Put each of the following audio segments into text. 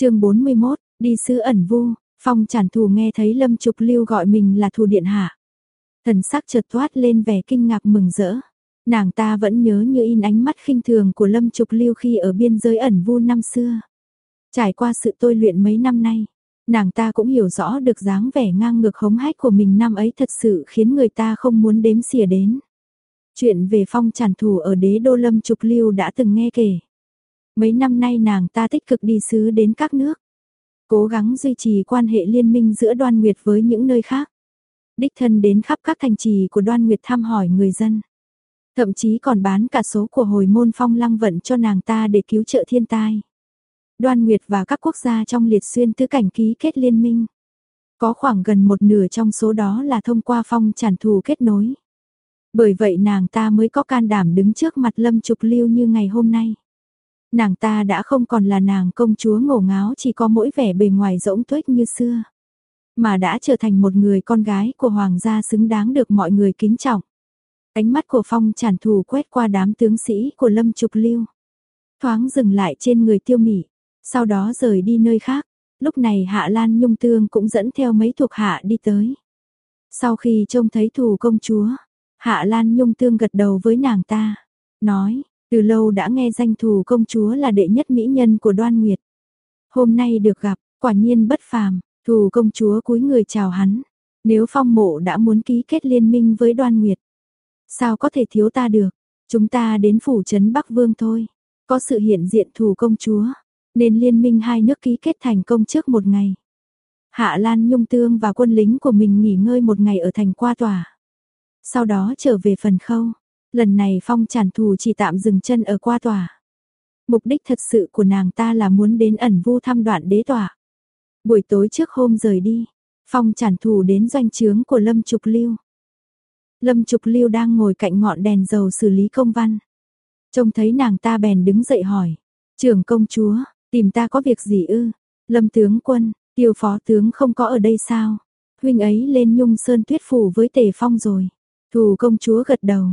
chương 41, đi sứ ẩn vu, phong tràn thù nghe thấy Lâm Trục Lưu gọi mình là thù điện hạ. Thần sắc chợt thoát lên vẻ kinh ngạc mừng rỡ. Nàng ta vẫn nhớ như in ánh mắt khinh thường của Lâm Trục Lưu khi ở biên giới ẩn vu năm xưa. Trải qua sự tôi luyện mấy năm nay, nàng ta cũng hiểu rõ được dáng vẻ ngang ngược hống hách của mình năm ấy thật sự khiến người ta không muốn đếm xỉa đến. Chuyện về phong tràn thủ ở đế đô lâm trục lưu đã từng nghe kể. Mấy năm nay nàng ta tích cực đi sứ đến các nước. Cố gắng duy trì quan hệ liên minh giữa đoan nguyệt với những nơi khác. Đích thân đến khắp các thành trì của đoan nguyệt thăm hỏi người dân. Thậm chí còn bán cả số của hồi môn phong lăng vận cho nàng ta để cứu trợ thiên tai. Đoan Nguyệt và các quốc gia trong liệt xuyên tứ cảnh ký kết liên minh. Có khoảng gần một nửa trong số đó là thông qua phong tràn thù kết nối. Bởi vậy nàng ta mới có can đảm đứng trước mặt lâm trục lưu như ngày hôm nay. Nàng ta đã không còn là nàng công chúa ngổ ngáo chỉ có mỗi vẻ bề ngoài rỗng tuếch như xưa. Mà đã trở thành một người con gái của hoàng gia xứng đáng được mọi người kính trọng. Ánh mắt của phong tràn thù quét qua đám tướng sĩ của lâm trục lưu. Thoáng dừng lại trên người tiêu mỉ sau đó rời đi nơi khác. Lúc này Hạ Lan Nhung Tương cũng dẫn theo mấy thuộc hạ đi tới. Sau khi trông thấy thủ công chúa, Hạ Lan Nhung Tương gật đầu với nàng ta, nói, từ lâu đã nghe danh thù công chúa là đệ nhất mỹ nhân của đoan nguyệt. Hôm nay được gặp, quả nhiên bất phàm, thù công chúa cúi người chào hắn. Nếu phong mộ đã muốn ký kết liên minh với đoan nguyệt, sao có thể thiếu ta được, chúng ta đến phủ trấn Bắc Vương thôi. Có sự hiện diện thù công chúa, nên liên minh hai nước ký kết thành công trước một ngày. Hạ Lan Nhung Tương và quân lính của mình nghỉ ngơi một ngày ở thành qua tòa. Sau đó trở về phần khâu. Lần này phong tràn thù chỉ tạm dừng chân ở qua tòa. Mục đích thật sự của nàng ta là muốn đến ẩn vu thăm đoạn đế tòa. Buổi tối trước hôm rời đi, phong tràn thù đến doanh trướng của Lâm Trục Lưu. Lâm Trục Lưu đang ngồi cạnh ngọn đèn dầu xử lý công văn. Trông thấy nàng ta bèn đứng dậy hỏi. Trưởng công chúa, Tìm ta có việc gì ư? Lâm tướng quân, tiêu phó tướng không có ở đây sao? Huynh ấy lên nhung sơn tuyết phủ với tề phong rồi. Thù công chúa gật đầu.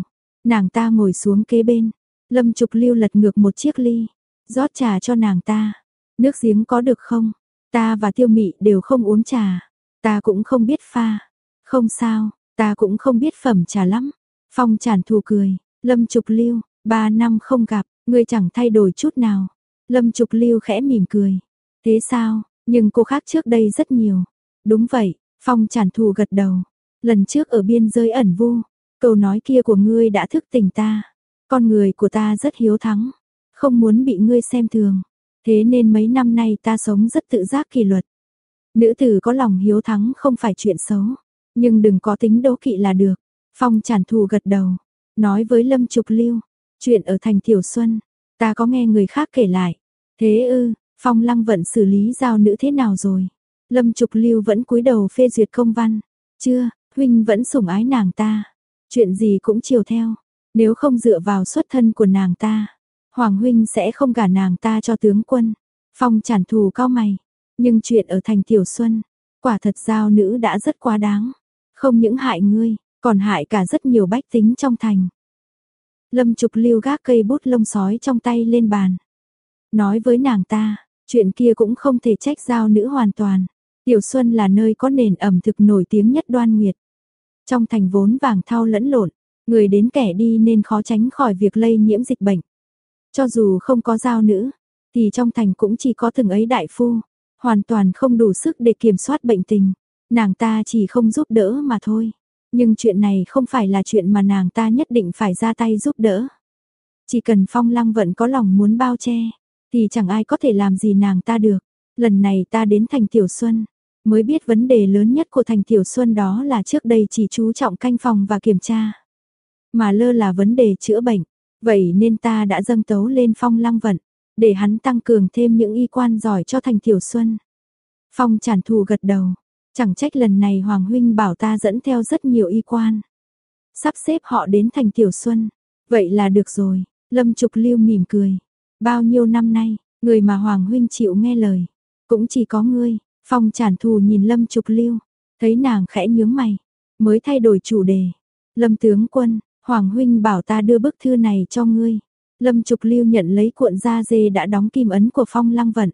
Nàng ta ngồi xuống kế bên. Lâm trục lưu lật ngược một chiếc ly. rót trà cho nàng ta. Nước giếng có được không? Ta và tiêu mị đều không uống trà. Ta cũng không biết pha. Không sao, ta cũng không biết phẩm trà lắm. Phong tràn thù cười. Lâm trục lưu, ba năm không gặp, ngươi chẳng thay đổi chút nào. Lâm Trục Lưu khẽ mỉm cười. Thế sao, nhưng cô khác trước đây rất nhiều. Đúng vậy, Phong Tràn Thù gật đầu. Lần trước ở biên giới ẩn vu, câu nói kia của ngươi đã thức tỉnh ta. Con người của ta rất hiếu thắng, không muốn bị ngươi xem thường. Thế nên mấy năm nay ta sống rất tự giác kỷ luật. Nữ tử có lòng hiếu thắng không phải chuyện xấu, nhưng đừng có tính đố kỵ là được. Phong Tràn Thù gật đầu, nói với Lâm Trục Lưu, chuyện ở thành Tiểu Xuân, Ta có nghe người khác kể lại. Thế ư, Phong Lăng vận xử lý giao nữ thế nào rồi? Lâm Trục Lưu vẫn cúi đầu phê duyệt công văn. Chưa, huynh vẫn sủng ái nàng ta. Chuyện gì cũng chiều theo. Nếu không dựa vào xuất thân của nàng ta, Hoàng huynh sẽ không gả nàng ta cho tướng quân. Phong chản thù cao mày. Nhưng chuyện ở thành Tiểu Xuân, quả thật giao nữ đã rất quá đáng. Không những hại ngươi, còn hại cả rất nhiều bách tính trong thành. Lâm Trục Lưu gác cây bút lông sói trong tay lên bàn. Nói với nàng ta, chuyện kia cũng không thể trách giao nữ hoàn toàn. Tiểu Xuân là nơi có nền ẩm thực nổi tiếng nhất đoan nguyệt. Trong thành vốn vàng thao lẫn lộn, người đến kẻ đi nên khó tránh khỏi việc lây nhiễm dịch bệnh. Cho dù không có giao nữ, thì trong thành cũng chỉ có từng ấy đại phu, hoàn toàn không đủ sức để kiểm soát bệnh tình. Nàng ta chỉ không giúp đỡ mà thôi. Nhưng chuyện này không phải là chuyện mà nàng ta nhất định phải ra tay giúp đỡ. Chỉ cần phong lăng vẫn có lòng muốn bao che, thì chẳng ai có thể làm gì nàng ta được. Lần này ta đến thành Tiểu Xuân, mới biết vấn đề lớn nhất của thành Tiểu Xuân đó là trước đây chỉ chú trọng canh phòng và kiểm tra. Mà lơ là vấn đề chữa bệnh, vậy nên ta đã dâng tấu lên phong lăng vận, để hắn tăng cường thêm những y quan giỏi cho thành Tiểu Xuân. Phong trản thù gật đầu, Chẳng trách lần này Hoàng Huynh bảo ta dẫn theo rất nhiều y quan. Sắp xếp họ đến thành Tiểu Xuân. Vậy là được rồi, Lâm Trục Lưu mỉm cười. Bao nhiêu năm nay, người mà Hoàng Huynh chịu nghe lời. Cũng chỉ có ngươi, Phong Trản thù nhìn Lâm Trục Lưu. Thấy nàng khẽ nhướng mày, mới thay đổi chủ đề. Lâm tướng quân, Hoàng Huynh bảo ta đưa bức thư này cho ngươi. Lâm Trục Lưu nhận lấy cuộn da dê đã đóng kim ấn của Phong Lăng Vận.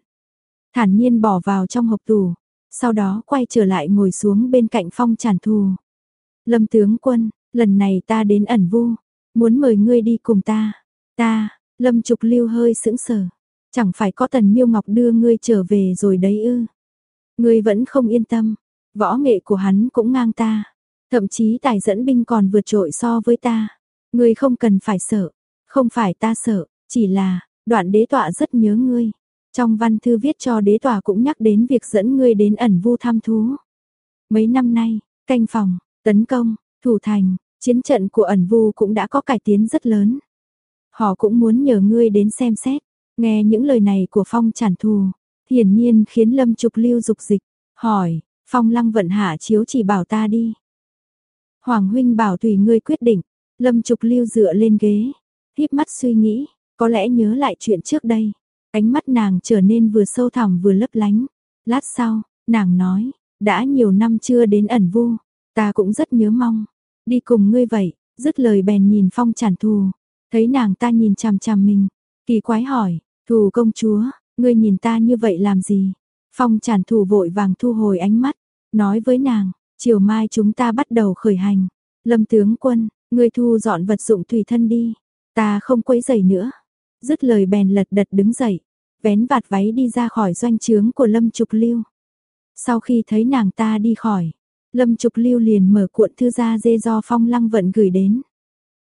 thản nhiên bỏ vào trong hộp tủ, sau đó quay trở lại ngồi xuống bên cạnh phong Trản thù. Lâm tướng quân, lần này ta đến ẩn vu, muốn mời ngươi đi cùng ta. Ta, Lâm Trục Lưu hơi sững sờ, chẳng phải có Tần Miêu Ngọc đưa ngươi trở về rồi đấy ư? Ngươi vẫn không yên tâm, võ nghệ của hắn cũng ngang ta, thậm chí tài dẫn binh còn vượt trội so với ta. Ngươi không cần phải sợ, không phải ta sợ, chỉ là, đoạn đế tọa rất nhớ ngươi. Trong văn thư viết cho đế tòa cũng nhắc đến việc dẫn ngươi đến ẩn vu thăm thú. Mấy năm nay, canh phòng, tấn công, thủ thành, chiến trận của ẩn vu cũng đã có cải tiến rất lớn. Họ cũng muốn nhờ ngươi đến xem xét, nghe những lời này của phong trản thù, hiển nhiên khiến lâm trục lưu dục dịch, hỏi, phong lăng vận hạ chiếu chỉ bảo ta đi. Hoàng huynh bảo tùy ngươi quyết định, lâm trục lưu dựa lên ghế, híp mắt suy nghĩ, có lẽ nhớ lại chuyện trước đây. Ánh mắt nàng trở nên vừa sâu thẳm vừa lấp lánh. Lát sau, nàng nói, đã nhiều năm chưa đến ẩn vu, ta cũng rất nhớ mong. Đi cùng ngươi vậy, dứt lời bèn nhìn phong tràn thù. Thấy nàng ta nhìn chằm chằm mình, kỳ quái hỏi, thù công chúa, ngươi nhìn ta như vậy làm gì? Phong tràn thù vội vàng thu hồi ánh mắt, nói với nàng, chiều mai chúng ta bắt đầu khởi hành. Lâm tướng quân, ngươi thu dọn vật dụng tùy thân đi, ta không quấy giày nữa. Dứt lời bèn lật đật đứng dậy, vén vạt váy đi ra khỏi doanh trướng của Lâm Trục Lưu. Sau khi thấy nàng ta đi khỏi, Lâm Trục Lưu liền mở cuộn thư ra dê do Phong Lăng Vận gửi đến.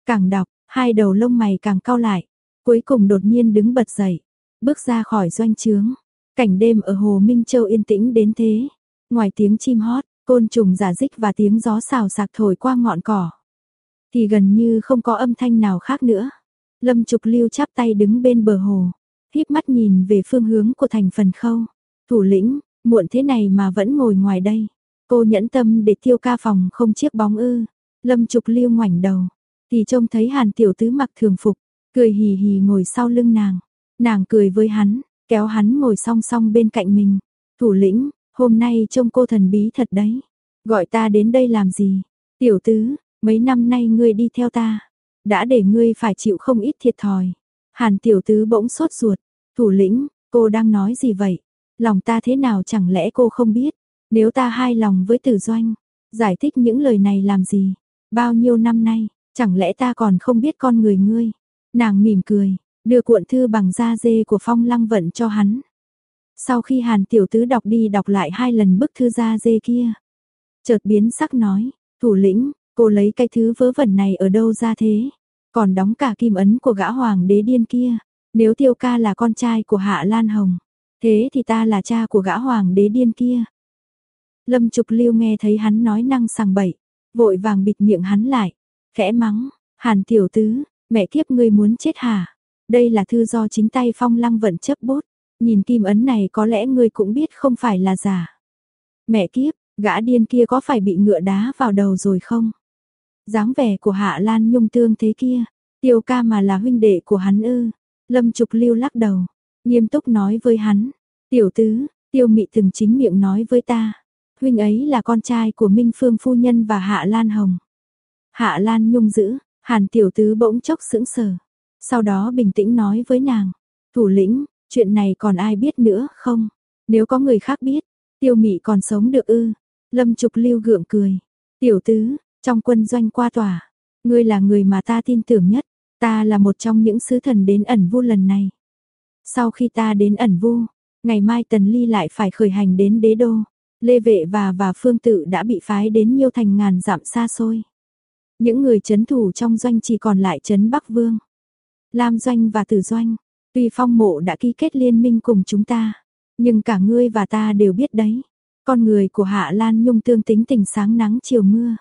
Càng đọc, hai đầu lông mày càng cao lại, cuối cùng đột nhiên đứng bật dậy, bước ra khỏi doanh trướng. Cảnh đêm ở Hồ Minh Châu yên tĩnh đến thế, ngoài tiếng chim hót, côn trùng giả dích và tiếng gió xào sạc thổi qua ngọn cỏ, thì gần như không có âm thanh nào khác nữa. Lâm Trục Lưu chắp tay đứng bên bờ hồ, híp mắt nhìn về phương hướng của thành phần khâu. Thủ lĩnh, muộn thế này mà vẫn ngồi ngoài đây. Cô nhẫn tâm để tiêu ca phòng không chiếc bóng ư. Lâm Trục Lưu ngoảnh đầu, thì trông thấy Hàn Tiểu Tứ mặc thường phục, cười hì hì ngồi sau lưng nàng. Nàng cười với hắn, kéo hắn ngồi song song bên cạnh mình. Thủ lĩnh, hôm nay trông cô thần bí thật đấy. Gọi ta đến đây làm gì? Tiểu Tứ, mấy năm nay ngươi đi theo ta đã để ngươi phải chịu không ít thiệt thòi. Hàn tiểu tứ bỗng sốt ruột, thủ lĩnh, cô đang nói gì vậy? Lòng ta thế nào chẳng lẽ cô không biết? Nếu ta hai lòng với tử doanh, giải thích những lời này làm gì? Bao nhiêu năm nay, chẳng lẽ ta còn không biết con người ngươi? Nàng mỉm cười, đưa cuộn thư bằng da dê của phong lăng vận cho hắn. Sau khi hàn tiểu tứ đọc đi đọc lại hai lần bức thư da dê kia, chợt biến sắc nói, thủ lĩnh, Cô lấy cái thứ vớ vẩn này ở đâu ra thế? Còn đóng cả kim ấn của gã hoàng đế điên kia. Nếu tiêu ca là con trai của Hạ Lan Hồng, thế thì ta là cha của gã hoàng đế điên kia. Lâm Trục Lưu nghe thấy hắn nói năng sằng bậy, vội vàng bịt miệng hắn lại, khẽ mắng, "Hàn tiểu tứ, mẹ kiếp ngươi muốn chết hả? Đây là thư do chính tay Phong Lăng vận chấp bút, nhìn kim ấn này có lẽ ngươi cũng biết không phải là giả." Mẹ kiếp, gã điên kia có phải bị ngựa đá vào đầu rồi không? dáng vẻ của Hạ Lan Nhung tương thế kia, tiêu ca mà là huynh đệ của hắn ư. Lâm Trục Lưu lắc đầu, nghiêm túc nói với hắn, tiểu tứ, tiêu mị từng chính miệng nói với ta, huynh ấy là con trai của Minh Phương Phu Nhân và Hạ Lan Hồng. Hạ Lan Nhung giữ, hàn tiểu tứ bỗng chốc sững sờ, sau đó bình tĩnh nói với nàng, thủ lĩnh, chuyện này còn ai biết nữa không? Nếu có người khác biết, tiêu mị còn sống được ư? Lâm Trục Lưu gượng cười, tiểu tứ, trong quân doanh qua tòa, ngươi là người mà ta tin tưởng nhất, ta là một trong những sứ thần đến ẩn vu lần này. Sau khi ta đến ẩn vu, ngày mai Tần Ly lại phải khởi hành đến đế đô. Lê Vệ và và Phương Tự đã bị phái đến nhiêu thành ngàn dặm xa xôi. Những người chấn thủ trong doanh chỉ còn lại chấn Bắc Vương. Lam Doanh và Tử Doanh, tuy phong mộ đã ký kết liên minh cùng chúng ta, nhưng cả ngươi và ta đều biết đấy. Con người của Hạ Lan Nhung tương tính tình sáng nắng chiều mưa.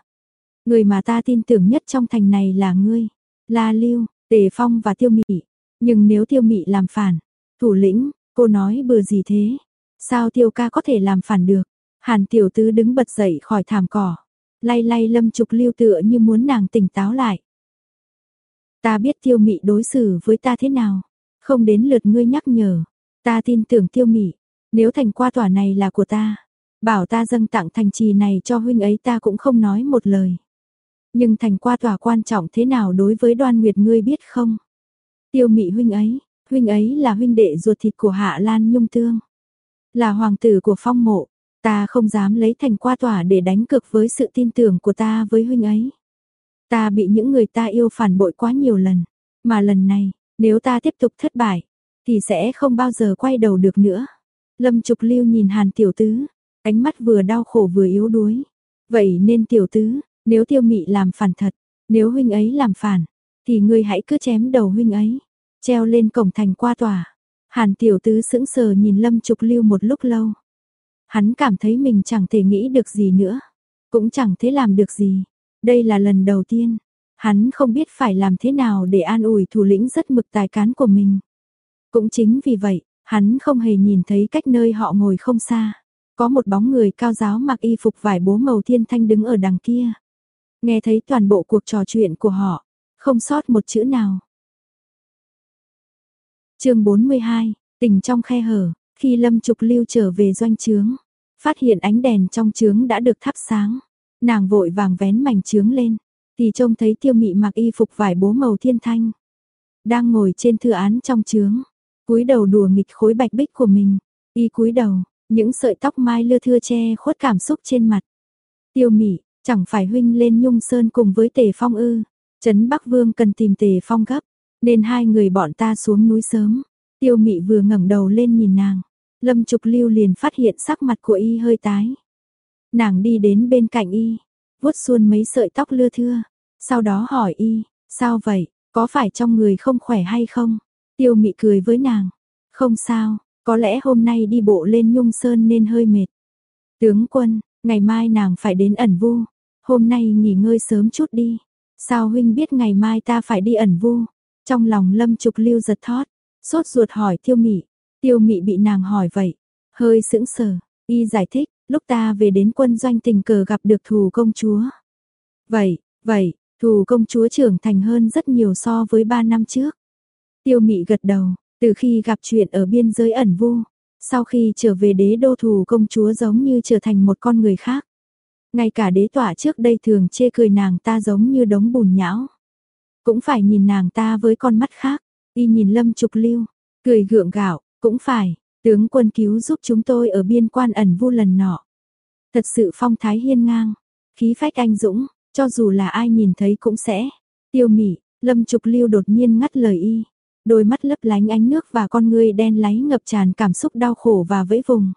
Người mà ta tin tưởng nhất trong thành này là ngươi, La Lưu, Tề Phong và Tiêu Mị. Nhưng nếu Tiêu Mị làm phản, thủ lĩnh, cô nói bừa gì thế? Sao Tiêu ca có thể làm phản được? Hàn Tiểu Tứ đứng bật dậy khỏi thảm cỏ, lay lay Lâm Trục Lưu tựa như muốn nàng tỉnh táo lại. Ta biết Tiêu Mị đối xử với ta thế nào, không đến lượt ngươi nhắc nhở. Ta tin tưởng Tiêu Mị, nếu thành qua tòa này là của ta, bảo ta dâng tặng thành trì này cho huynh ấy ta cũng không nói một lời. Nhưng thành qua tòa quan trọng thế nào đối với đoan nguyệt ngươi biết không? Tiêu mị huynh ấy, huynh ấy là huynh đệ ruột thịt của Hạ Lan Nhung Tương. là hoàng tử của phong mộ, ta không dám lấy thành qua tòa để đánh cực với sự tin tưởng của ta với huynh ấy. Ta bị những người ta yêu phản bội quá nhiều lần, mà lần này, nếu ta tiếp tục thất bại, thì sẽ không bao giờ quay đầu được nữa. Lâm Trục Lưu nhìn Hàn Tiểu Tứ, ánh mắt vừa đau khổ vừa yếu đuối. Vậy nên Tiểu Tứ, nếu Tiêu Mị làm phản thật, nếu huynh ấy làm phản, thì ngươi hãy cứ chém đầu huynh ấy, treo lên cổng thành qua tòa. Hàn Tiểu Tứ sững sờ nhìn Lâm Trục Lưu một lúc lâu. Hắn cảm thấy mình chẳng thể nghĩ được gì nữa, cũng chẳng thể làm được gì. Đây là lần đầu tiên, hắn không biết phải làm thế nào để an ủi thủ lĩnh rất mực tài cán của mình. Cũng chính vì vậy, hắn không hề nhìn thấy cách nơi họ ngồi không xa. Có một bóng người cao giáo mặc y phục vải bố màu thiên thanh đứng ở đằng kia. Nghe thấy toàn bộ cuộc trò chuyện của họ, không sót một chữ nào. chương 42, tình trong khe hở, khi Lâm Trục Lưu trở về doanh trướng, phát hiện ánh đèn trong trướng đã được thắp sáng. Nàng vội vàng vén mảnh trướng lên, thì trông thấy tiêu mị mặc y phục vải bố màu thiên thanh. Đang ngồi trên thư án trong trướng, cúi đầu đùa nghịch khối bạch bích của mình, y cúi đầu, những sợi tóc mai lưa thưa che khuất cảm xúc trên mặt. Tiêu mị, chẳng phải huynh lên nhung sơn cùng với tề phong ư, Trấn Bắc Vương cần tìm tề phong gấp, nên hai người bọn ta xuống núi sớm. Tiêu mị vừa ngẩng đầu lên nhìn nàng, Lâm Trục Lưu liền phát hiện sắc mặt của y hơi tái. Nàng đi đến bên cạnh y, vuốt xuôn mấy sợi tóc lưa thưa, sau đó hỏi y, sao vậy, có phải trong người không khỏe hay không? Tiêu mị cười với nàng, không sao, có lẽ hôm nay đi bộ lên nhung sơn nên hơi mệt. Tướng quân, ngày mai nàng phải đến ẩn vu, hôm nay nghỉ ngơi sớm chút đi. Sao huynh biết ngày mai ta phải đi ẩn vu? Trong lòng lâm trục lưu giật thót, sốt ruột hỏi tiêu mị. Tiêu mị bị nàng hỏi vậy, hơi sững sờ, y giải thích, lúc ta về đến quân doanh tình cờ gặp được thù công chúa. Vậy, vậy, thù công chúa trưởng thành hơn rất nhiều so với ba năm trước. Tiêu mị gật đầu, từ khi gặp chuyện ở biên giới ẩn vu, sau khi trở về đế đô thù công chúa giống như trở thành một con người khác. Ngay cả đế tỏa trước đây thường chê cười nàng ta giống như đống bùn nhão. Cũng phải nhìn nàng ta với con mắt khác, y nhìn lâm trục lưu, cười gượng gạo, cũng phải, tướng quân cứu giúp chúng tôi ở biên quan ẩn vu lần nọ. Thật sự phong thái hiên ngang, khí phách anh dũng, cho dù là ai nhìn thấy cũng sẽ. Tiêu mỉ, lâm trục lưu đột nhiên ngắt lời y, đôi mắt lấp lánh ánh nước và con ngươi đen láy ngập tràn cảm xúc đau khổ và vẫy vùng.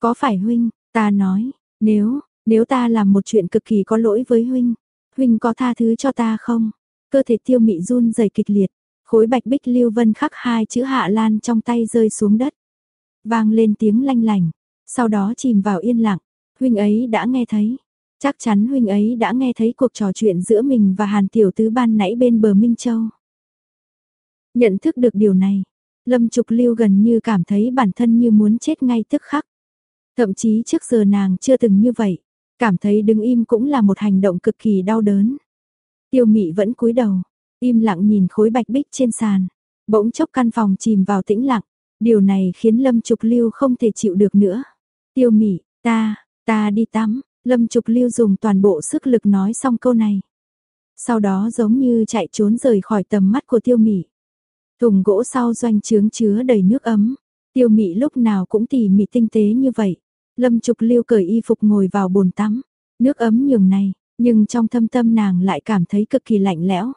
Có phải huynh, ta nói, nếu, nếu ta làm một chuyện cực kỳ có lỗi với huynh, huynh có tha thứ cho ta không? Cơ thể tiêu mị run rẩy kịch liệt, khối bạch bích lưu vân khắc hai chữ hạ lan trong tay rơi xuống đất. Vang lên tiếng lanh lành, sau đó chìm vào yên lặng, huynh ấy đã nghe thấy. Chắc chắn huynh ấy đã nghe thấy cuộc trò chuyện giữa mình và Hàn Tiểu Tứ ban nãy bên bờ Minh Châu. Nhận thức được điều này, Lâm Trục Lưu gần như cảm thấy bản thân như muốn chết ngay tức khắc. Thậm chí trước giờ nàng chưa từng như vậy, cảm thấy đứng im cũng là một hành động cực kỳ đau đớn. Tiêu Mị vẫn cúi đầu, im lặng nhìn khối bạch bích trên sàn, bỗng chốc căn phòng chìm vào tĩnh lặng, điều này khiến Lâm Trục Lưu không thể chịu được nữa. Tiêu Mị, ta, ta đi tắm, Lâm Trục Lưu dùng toàn bộ sức lực nói xong câu này. Sau đó giống như chạy trốn rời khỏi tầm mắt của Tiêu Mị. Thùng gỗ sau doanh trướng chứa đầy nước ấm. Tiêu mị lúc nào cũng tỉ mỉ tinh tế như vậy. Lâm Trục Lưu cởi y phục ngồi vào bồn tắm. Nước ấm nhường này, nhưng trong thâm tâm nàng lại cảm thấy cực kỳ lạnh lẽo.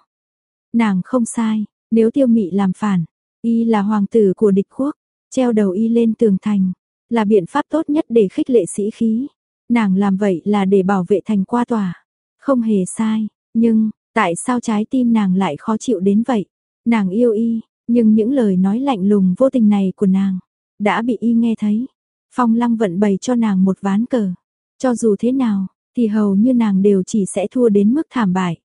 Nàng không sai, nếu tiêu mị làm phản, y là hoàng tử của địch quốc, treo đầu y lên tường thành, là biện pháp tốt nhất để khích lệ sĩ khí. Nàng làm vậy là để bảo vệ thành qua tòa. Không hề sai, nhưng, tại sao trái tim nàng lại khó chịu đến vậy? Nàng yêu y, nhưng những lời nói lạnh lùng vô tình này của nàng, đã bị y nghe thấy. Phong lăng vận bày cho nàng một ván cờ. Cho dù thế nào, thì hầu như nàng đều chỉ sẽ thua đến mức thảm bại.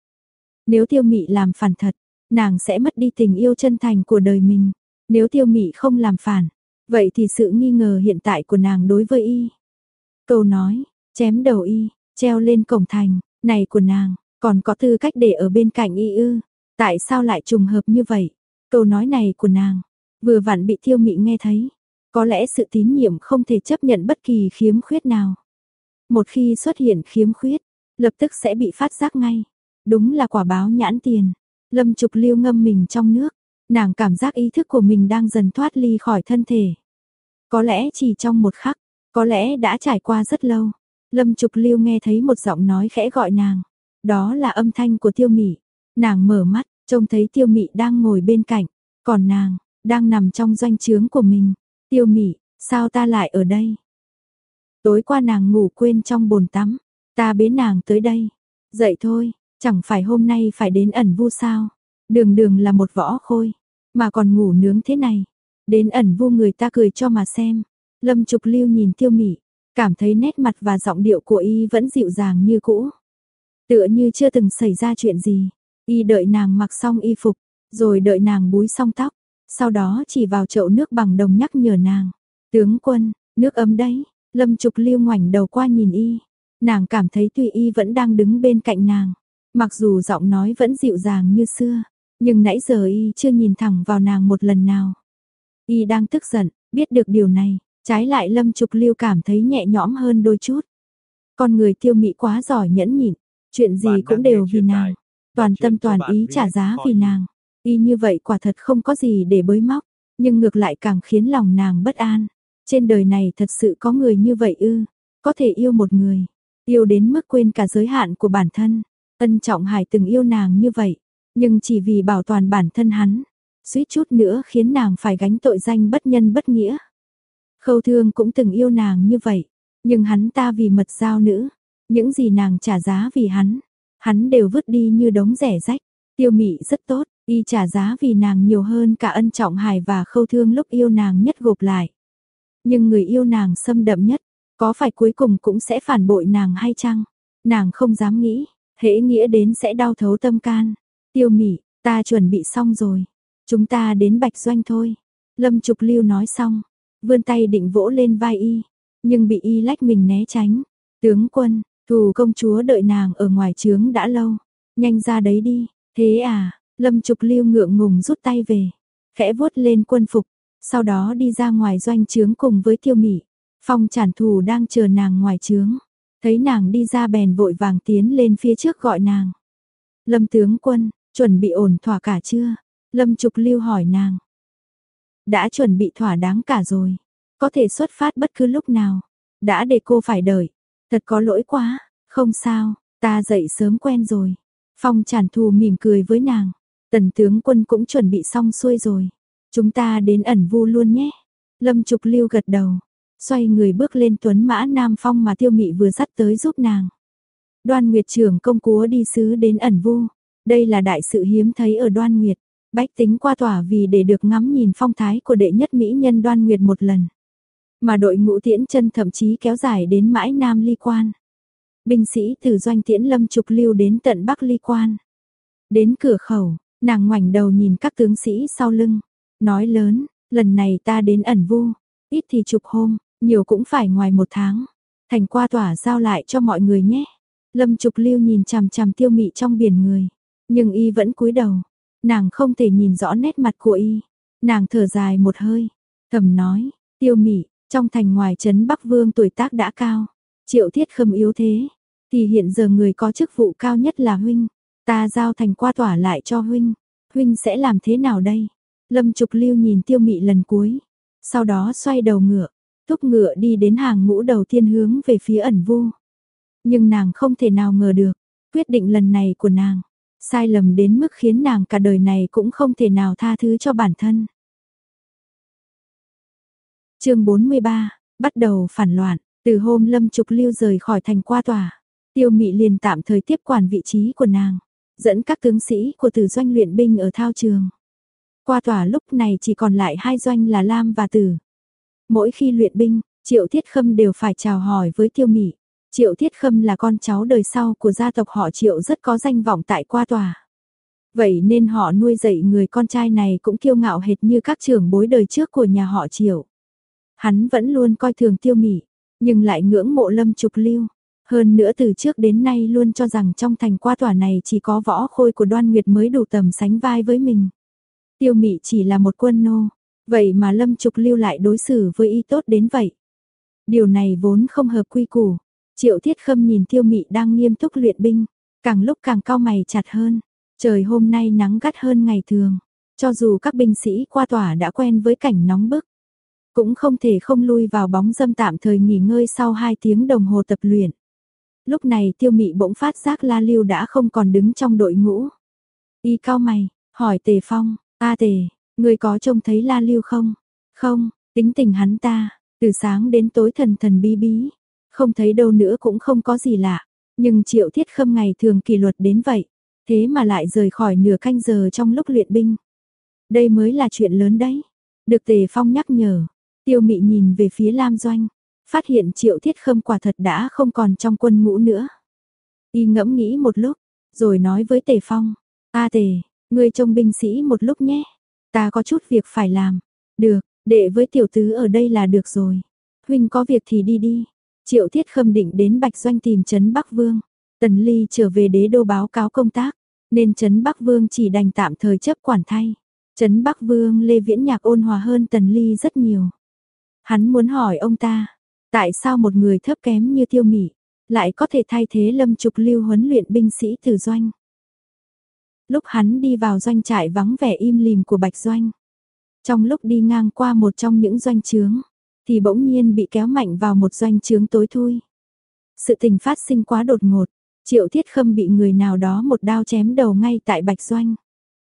Nếu tiêu mị làm phản thật, nàng sẽ mất đi tình yêu chân thành của đời mình. Nếu tiêu mị không làm phản, vậy thì sự nghi ngờ hiện tại của nàng đối với y. Câu nói, chém đầu y, treo lên cổng thành, này của nàng, còn có tư cách để ở bên cạnh y ư. Tại sao lại trùng hợp như vậy? Câu nói này của nàng, vừa vặn bị tiêu mị nghe thấy. Có lẽ sự tín nhiệm không thể chấp nhận bất kỳ khiếm khuyết nào. Một khi xuất hiện khiếm khuyết, lập tức sẽ bị phát giác ngay. Đúng là quả báo nhãn tiền. Lâm Trục Liêu ngâm mình trong nước, nàng cảm giác ý thức của mình đang dần thoát ly khỏi thân thể. Có lẽ chỉ trong một khắc, có lẽ đã trải qua rất lâu. Lâm Trục Lưu nghe thấy một giọng nói khẽ gọi nàng. Đó là âm thanh của Tiêu Mị. Nàng mở mắt, trông thấy Tiêu Mị đang ngồi bên cạnh, còn nàng đang nằm trong doanh trướng của mình. Tiêu Mị, sao ta lại ở đây? Tối qua nàng ngủ quên trong bồn tắm, ta bế nàng tới đây. Dậy thôi, chẳng phải hôm nay phải đến ẩn vu sao? Đường đường là một võ khôi, mà còn ngủ nướng thế này. Đến ẩn vu người ta cười cho mà xem. Lâm Trục Lưu nhìn Tiêu Mị, cảm thấy nét mặt và giọng điệu của y vẫn dịu dàng như cũ. Tựa như chưa từng xảy ra chuyện gì. Y đợi nàng mặc xong y phục, rồi đợi nàng búi xong tóc, sau đó chỉ vào chậu nước bằng đồng nhắc nhở nàng. Tướng quân, nước ấm đấy, Lâm Trục Lưu ngoảnh đầu qua nhìn y. Nàng cảm thấy tuy y vẫn đang đứng bên cạnh nàng, mặc dù giọng nói vẫn dịu dàng như xưa, nhưng nãy giờ y chưa nhìn thẳng vào nàng một lần nào. Y đang tức giận, biết được điều này, trái lại Lâm Trục Lưu cảm thấy nhẹ nhõm hơn đôi chút. Con người tiêu mỹ quá giỏi nhẫn nhịn, chuyện gì cũng đều vì nàng, toàn tâm toàn ý trả giá vì nàng. Y như vậy quả thật không có gì để bới móc, nhưng ngược lại càng khiến lòng nàng bất an. Trên đời này thật sự có người như vậy ư, có thể yêu một người, yêu đến mức quên cả giới hạn của bản thân. Ân Trọng Hải từng yêu nàng như vậy, nhưng chỉ vì bảo toàn bản thân hắn, suýt chút nữa khiến nàng phải gánh tội danh bất nhân bất nghĩa. Khâu Thương cũng từng yêu nàng như vậy, nhưng hắn ta vì mật giao nữ, những gì nàng trả giá vì hắn, hắn đều vứt đi như đống rẻ rách. Tiêu Mị rất tốt, y trả giá vì nàng nhiều hơn cả ân trọng Hải và khâu thương lúc yêu nàng nhất gộp lại. Nhưng người yêu nàng xâm đậm nhất, có phải cuối cùng cũng sẽ phản bội nàng hay chăng? Nàng không dám nghĩ, hễ nghĩa đến sẽ đau thấu tâm can. Tiêu mỉ, ta chuẩn bị xong rồi, chúng ta đến Bạch Doanh thôi. Lâm Trục Lưu nói xong, vươn tay định vỗ lên vai y, nhưng bị y lách mình né tránh. Tướng quân, thù công chúa đợi nàng ở ngoài trướng đã lâu, nhanh ra đấy đi, thế à, Lâm Trục Lưu ngượng ngùng rút tay về, khẽ vuốt lên quân phục, sau đó đi ra ngoài doanh trướng cùng với Tiêu mỉ. Phong Trản Thù đang chờ nàng ngoài trướng, thấy nàng đi ra bèn vội vàng tiến lên phía trước gọi nàng. Lâm tướng quân, chuẩn bị ổn thỏa cả chưa? Lâm Trục Lưu hỏi nàng. Đã chuẩn bị thỏa đáng cả rồi, có thể xuất phát bất cứ lúc nào. Đã để cô phải đợi, thật có lỗi quá, không sao, ta dậy sớm quen rồi. Phong tràn Thù mỉm cười với nàng. Tần tướng quân cũng chuẩn bị xong xuôi rồi. Chúng ta đến ẩn vu luôn nhé. Lâm Trục Lưu gật đầu, xoay người bước lên tuấn mã Nam Phong mà Tiêu Mị vừa dắt tới giúp nàng. Đoan Nguyệt trưởng công cúa đi sứ đến ẩn vu. Đây là đại sự hiếm thấy ở Đoan Nguyệt. Bách tính qua tỏa vì để được ngắm nhìn phong thái của đệ nhất mỹ nhân Đoan Nguyệt một lần. Mà đội ngũ tiễn chân thậm chí kéo dài đến mãi Nam Ly Quan. Binh sĩ từ doanh tiễn Lâm Trục Lưu đến tận Bắc Ly Quan. Đến cửa khẩu, Nàng ngoảnh đầu nhìn các tướng sĩ sau lưng, nói lớn, lần này ta đến ẩn vu, ít thì chục hôm, nhiều cũng phải ngoài một tháng. Thành qua tỏa giao lại cho mọi người nhé. Lâm Trục Lưu nhìn chằm chằm tiêu mị trong biển người, nhưng y vẫn cúi đầu. Nàng không thể nhìn rõ nét mặt của y. Nàng thở dài một hơi, thầm nói, tiêu mị, trong thành ngoài trấn Bắc Vương tuổi tác đã cao, triệu thiết khâm yếu thế, thì hiện giờ người có chức vụ cao nhất là huynh, Ta giao thành qua tỏa lại cho huynh, huynh sẽ làm thế nào đây? Lâm Trục Lưu nhìn Tiêu Mị lần cuối, sau đó xoay đầu ngựa, thúc ngựa đi đến hàng ngũ đầu tiên hướng về phía ẩn vu. Nhưng nàng không thể nào ngờ được, quyết định lần này của nàng, sai lầm đến mức khiến nàng cả đời này cũng không thể nào tha thứ cho bản thân. Chương 43, bắt đầu phản loạn, từ hôm Lâm Trục Lưu rời khỏi thành qua tòa, Tiêu Mị liền tạm thời tiếp quản vị trí của nàng dẫn các tướng sĩ của tử doanh luyện binh ở thao trường. Qua tòa lúc này chỉ còn lại hai doanh là Lam và Tử. Mỗi khi luyện binh, Triệu Thiết Khâm đều phải chào hỏi với Tiêu Mị. Triệu Thiết Khâm là con cháu đời sau của gia tộc họ Triệu rất có danh vọng tại qua tòa. Vậy nên họ nuôi dạy người con trai này cũng kiêu ngạo hệt như các trưởng bối đời trước của nhà họ Triệu. Hắn vẫn luôn coi thường Tiêu Mị, nhưng lại ngưỡng mộ Lâm Trục Lưu. Hơn nữa từ trước đến nay luôn cho rằng trong thành qua tòa này chỉ có võ khôi của đoan nguyệt mới đủ tầm sánh vai với mình. Tiêu mị chỉ là một quân nô, vậy mà lâm trục lưu lại đối xử với y tốt đến vậy. Điều này vốn không hợp quy củ. Triệu thiết khâm nhìn tiêu mị đang nghiêm túc luyện binh, càng lúc càng cao mày chặt hơn. Trời hôm nay nắng gắt hơn ngày thường, cho dù các binh sĩ qua tòa đã quen với cảnh nóng bức. cũng không thể không lui vào bóng dâm tạm thời nghỉ ngơi sau 2 tiếng đồng hồ tập luyện. Lúc này tiêu mị bỗng phát giác La Lưu đã không còn đứng trong đội ngũ. Y cao mày, hỏi Tề Phong, a Tề, người có trông thấy La Lưu không? Không, tính tình hắn ta, từ sáng đến tối thần thần bí bí, không thấy đâu nữa cũng không có gì lạ. Nhưng triệu thiết khâm ngày thường kỷ luật đến vậy, thế mà lại rời khỏi nửa canh giờ trong lúc luyện binh. Đây mới là chuyện lớn đấy. Được Tề Phong nhắc nhở, tiêu mị nhìn về phía Lam Doanh, phát hiện triệu thiết khâm quả thật đã không còn trong quân ngũ nữa. Y ngẫm nghĩ một lúc, rồi nói với Tề Phong, A Tề, ngươi trông binh sĩ một lúc nhé, ta có chút việc phải làm. Được, đệ với tiểu tứ ở đây là được rồi. Huynh có việc thì đi đi. Triệu Thiết Khâm định đến Bạch Doanh tìm Trấn Bắc Vương. Tần Ly trở về đế đô báo cáo công tác, nên Trấn Bắc Vương chỉ đành tạm thời chấp quản thay. Trấn Bắc Vương Lê Viễn Nhạc ôn hòa hơn Tần Ly rất nhiều. Hắn muốn hỏi ông ta, tại sao một người thấp kém như Tiêu Mỹ lại có thể thay thế Lâm Trục Lưu huấn luyện binh sĩ từ doanh. Lúc hắn đi vào doanh trại vắng vẻ im lìm của Bạch Doanh, trong lúc đi ngang qua một trong những doanh trướng, thì bỗng nhiên bị kéo mạnh vào một doanh trướng tối thui. Sự tình phát sinh quá đột ngột, Triệu Thiết Khâm bị người nào đó một đao chém đầu ngay tại Bạch Doanh.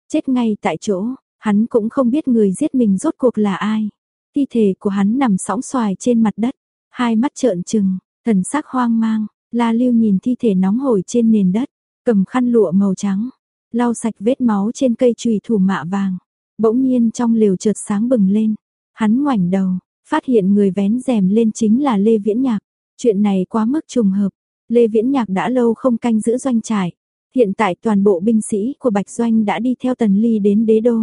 Chết ngay tại chỗ, hắn cũng không biết người giết mình rốt cuộc là ai. Thi thể của hắn nằm sóng xoài trên mặt đất, hai mắt trợn trừng, thần sắc hoang mang, La Lưu nhìn thi thể nóng hổi trên nền đất, cầm khăn lụa màu trắng, lau sạch vết máu trên cây chùy thủ mạ vàng. Bỗng nhiên trong lều chợt sáng bừng lên, hắn ngoảnh đầu, phát hiện người vén rèm lên chính là Lê Viễn Nhạc. Chuyện này quá mức trùng hợp, Lê Viễn Nhạc đã lâu không canh giữ doanh trại. Hiện tại toàn bộ binh sĩ của Bạch Doanh đã đi theo Tần Ly đến đế đô.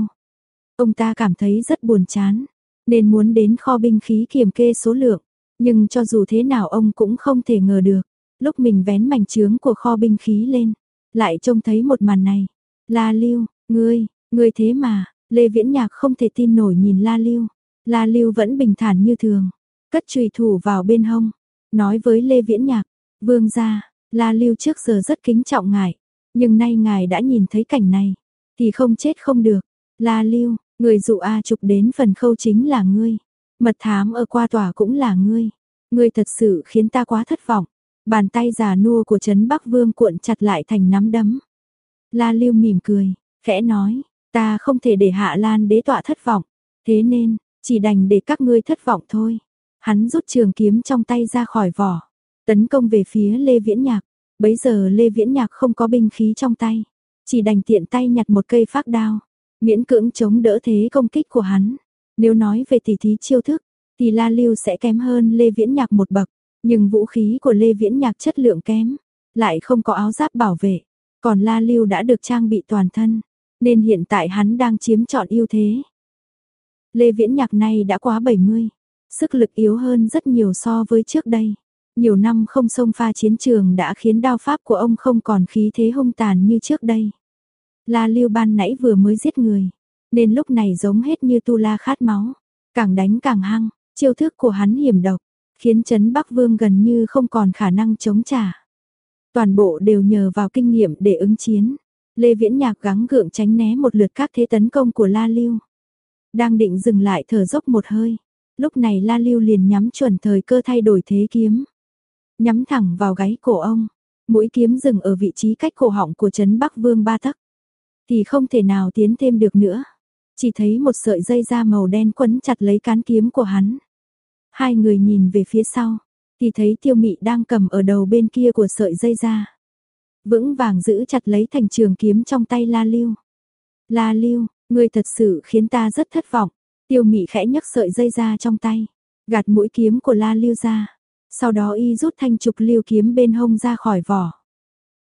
Ông ta cảm thấy rất buồn chán, nên muốn đến kho binh khí kiểm kê số lượng. Nhưng cho dù thế nào ông cũng không thể ngờ được, lúc mình vén mảnh trướng của kho binh khí lên, lại trông thấy một màn này. La Lưu, ngươi, ngươi thế mà, Lê Viễn Nhạc không thể tin nổi nhìn La Lưu. La Lưu vẫn bình thản như thường, cất chùy thủ vào bên hông, nói với Lê Viễn Nhạc, vương gia, La Lưu trước giờ rất kính trọng ngài, nhưng nay ngài đã nhìn thấy cảnh này, thì không chết không được. La Lưu, người dụ A trục đến phần khâu chính là ngươi, mật thám ở qua tòa cũng là ngươi, ngươi thật sự khiến ta quá thất vọng. Bàn tay già nua của Trấn Bắc Vương cuộn chặt lại thành nắm đấm. La Lưu mỉm cười, khẽ nói, ta không thể để Hạ Lan đế tọa thất vọng, thế nên, chỉ đành để các ngươi thất vọng thôi. Hắn rút trường kiếm trong tay ra khỏi vỏ, tấn công về phía Lê Viễn Nhạc. Bấy giờ Lê Viễn Nhạc không có binh khí trong tay, chỉ đành tiện tay nhặt một cây phác đao, miễn cưỡng chống đỡ thế công kích của hắn. Nếu nói về tỷ thí chiêu thức, thì La Lưu sẽ kém hơn Lê Viễn Nhạc một bậc, nhưng vũ khí của Lê Viễn Nhạc chất lượng kém, lại không có áo giáp bảo vệ, còn La Lưu đã được trang bị toàn thân, nên hiện tại hắn đang chiếm trọn ưu thế. Lê Viễn Nhạc này đã quá 70, sức lực yếu hơn rất nhiều so với trước đây. Nhiều năm không xông pha chiến trường đã khiến đao pháp của ông không còn khí thế hung tàn như trước đây. La Lưu ban nãy vừa mới giết người, nên lúc này giống hết như tu la khát máu, càng đánh càng hăng, chiêu thức của hắn hiểm độc, khiến Trấn Bắc Vương gần như không còn khả năng chống trả. Toàn bộ đều nhờ vào kinh nghiệm để ứng chiến. Lê Viễn Nhạc gắng gượng tránh né một lượt các thế tấn công của La Lưu. Đang định dừng lại thở dốc một hơi. Lúc này La Lưu liền nhắm chuẩn thời cơ thay đổi thế kiếm. Nhắm thẳng vào gáy cổ ông. Mũi kiếm dừng ở vị trí cách cổ họng của Trấn Bắc Vương ba tấc. Thì không thể nào tiến thêm được nữa. Chỉ thấy một sợi dây da màu đen quấn chặt lấy cán kiếm của hắn. Hai người nhìn về phía sau. Thì thấy tiêu mị đang cầm ở đầu bên kia của sợi dây da. Vững vàng giữ chặt lấy thành trường kiếm trong tay La Lưu. La Lưu, Ngươi thật sự khiến ta rất thất vọng. Tiêu mị khẽ nhấc sợi dây ra trong tay, gạt mũi kiếm của La Lưu ra. Sau đó y rút thanh trục lưu kiếm bên hông ra khỏi vỏ.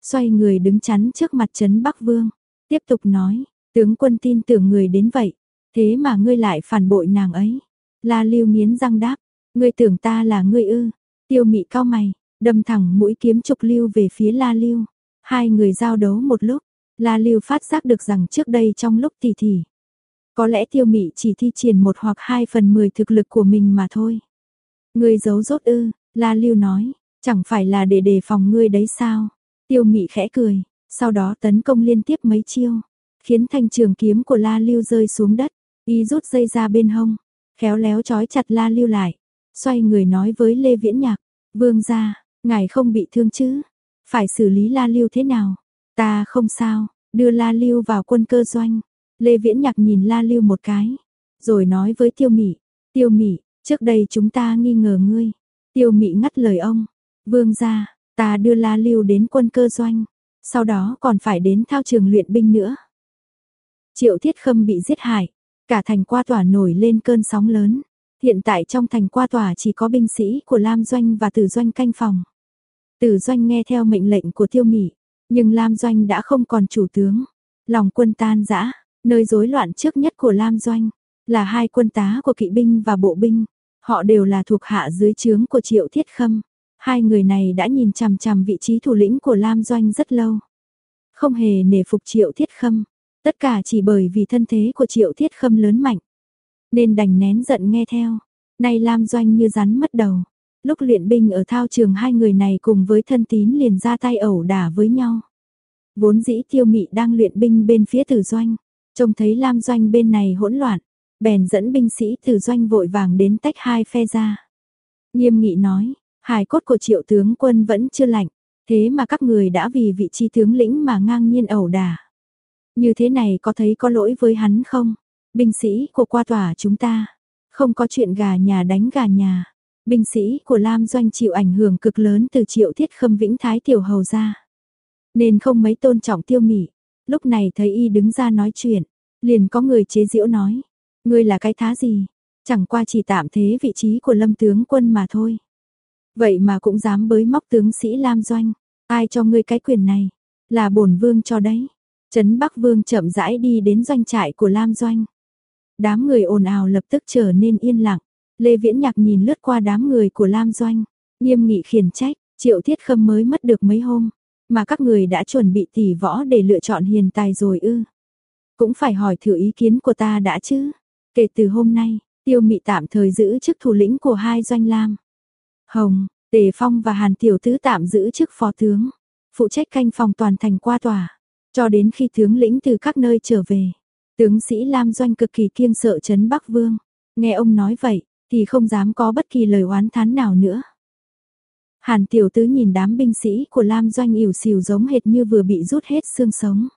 Xoay người đứng chắn trước mặt trấn Bắc Vương. Tiếp tục nói, tướng quân tin tưởng người đến vậy. Thế mà ngươi lại phản bội nàng ấy. La Lưu miến răng đáp, ngươi tưởng ta là ngươi ư. Tiêu mị cao mày, đâm thẳng mũi kiếm trục lưu về phía La Lưu. Hai người giao đấu một lúc, La Lưu phát giác được rằng trước đây trong lúc tỉ thỉ, có lẽ tiêu mị chỉ thi triển một hoặc hai phần mười thực lực của mình mà thôi. Ngươi giấu rốt ư, La Lưu nói, chẳng phải là để đề phòng ngươi đấy sao? Tiêu mị khẽ cười, sau đó tấn công liên tiếp mấy chiêu, khiến thanh trường kiếm của La Lưu rơi xuống đất, y rút dây ra bên hông, khéo léo trói chặt La Lưu lại, xoay người nói với Lê Viễn Nhạc, "Vương gia, ngài không bị thương chứ? Phải xử lý La Lưu thế nào?" "Ta không sao." Đưa La Lưu vào quân cơ doanh. Lê Viễn Nhạc nhìn La Lưu một cái, rồi nói với Tiêu Mị, "Tiêu Mị, trước đây chúng ta nghi ngờ ngươi." Tiêu Mị ngắt lời ông, "Vương gia, ta đưa La Lưu đến quân cơ doanh, sau đó còn phải đến thao trường luyện binh nữa." Triệu Thiết Khâm bị giết hại, cả thành qua tỏa nổi lên cơn sóng lớn. Hiện tại trong thành qua tòa chỉ có binh sĩ của Lam Doanh và Tử Doanh canh phòng. Tử Doanh nghe theo mệnh lệnh của Tiêu Mị, nhưng Lam Doanh đã không còn chủ tướng. Lòng quân tan rã, nơi rối loạn trước nhất của Lam Doanh là hai quân tá của kỵ binh và bộ binh. Họ đều là thuộc hạ dưới trướng của Triệu Thiết Khâm. Hai người này đã nhìn chằm chằm vị trí thủ lĩnh của Lam Doanh rất lâu. Không hề nể phục Triệu Thiết Khâm, tất cả chỉ bởi vì thân thế của Triệu Thiết Khâm lớn mạnh. Nên đành nén giận nghe theo. Nay Lam Doanh như rắn mất đầu. Lúc luyện binh ở thao trường hai người này cùng với thân tín liền ra tay ẩu đả với nhau. Vốn dĩ tiêu mị đang luyện binh bên phía tử doanh. Trông thấy Lam Doanh bên này hỗn loạn. Bèn dẫn binh sĩ tử doanh vội vàng đến tách hai phe ra. Nghiêm nghị nói, hài cốt của triệu tướng quân vẫn chưa lạnh. Thế mà các người đã vì vị trí tướng lĩnh mà ngang nhiên ẩu đả. Như thế này có thấy có lỗi với hắn không? Binh sĩ của qua tòa chúng ta, không có chuyện gà nhà đánh gà nhà. Binh sĩ của Lam Doanh chịu ảnh hưởng cực lớn từ triệu thiết khâm vĩnh thái tiểu hầu ra. Nên không mấy tôn trọng tiêu mỉ. Lúc này thấy y đứng ra nói chuyện, liền có người chế giễu nói. Ngươi là cái thá gì? Chẳng qua chỉ tạm thế vị trí của lâm tướng quân mà thôi. Vậy mà cũng dám bới móc tướng sĩ Lam Doanh. Ai cho ngươi cái quyền này? Là bổn vương cho đấy. Trấn Bắc Vương chậm rãi đi đến doanh trại của Lam Doanh. Đám người ồn ào lập tức trở nên yên lặng. Lê Viễn Nhạc nhìn lướt qua đám người của Lam Doanh, nghiêm nghị khiển trách, Triệu Thiết Khâm mới mất được mấy hôm, mà các người đã chuẩn bị tỉ võ để lựa chọn hiền tài rồi ư? Cũng phải hỏi thử ý kiến của ta đã chứ? Kể từ hôm nay, Tiêu Mị tạm thời giữ chức thủ lĩnh của hai doanh Lam. Hồng, Tề Phong và Hàn Tiểu Tứ tạm giữ chức phó tướng, phụ trách canh phòng toàn thành qua tòa, cho đến khi tướng lĩnh từ các nơi trở về. Tướng sĩ Lam Doanh cực kỳ kiêng sợ chấn Bắc Vương. Nghe ông nói vậy, thì không dám có bất kỳ lời oán thán nào nữa. Hàn tiểu tứ nhìn đám binh sĩ của Lam Doanh ỉu xìu giống hệt như vừa bị rút hết xương sống.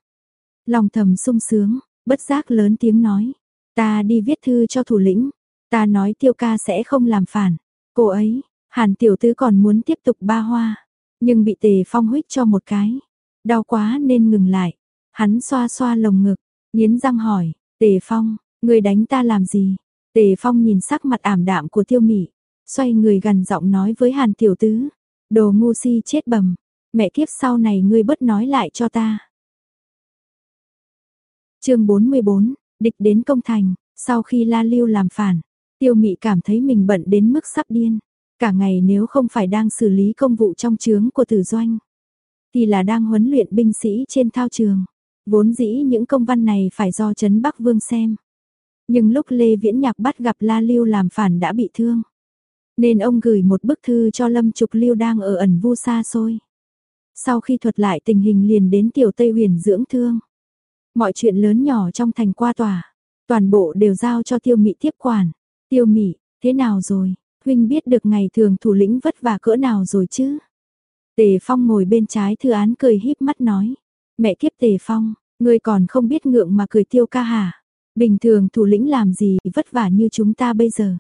Lòng thầm sung sướng, bất giác lớn tiếng nói. Ta đi viết thư cho thủ lĩnh. Ta nói tiêu ca sẽ không làm phản. Cô ấy, hàn tiểu tứ còn muốn tiếp tục ba hoa. Nhưng bị tề phong huyết cho một cái. Đau quá nên ngừng lại. Hắn xoa xoa lồng ngực, nghiến răng hỏi, tề phong, người đánh ta làm gì? Tề Phong nhìn sắc mặt ảm đạm của Tiêu Mị, xoay người gần giọng nói với Hàn Tiểu Tứ, đồ ngu si chết bầm, mẹ kiếp sau này ngươi bớt nói lại cho ta. Chương 44, địch đến công thành, sau khi La Lưu làm phản, Tiêu Mị cảm thấy mình bận đến mức sắp điên, cả ngày nếu không phải đang xử lý công vụ trong trướng của Tử Doanh, thì là đang huấn luyện binh sĩ trên thao trường. Vốn dĩ những công văn này phải do Trấn Bắc Vương xem. Nhưng lúc Lê Viễn Nhạc bắt gặp La Lưu làm phản đã bị thương. Nên ông gửi một bức thư cho Lâm Trục Lưu đang ở ẩn vu xa xôi. Sau khi thuật lại tình hình liền đến Tiểu Tây huyền dưỡng thương. Mọi chuyện lớn nhỏ trong thành qua tòa, toàn bộ đều giao cho Tiêu Mị tiếp quản. Tiêu Mị, thế nào rồi? Huynh biết được ngày thường thủ lĩnh vất vả cỡ nào rồi chứ? Tề Phong ngồi bên trái thư án cười híp mắt nói. Mẹ kiếp Tề Phong, ngươi còn không biết ngượng mà cười tiêu ca hả? Bình thường thủ lĩnh làm gì vất vả như chúng ta bây giờ.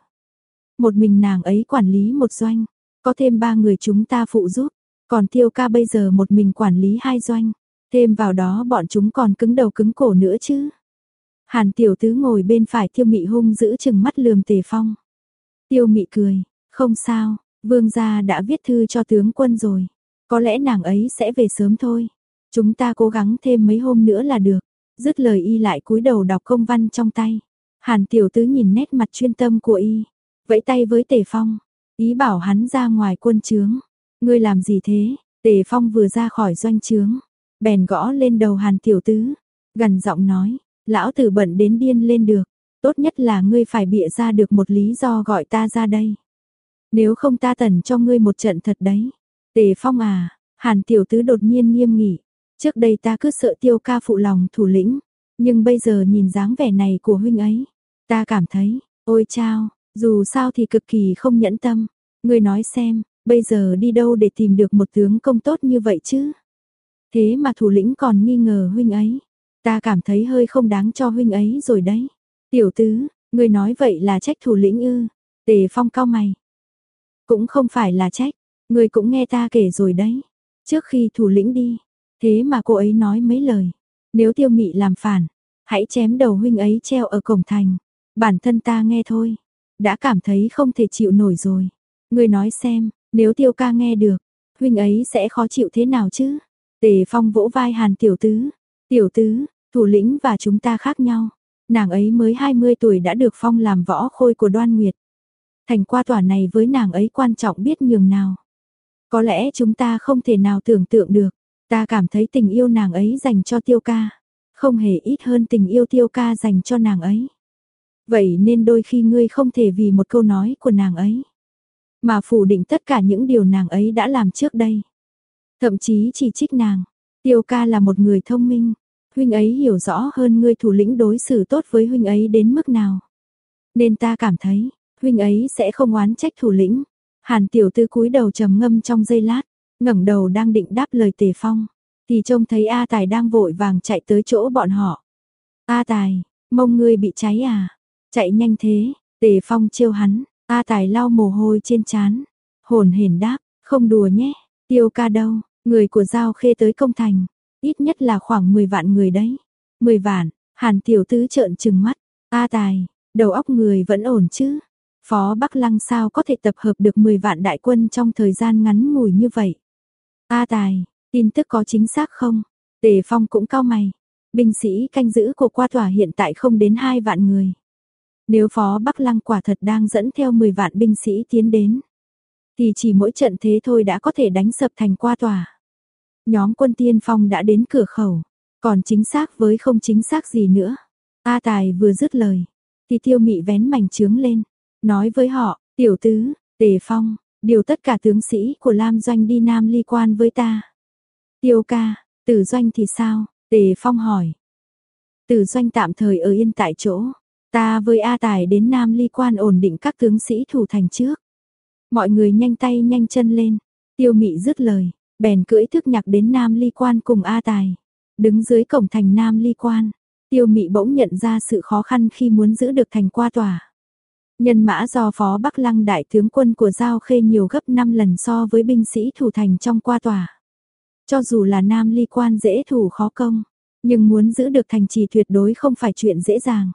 Một mình nàng ấy quản lý một doanh, có thêm ba người chúng ta phụ giúp, còn tiêu ca bây giờ một mình quản lý hai doanh, thêm vào đó bọn chúng còn cứng đầu cứng cổ nữa chứ. Hàn tiểu tứ ngồi bên phải tiêu mị hung giữ chừng mắt lườm tề phong. Tiêu mị cười, không sao, vương gia đã viết thư cho tướng quân rồi, có lẽ nàng ấy sẽ về sớm thôi. Chúng ta cố gắng thêm mấy hôm nữa là được. Dứt lời y lại cúi đầu đọc công văn trong tay. Hàn tiểu tứ nhìn nét mặt chuyên tâm của y, vẫy tay với Tề Phong, ý bảo hắn ra ngoài quân trướng. Ngươi làm gì thế? Tề Phong vừa ra khỏi doanh trướng, bèn gõ lên đầu Hàn tiểu tứ, gần giọng nói, lão tử bận đến điên lên được, tốt nhất là ngươi phải bịa ra được một lý do gọi ta ra đây. Nếu không ta tần cho ngươi một trận thật đấy. Tề Phong à, Hàn tiểu tứ đột nhiên nghiêm nghị, Trước đây ta cứ sợ tiêu ca phụ lòng thủ lĩnh, nhưng bây giờ nhìn dáng vẻ này của huynh ấy, ta cảm thấy, Ôi chao, dù sao thì cực kỳ không nhẫn tâm. Người nói xem, bây giờ đi đâu để tìm được một tướng công tốt như vậy chứ? Thế mà thủ lĩnh còn nghi ngờ huynh ấy. Ta cảm thấy hơi không đáng cho huynh ấy rồi đấy. Tiểu tứ, người nói vậy là trách thủ lĩnh ư. Tề phong cao mày. Cũng không phải là trách, người cũng nghe ta kể rồi đấy. Trước khi thủ lĩnh đi, thế mà cô ấy nói mấy lời. Nếu tiêu mị làm phản, hãy chém đầu huynh ấy treo ở cổng thành. Bản thân ta nghe thôi, đã cảm thấy không thể chịu nổi rồi. Người nói xem, nếu tiêu ca nghe được, huynh ấy sẽ khó chịu thế nào chứ? Tề phong vỗ vai hàn tiểu tứ. Tiểu tứ, thủ lĩnh và chúng ta khác nhau. Nàng ấy mới 20 tuổi đã được phong làm võ khôi của đoan nguyệt. Thành qua tòa này với nàng ấy quan trọng biết nhường nào. Có lẽ chúng ta không thể nào tưởng tượng được. Ta cảm thấy tình yêu nàng ấy dành cho tiêu ca. Không hề ít hơn tình yêu tiêu ca dành cho nàng ấy. Vậy nên đôi khi ngươi không thể vì một câu nói của nàng ấy. Mà phủ định tất cả những điều nàng ấy đã làm trước đây. Thậm chí chỉ trích nàng. Tiêu ca là một người thông minh. Huynh ấy hiểu rõ hơn ngươi thủ lĩnh đối xử tốt với huynh ấy đến mức nào. Nên ta cảm thấy, huynh ấy sẽ không oán trách thủ lĩnh. Hàn tiểu tư cúi đầu trầm ngâm trong giây lát, ngẩng đầu đang định đáp lời tề phong. Thì trông thấy A Tài đang vội vàng chạy tới chỗ bọn họ. A Tài, mông ngươi bị cháy à? Chạy nhanh thế, tề phong trêu hắn. A Tài lau mồ hôi trên trán. Hồn hển đáp, không đùa nhé, tiêu ca đâu, người của Giao Khê tới công thành. Ít nhất là khoảng 10 vạn người đấy. 10 vạn, Hàn tiểu tứ trợn trừng mắt. A Tài, đầu óc người vẫn ổn chứ? Phó Bắc Lăng sao có thể tập hợp được 10 vạn đại quân trong thời gian ngắn ngủi như vậy? A Tài, tin tức có chính xác không? Tề Phong cũng cao mày. Binh sĩ canh giữ của qua tòa hiện tại không đến 2 vạn người. Nếu Phó Bắc Lăng quả thật đang dẫn theo 10 vạn binh sĩ tiến đến, thì chỉ mỗi trận thế thôi đã có thể đánh sập thành qua tòa. Nhóm quân tiên phong đã đến cửa khẩu, còn chính xác với không chính xác gì nữa. A Tài vừa dứt lời, thì tiêu mị vén mảnh trướng lên, nói với họ, tiểu tứ, tề phong, điều tất cả tướng sĩ của Lam Doanh đi Nam ly quan với ta. Tiêu ca, tử doanh thì sao? Tề phong hỏi. Tử doanh tạm thời ở yên tại chỗ. Ta với A Tài đến Nam ly quan ổn định các tướng sĩ thủ thành trước. Mọi người nhanh tay nhanh chân lên. Tiêu mị dứt lời, bèn cưỡi thức nhạc đến Nam ly quan cùng A Tài. Đứng dưới cổng thành Nam ly quan, tiêu mị bỗng nhận ra sự khó khăn khi muốn giữ được thành qua tòa. Nhân mã do Phó Bắc Lăng đại tướng quân của Giao Khê nhiều gấp 5 lần so với binh sĩ thủ thành trong qua tòa. Cho dù là Nam ly quan dễ thủ khó công, nhưng muốn giữ được thành trì tuyệt đối không phải chuyện dễ dàng.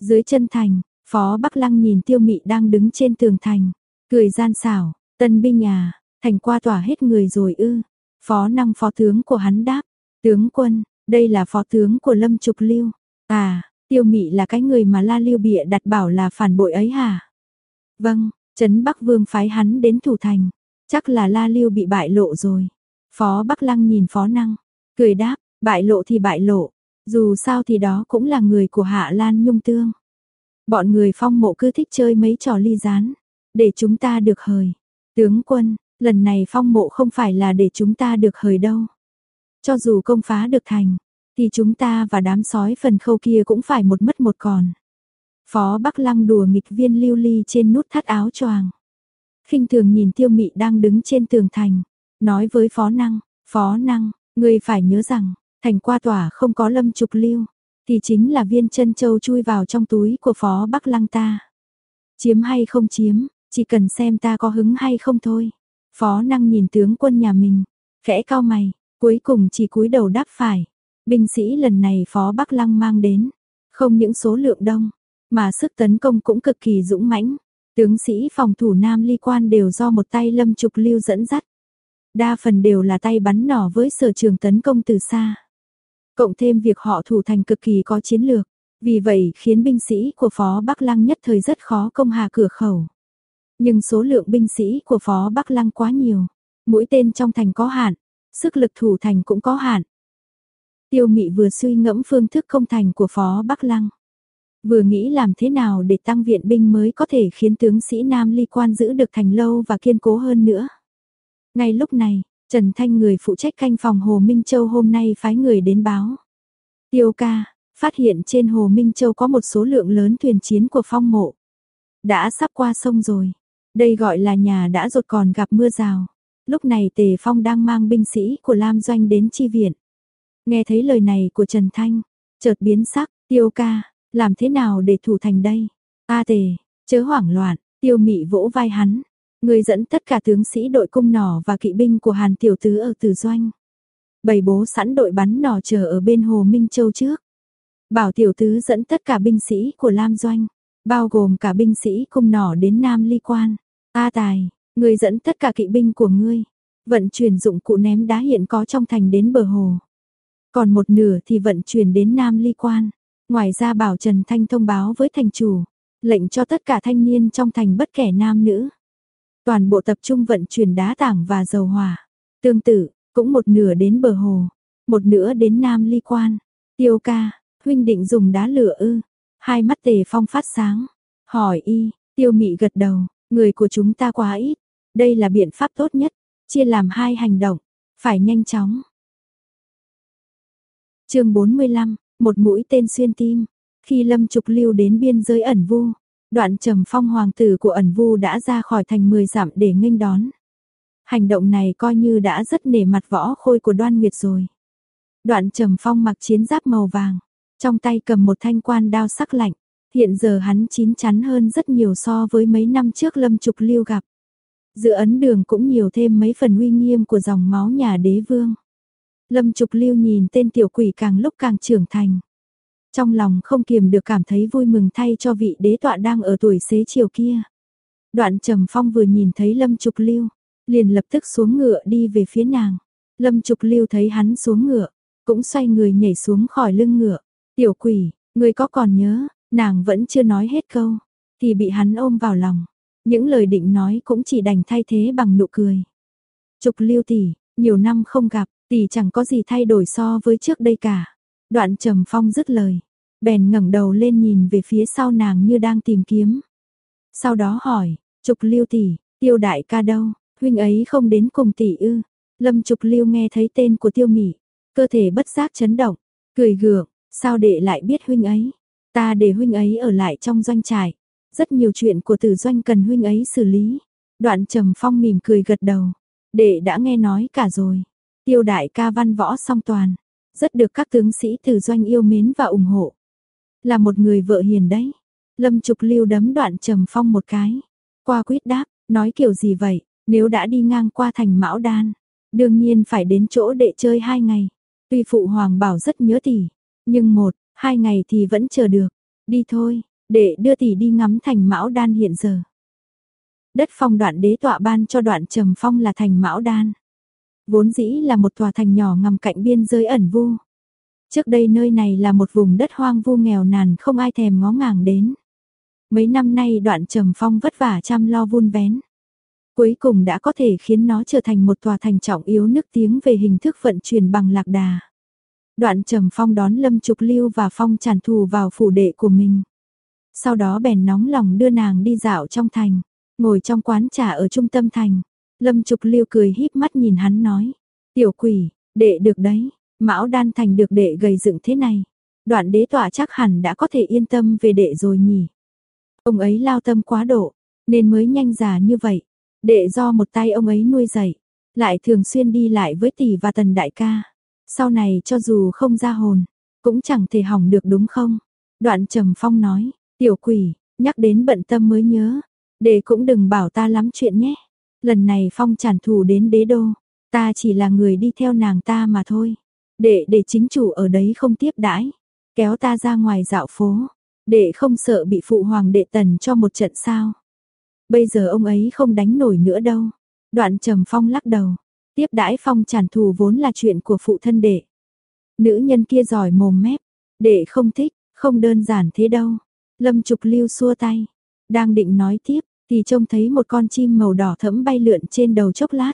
Dưới chân thành, Phó Bắc Lăng nhìn Tiêu Mị đang đứng trên tường thành, cười gian xảo, "Tân binh à, thành qua tòa hết người rồi ư?" Phó Năng phó tướng của hắn đáp, "Tướng quân, đây là phó tướng của Lâm Trục Lưu." "À, Tiêu Mị là cái người mà La Lưu bịa đặt bảo là phản bội ấy hả?" "Vâng, Trấn Bắc Vương phái hắn đến thủ thành, chắc là La Lưu bị bại lộ rồi." Phó Bắc Lăng nhìn Phó Năng, cười đáp, "Bại lộ thì bại lộ, dù sao thì đó cũng là người của Hạ Lan Nhung Tương. Bọn người phong mộ cứ thích chơi mấy trò ly gián, để chúng ta được hời. Tướng quân, lần này phong mộ không phải là để chúng ta được hời đâu. Cho dù công phá được thành, thì chúng ta và đám sói phần khâu kia cũng phải một mất một còn. Phó Bắc Lăng đùa nghịch viên lưu ly trên nút thắt áo choàng. khinh thường nhìn tiêu mị đang đứng trên tường thành, nói với phó năng, phó năng, người phải nhớ rằng, Thành qua tỏa không có lâm trục lưu, thì chính là viên chân châu chui vào trong túi của phó Bắc Lăng ta. Chiếm hay không chiếm, chỉ cần xem ta có hứng hay không thôi. Phó năng nhìn tướng quân nhà mình, khẽ cao mày, cuối cùng chỉ cúi đầu đáp phải. Binh sĩ lần này phó Bắc Lăng mang đến, không những số lượng đông, mà sức tấn công cũng cực kỳ dũng mãnh. Tướng sĩ phòng thủ Nam Ly Quan đều do một tay lâm trục lưu dẫn dắt. Đa phần đều là tay bắn nỏ với sở trường tấn công từ xa. Cộng thêm việc họ thủ thành cực kỳ có chiến lược, vì vậy khiến binh sĩ của Phó Bắc Lăng nhất thời rất khó công hà cửa khẩu. Nhưng số lượng binh sĩ của Phó Bắc Lăng quá nhiều, mũi tên trong thành có hạn, sức lực thủ thành cũng có hạn. Tiêu Mị vừa suy ngẫm phương thức công thành của Phó Bắc Lăng, vừa nghĩ làm thế nào để tăng viện binh mới có thể khiến tướng sĩ Nam Ly Quan giữ được thành lâu và kiên cố hơn nữa. Ngay lúc này, Trần Thanh người phụ trách canh phòng Hồ Minh Châu hôm nay phái người đến báo. Tiêu ca, phát hiện trên Hồ Minh Châu có một số lượng lớn thuyền chiến của phong mộ. đã sắp qua sông rồi. Đây gọi là nhà đã rột còn gặp mưa rào. Lúc này Tề Phong đang mang binh sĩ của Lam Doanh đến chi viện. Nghe thấy lời này của Trần Thanh, chợt biến sắc, tiêu ca, làm thế nào để thủ thành đây? A tề, chớ hoảng loạn, tiêu mị vỗ vai hắn. Người dẫn tất cả tướng sĩ đội cung nỏ và kỵ binh của Hàn Tiểu Tứ ở Tử Doanh. Bày bố sẵn đội bắn nỏ chờ ở bên Hồ Minh Châu trước. Bảo Tiểu Tứ dẫn tất cả binh sĩ của Lam Doanh, bao gồm cả binh sĩ cung nỏ đến Nam Ly Quan. A Tài, người dẫn tất cả kỵ binh của ngươi, vận chuyển dụng cụ ném đá hiện có trong thành đến bờ hồ. Còn một nửa thì vận chuyển đến Nam Ly Quan. Ngoài ra bảo Trần Thanh thông báo với thành chủ, lệnh cho tất cả thanh niên trong thành bất kể nam nữ. Toàn bộ tập trung vận chuyển đá tảng và dầu hỏa. Tương tự, cũng một nửa đến bờ hồ, một nửa đến Nam Ly Quan. Tiêu ca, huynh định dùng đá lửa ư? Hai mắt tề phong phát sáng. Hỏi y, tiêu mị gật đầu, người của chúng ta quá ít. Đây là biện pháp tốt nhất, chia làm hai hành động, phải nhanh chóng chương 45, một mũi tên xuyên tim. Khi Lâm Trục Lưu đến biên giới ẩn vu, đoạn trầm phong hoàng tử của ẩn vu đã ra khỏi thành 10 dặm để nghênh đón. Hành động này coi như đã rất nể mặt võ khôi của đoan nguyệt rồi. Đoạn trầm phong mặc chiến giáp màu vàng, trong tay cầm một thanh quan đao sắc lạnh. Hiện giờ hắn chín chắn hơn rất nhiều so với mấy năm trước Lâm Trục Lưu gặp. Giữa ấn đường cũng nhiều thêm mấy phần uy nghiêm của dòng máu nhà đế vương. Lâm Trục Lưu nhìn tên tiểu quỷ càng lúc càng trưởng thành. Trong lòng không kiềm được cảm thấy vui mừng thay cho vị đế tọa đang ở tuổi xế chiều kia. Đoạn Trầm Phong vừa nhìn thấy Lâm Trục Lưu, liền lập tức xuống ngựa đi về phía nàng. Lâm Trục Lưu thấy hắn xuống ngựa, cũng xoay người nhảy xuống khỏi lưng ngựa. Tiểu quỷ, người có còn nhớ, nàng vẫn chưa nói hết câu, thì bị hắn ôm vào lòng. Những lời định nói cũng chỉ đành thay thế bằng nụ cười. Trục Lưu tỷ, nhiều năm không gặp, tỷ chẳng có gì thay đổi so với trước đây cả. Đoạn Trầm Phong dứt lời, bèn ngẩng đầu lên nhìn về phía sau nàng như đang tìm kiếm. Sau đó hỏi, Trục Lưu tỷ, Tiêu đại ca đâu? Huynh ấy không đến cùng tỷ ư? Lâm Trục Lưu nghe thấy tên của Tiêu mỉ, cơ thể bất giác chấn động, cười gượng, sao đệ lại biết huynh ấy? Ta để huynh ấy ở lại trong doanh trại. Rất nhiều chuyện của tử doanh cần huynh ấy xử lý. Đoạn Trầm Phong mỉm cười gật đầu. Đệ đã nghe nói cả rồi. Tiêu đại ca văn võ song toàn, rất được các tướng sĩ từ doanh yêu mến và ủng hộ. Là một người vợ hiền đấy. Lâm Trục Lưu đấm Đoạn Trầm Phong một cái. Qua quyết đáp, nói kiểu gì vậy? Nếu đã đi ngang qua thành Mão Đan, đương nhiên phải đến chỗ đệ chơi hai ngày. Tuy phụ hoàng bảo rất nhớ tỷ, nhưng một, hai ngày thì vẫn chờ được. Đi thôi, để đưa tỷ đi ngắm thành Mão Đan hiện giờ. Đất phong đoạn đế tọa ban cho đoạn trầm phong là thành Mão Đan. Vốn dĩ là một tòa thành nhỏ ngầm cạnh biên giới ẩn vu. Trước đây nơi này là một vùng đất hoang vu nghèo nàn không ai thèm ngó ngàng đến. Mấy năm nay đoạn trầm phong vất vả chăm lo vun vén. Cuối cùng đã có thể khiến nó trở thành một tòa thành trọng yếu nước tiếng về hình thức vận chuyển bằng lạc đà. Đoạn trầm phong đón Lâm Trục Lưu và Phong tràn thù vào phủ đệ của mình. Sau đó bèn nóng lòng đưa nàng đi dạo trong thành, ngồi trong quán trà ở trung tâm thành. Lâm Trục liêu cười híp mắt nhìn hắn nói, tiểu quỷ, đệ được đấy, mão đan thành được đệ gầy dựng thế này. Đoạn đế tỏa chắc hẳn đã có thể yên tâm về đệ rồi nhỉ. Ông ấy lao tâm quá độ, nên mới nhanh già như vậy. Đệ do một tay ông ấy nuôi dạy, lại thường xuyên đi lại với tỷ và tần đại ca. Sau này cho dù không ra hồn, cũng chẳng thể hỏng được đúng không? Đoạn trầm phong nói, tiểu quỷ, nhắc đến bận tâm mới nhớ, đệ cũng đừng bảo ta lắm chuyện nhé. Lần này phong tràn thù đến đế đô, ta chỉ là người đi theo nàng ta mà thôi. Đệ để chính chủ ở đấy không tiếp đãi, kéo ta ra ngoài dạo phố. Đệ không sợ bị phụ hoàng đệ tần cho một trận sao. Bây giờ ông ấy không đánh nổi nữa đâu. Đoạn trầm phong lắc đầu. Tiếp đãi phong tràn thù vốn là chuyện của phụ thân đệ. Nữ nhân kia giỏi mồm mép. Đệ không thích, không đơn giản thế đâu. Lâm trục lưu xua tay. Đang định nói tiếp, thì trông thấy một con chim màu đỏ thẫm bay lượn trên đầu chốc lát.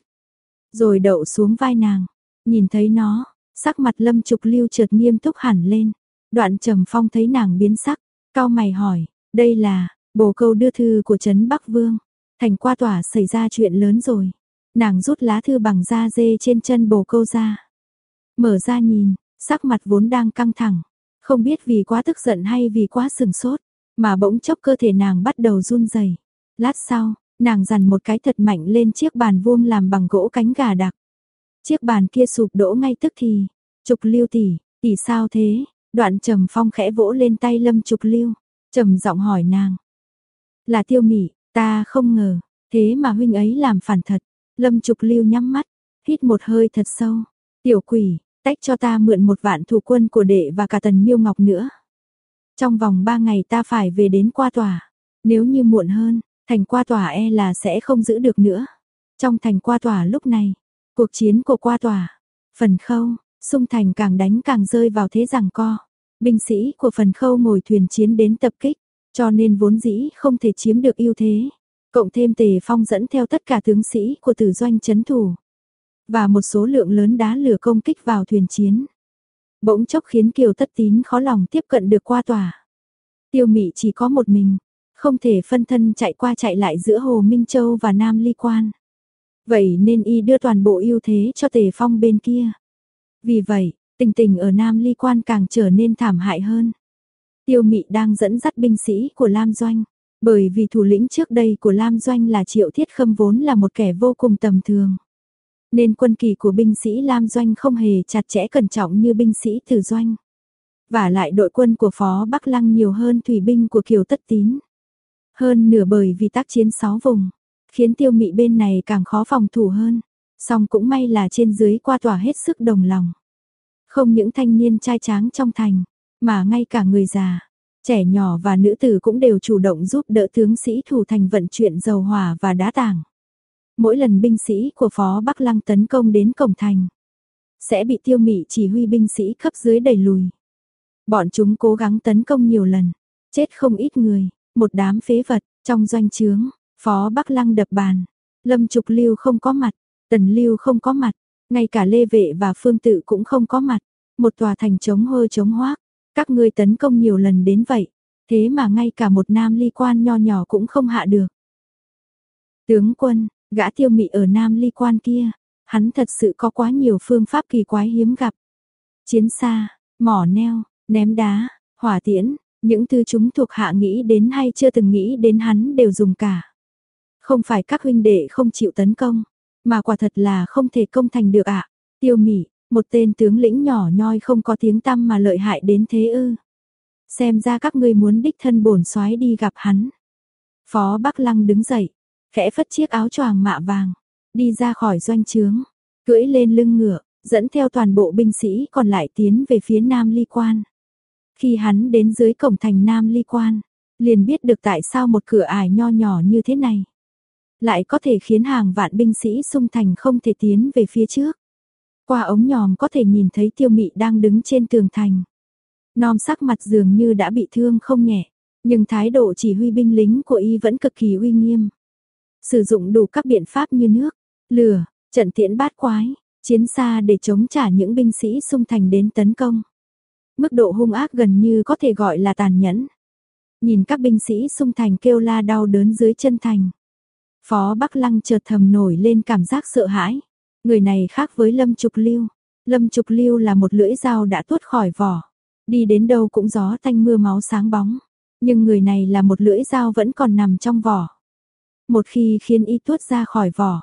Rồi đậu xuống vai nàng. Nhìn thấy nó, sắc mặt lâm trục lưu chợt nghiêm túc hẳn lên. Đoạn trầm phong thấy nàng biến sắc, cao mày hỏi, đây là, bồ câu đưa thư của Trấn Bắc Vương. Thành qua tỏa xảy ra chuyện lớn rồi. Nàng rút lá thư bằng da dê trên chân bồ câu ra. Mở ra nhìn, sắc mặt vốn đang căng thẳng. Không biết vì quá tức giận hay vì quá sừng sốt. mà bỗng chốc cơ thể nàng bắt đầu run rẩy. Lát sau, nàng dằn một cái thật mạnh lên chiếc bàn vuông làm bằng gỗ cánh gà đặc. Chiếc bàn kia sụp đổ ngay tức thì. Trục Lưu tỷ, tỷ sao thế? Đoạn Trầm Phong khẽ vỗ lên tay Lâm Trục Lưu, trầm giọng hỏi nàng. Là Tiêu mỉ, ta không ngờ, thế mà huynh ấy làm phản thật. Lâm Trục Lưu nhắm mắt, hít một hơi thật sâu. Tiểu quỷ, tách cho ta mượn một vạn thủ quân của đệ và cả tần miêu ngọc nữa. Trong vòng ba ngày ta phải về đến qua tòa. Nếu như muộn hơn, thành qua tòa e là sẽ không giữ được nữa. Trong thành qua tòa lúc này, cuộc chiến của qua tòa, phần khâu, sung thành càng đánh càng rơi vào thế rằng co. Binh sĩ của phần khâu ngồi thuyền chiến đến tập kích, cho nên vốn dĩ không thể chiếm được ưu thế. Cộng thêm tề phong dẫn theo tất cả tướng sĩ của tử doanh chấn thủ. Và một số lượng lớn đá lửa công kích vào thuyền chiến. Bỗng chốc khiến Kiều Tất Tín khó lòng tiếp cận được qua tòa. Tiêu Mị chỉ có một mình, không thể phân thân chạy qua chạy lại giữa Hồ Minh Châu và Nam Ly Quan. Vậy nên y đưa toàn bộ ưu thế cho Tề Phong bên kia. Vì vậy, tình tình ở Nam Ly Quan càng trở nên thảm hại hơn. Tiêu Mị đang dẫn dắt binh sĩ của Lam Doanh, bởi vì thủ lĩnh trước đây của Lam Doanh là Triệu Thiết Khâm vốn là một kẻ vô cùng tầm thường. Nên quân kỳ của binh sĩ Lam Doanh không hề chặt chẽ cẩn trọng như binh sĩ Tử Doanh. Và lại đội quân của Phó Bắc Lăng nhiều hơn thủy binh của Kiều Tất Tín. Hơn nửa bởi vì tác chiến sáu vùng, khiến tiêu mị bên này càng khó phòng thủ hơn. Song cũng may là trên dưới qua tỏa hết sức đồng lòng. Không những thanh niên trai tráng trong thành, mà ngay cả người già, trẻ nhỏ và nữ tử cũng đều chủ động giúp đỡ tướng sĩ thủ thành vận chuyển dầu hỏa và đá tảng. Mỗi lần binh sĩ của Phó Bắc Lăng tấn công đến cổng thành, sẽ bị tiêu mị chỉ huy binh sĩ cấp dưới đẩy lùi. Bọn chúng cố gắng tấn công nhiều lần, chết không ít người, một đám phế vật, trong doanh trướng, Phó Bắc Lăng đập bàn, Lâm Trục Lưu không có mặt, Tần Lưu không có mặt, ngay cả Lê Vệ và Phương Tự cũng không có mặt, một tòa thành chống hơ chống hoác, các ngươi tấn công nhiều lần đến vậy, thế mà ngay cả một nam ly quan nho nhỏ cũng không hạ được. Tướng quân, gã tiêu mị ở nam ly quan kia, hắn thật sự có quá nhiều phương pháp kỳ quái hiếm gặp. Chiến xa, mỏ neo, ném đá, hỏa tiễn, những thứ chúng thuộc hạ nghĩ đến hay chưa từng nghĩ đến hắn đều dùng cả. Không phải các huynh đệ không chịu tấn công, mà quả thật là không thể công thành được ạ. Tiêu mỉ một tên tướng lĩnh nhỏ nhoi không có tiếng tăm mà lợi hại đến thế ư? Xem ra các ngươi muốn đích thân bổn soái đi gặp hắn. Phó Bắc Lăng đứng dậy, khẽ phất chiếc áo choàng mạ vàng, đi ra khỏi doanh trướng, cưỡi lên lưng ngựa, dẫn theo toàn bộ binh sĩ còn lại tiến về phía Nam Ly Quan. Khi hắn đến dưới cổng thành Nam Ly Quan, liền biết được tại sao một cửa ải nho nhỏ như thế này lại có thể khiến hàng vạn binh sĩ xung thành không thể tiến về phía trước. Qua ống nhòm có thể nhìn thấy tiêu mị đang đứng trên tường thành. Nom sắc mặt dường như đã bị thương không nhẹ, nhưng thái độ chỉ huy binh lính của y vẫn cực kỳ uy nghiêm. Sử dụng đủ các biện pháp như nước, lửa, trận tiễn bát quái, chiến xa để chống trả những binh sĩ xung thành đến tấn công. Mức độ hung ác gần như có thể gọi là tàn nhẫn. Nhìn các binh sĩ xung thành kêu la đau đớn dưới chân thành. Phó Bắc Lăng chợt thầm nổi lên cảm giác sợ hãi. Người này khác với Lâm Trục Lưu. Lâm Trục Lưu là một lưỡi dao đã tuốt khỏi vỏ. Đi đến đâu cũng gió tanh mưa máu sáng bóng. Nhưng người này là một lưỡi dao vẫn còn nằm trong vỏ. Một khi khiến y tuốt ra khỏi vỏ,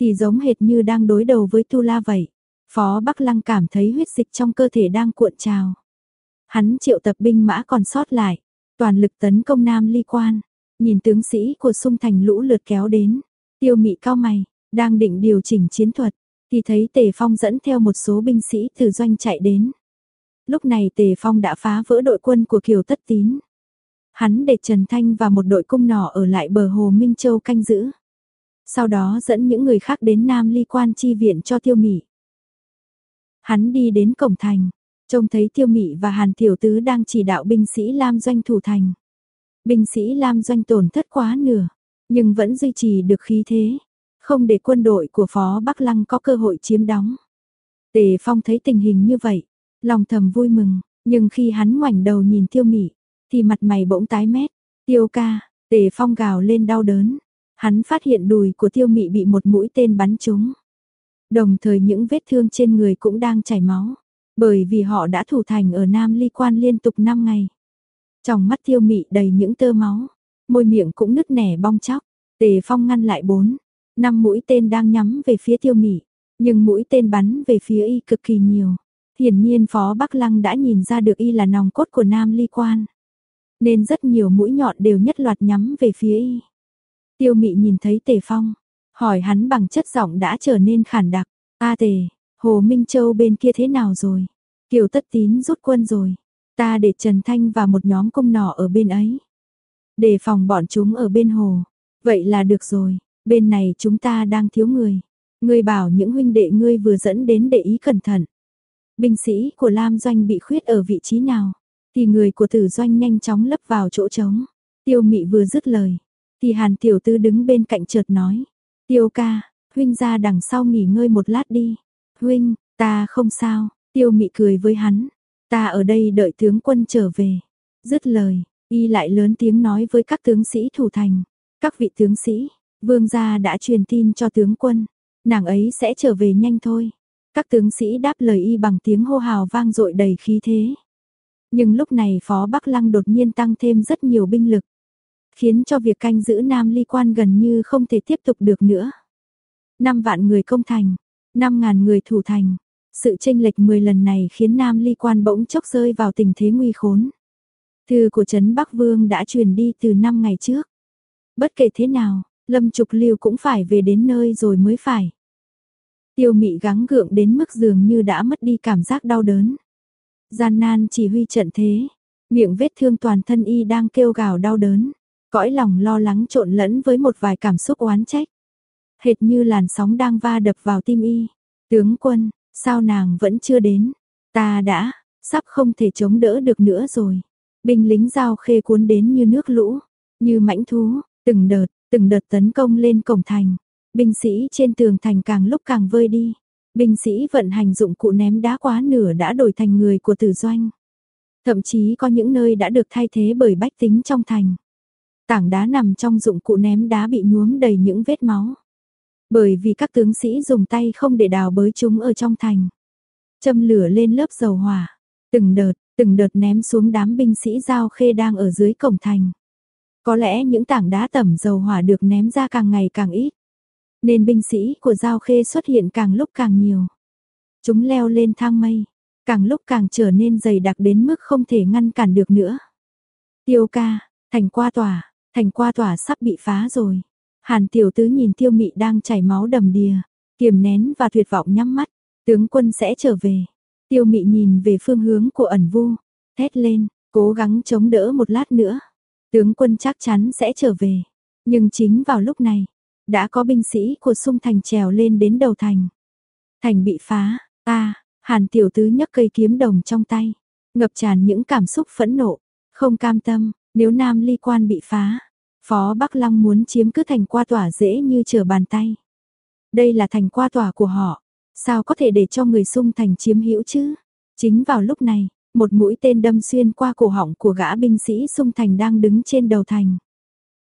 thì giống hệt như đang đối đầu với Tu La vậy. Phó Bắc Lăng cảm thấy huyết dịch trong cơ thể đang cuộn trào. Hắn triệu tập binh mã còn sót lại, toàn lực tấn công Nam Ly Quan. Nhìn tướng sĩ của sung thành lũ lượt kéo đến, tiêu mị cao mày, đang định điều chỉnh chiến thuật, thì thấy Tề Phong dẫn theo một số binh sĩ từ doanh chạy đến. Lúc này Tề Phong đã phá vỡ đội quân của Kiều Tất Tín. Hắn để Trần Thanh và một đội cung nỏ ở lại bờ hồ Minh Châu canh giữ. Sau đó dẫn những người khác đến Nam Ly Quan chi viện cho Tiêu Mị. Hắn đi đến cổng thành, trông thấy Tiêu Mị và Hàn Tiểu Tứ đang chỉ đạo binh sĩ Lam Doanh thủ thành. Binh sĩ Lam doanh tổn thất quá nửa, nhưng vẫn duy trì được khí thế, không để quân đội của Phó Bắc Lăng có cơ hội chiếm đóng. Tề Phong thấy tình hình như vậy, lòng thầm vui mừng, nhưng khi hắn ngoảnh đầu nhìn Tiêu Mị, thì mặt mày bỗng tái mét. Tiêu ca, Tề Phong gào lên đau đớn. Hắn phát hiện đùi của Tiêu Mị bị một mũi tên bắn trúng. Đồng thời những vết thương trên người cũng đang chảy máu, bởi vì họ đã thủ thành ở Nam Ly Quan liên tục 5 ngày. Trong mắt tiêu mị đầy những tơ máu, môi miệng cũng nứt nẻ bong chóc. Tề Phong ngăn lại bốn, năm mũi tên đang nhắm về phía tiêu mị, nhưng mũi tên bắn về phía y cực kỳ nhiều. Hiển nhiên Phó Bắc Lăng đã nhìn ra được y là nòng cốt của Nam Ly Quan. Nên rất nhiều mũi nhọn đều nhất loạt nhắm về phía y. Tiêu mị nhìn thấy Tề Phong, hỏi hắn bằng chất giọng đã trở nên khản đặc. A Tề, Hồ Minh Châu bên kia thế nào rồi? Kiều Tất Tín rút quân rồi. Ta để Trần Thanh và một nhóm công nỏ ở bên ấy. Để phòng bọn chúng ở bên hồ. Vậy là được rồi, bên này chúng ta đang thiếu người. Ngươi bảo những huynh đệ ngươi vừa dẫn đến để ý cẩn thận. Binh sĩ của Lam Doanh bị khuyết ở vị trí nào? Thì người của tử doanh nhanh chóng lấp vào chỗ trống. Tiêu mị vừa dứt lời. Thì hàn tiểu tư đứng bên cạnh chợt nói. Tiêu ca, huynh ra đằng sau nghỉ ngơi một lát đi. Huynh, ta không sao. Tiêu mị cười với hắn. Ta ở đây đợi tướng quân trở về. Dứt lời, y lại lớn tiếng nói với các tướng sĩ thủ thành. Các vị tướng sĩ, vương gia đã truyền tin cho tướng quân. Nàng ấy sẽ trở về nhanh thôi. Các tướng sĩ đáp lời y bằng tiếng hô hào vang dội đầy khí thế. Nhưng lúc này Phó Bắc Lăng đột nhiên tăng thêm rất nhiều binh lực, khiến cho việc canh giữ Nam Ly Quan gần như không thể tiếp tục được nữa. 5 vạn người công thành, 5 ngàn người thủ thành. Sự chênh lệch 10 lần này khiến Nam Ly Quan bỗng chốc rơi vào tình thế nguy khốn. Thư của Trấn Bắc Vương đã truyền đi từ 5 ngày trước. Bất kể thế nào, Lâm Trục Lưu cũng phải về đến nơi rồi mới phải. Tiêu mị gắng gượng đến mức dường như đã mất đi cảm giác đau đớn. Gian nan chỉ huy trận thế, miệng vết thương toàn thân y đang kêu gào đau đớn, cõi lòng lo lắng trộn lẫn với một vài cảm xúc oán trách. Hệt như làn sóng đang va đập vào tim y. Tướng quân, sao nàng vẫn chưa đến? Ta đã, sắp không thể chống đỡ được nữa rồi. Binh lính giao khê cuốn đến như nước lũ, như mãnh thú, từng đợt, từng đợt tấn công lên cổng thành. Binh sĩ trên tường thành càng lúc càng vơi đi. Binh sĩ vận hành dụng cụ ném đá quá nửa đã đổi thành người của tử doanh. Thậm chí có những nơi đã được thay thế bởi bách tính trong thành. Tảng đá nằm trong dụng cụ ném đá bị nhuốm đầy những vết máu. Bởi vì các tướng sĩ dùng tay không để đào bới chúng ở trong thành. Châm lửa lên lớp dầu hỏa, từng đợt, từng đợt ném xuống đám binh sĩ giao khê đang ở dưới cổng thành. Có lẽ những tảng đá tẩm dầu hỏa được ném ra càng ngày càng ít. Nên binh sĩ của Giao Khê xuất hiện càng lúc càng nhiều. Chúng leo lên thang mây, càng lúc càng trở nên dày đặc đến mức không thể ngăn cản được nữa. Tiêu ca, thành qua tòa, thành qua tòa sắp bị phá rồi. Hàn tiểu tứ nhìn tiêu mị đang chảy máu đầm đìa, kiềm nén và tuyệt vọng nhắm mắt, tướng quân sẽ trở về. Tiêu mị nhìn về phương hướng của ẩn vu, thét lên, cố gắng chống đỡ một lát nữa. Tướng quân chắc chắn sẽ trở về. Nhưng chính vào lúc này, đã có binh sĩ của sung thành trèo lên đến đầu thành. Thành bị phá, ta, hàn tiểu tứ nhấc cây kiếm đồng trong tay, ngập tràn những cảm xúc phẫn nộ, không cam tâm, nếu nam ly quan bị phá, phó Bắc Lăng muốn chiếm cứ thành qua tỏa dễ như trở bàn tay. Đây là thành qua tỏa của họ, sao có thể để cho người sung thành chiếm hữu chứ? Chính vào lúc này, một mũi tên đâm xuyên qua cổ họng của gã binh sĩ sung thành đang đứng trên đầu thành.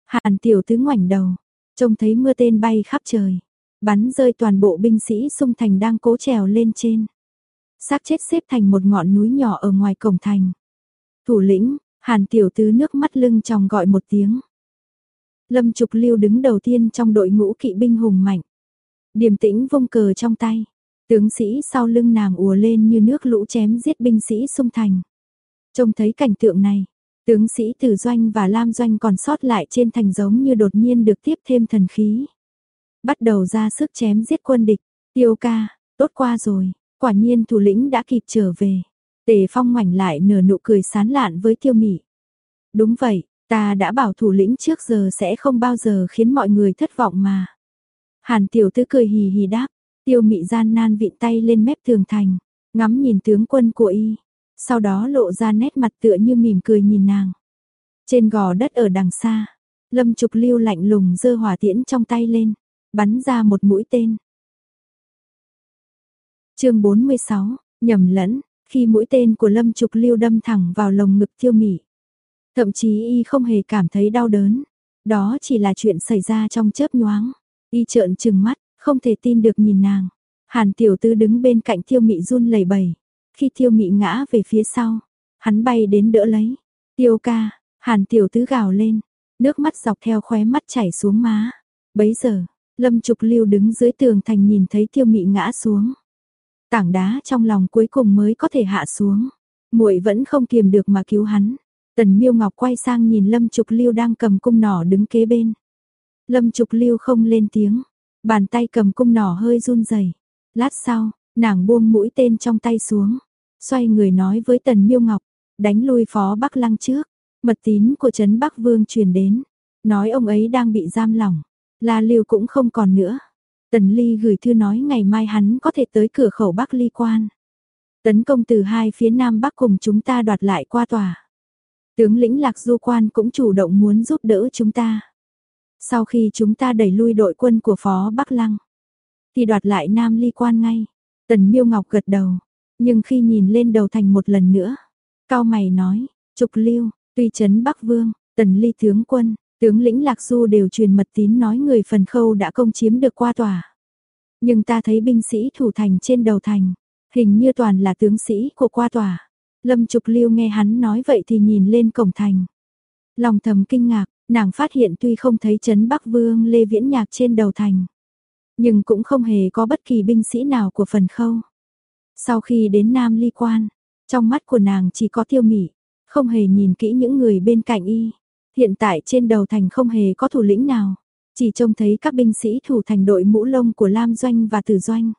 Hàn tiểu tứ ngoảnh đầu, trông thấy mưa tên bay khắp trời, bắn rơi toàn bộ binh sĩ xung thành đang cố trèo lên trên. Xác chết xếp thành một ngọn núi nhỏ ở ngoài cổng thành. Thủ lĩnh, Hàn tiểu tứ nước mắt lưng tròng gọi một tiếng. Lâm Trục Lưu đứng đầu tiên trong đội ngũ kỵ binh hùng mạnh. Điềm tĩnh vung cờ trong tay, tướng sĩ sau lưng nàng ùa lên như nước lũ chém giết binh sĩ xung thành. Trông thấy cảnh tượng này, Tướng sĩ Từ Doanh và Lam Doanh còn sót lại trên thành giống như đột nhiên được tiếp thêm thần khí. Bắt đầu ra sức chém giết quân địch, tiêu ca, tốt qua rồi, quả nhiên thủ lĩnh đã kịp trở về. Tề Phong ngoảnh lại nở nụ cười sán lạn với tiêu mị. Đúng vậy, ta đã bảo thủ lĩnh trước giờ sẽ không bao giờ khiến mọi người thất vọng mà. Hàn tiểu tư cười hì hì đáp, tiêu mị gian nan vịn tay lên mép tường thành, ngắm nhìn tướng quân của y, sau đó lộ ra nét mặt tựa như mỉm cười nhìn nàng. Trên gò đất ở đằng xa, Lâm Trục Lưu lạnh lùng giơ hỏa tiễn trong tay lên, bắn ra một mũi tên. Chương 46, nhầm lẫn, khi mũi tên của Lâm Trục Lưu đâm thẳng vào lồng ngực Tiêu Mị. Thậm chí y không hề cảm thấy đau đớn, đó chỉ là chuyện xảy ra trong chớp nhoáng. Y trợn trừng mắt, không thể tin được nhìn nàng. Hàn Tiểu Tư đứng bên cạnh Tiêu Mị run lẩy bẩy, khi tiêu mị ngã về phía sau, hắn bay đến đỡ lấy. Tiêu ca, Hàn tiểu Tư gào lên, nước mắt dọc theo khóe mắt chảy xuống má. Bấy giờ, Lâm Trục Lưu đứng dưới tường thành nhìn thấy Tiêu Mị ngã xuống. Tảng đá trong lòng cuối cùng mới có thể hạ xuống. Muội vẫn không kiềm được mà cứu hắn. Tần Miêu Ngọc quay sang nhìn Lâm Trục Lưu đang cầm cung nỏ đứng kế bên. Lâm Trục Lưu không lên tiếng, bàn tay cầm cung nỏ hơi run rẩy. Lát sau, nàng buông mũi tên trong tay xuống, xoay người nói với Tần Miêu Ngọc, đánh lui Phó Bắc Lăng trước. Mật tín của trấn Bắc Vương truyền đến, nói ông ấy đang bị giam lỏng, La Lưu cũng không còn nữa. Tần Ly gửi thư nói ngày mai hắn có thể tới cửa khẩu Bắc Ly quan. Tấn công từ hai phía Nam Bắc cùng chúng ta đoạt lại qua tòa. Tướng lĩnh Lạc Du Quan cũng chủ động muốn giúp đỡ chúng ta. Sau khi chúng ta đẩy lui đội quân của Phó Bắc Lăng, thì đoạt lại Nam Ly Quan ngay. Tần Miêu Ngọc gật đầu, nhưng khi nhìn lên đầu thành một lần nữa, cao mày nói, Trục Lưu, tuy chấn Bắc Vương, Tần Ly tướng quân, tướng lĩnh Lạc Du đều truyền mật tín nói người phần khâu đã công chiếm được qua tòa. Nhưng ta thấy binh sĩ thủ thành trên đầu thành, hình như toàn là tướng sĩ của qua tòa. Lâm Trục Lưu nghe hắn nói vậy thì nhìn lên cổng thành. Lòng thầm kinh ngạc, nàng phát hiện tuy không thấy trấn Bắc Vương Lê Viễn Nhạc trên đầu thành, nhưng cũng không hề có bất kỳ binh sĩ nào của phần khâu. Sau khi đến Nam Ly Quan, trong mắt của nàng chỉ có tiêu mỉ, không hề nhìn kỹ những người bên cạnh y. Hiện tại trên đầu thành không hề có thủ lĩnh nào, chỉ trông thấy các binh sĩ thủ thành đội mũ lông của Lam Doanh và Tử Doanh.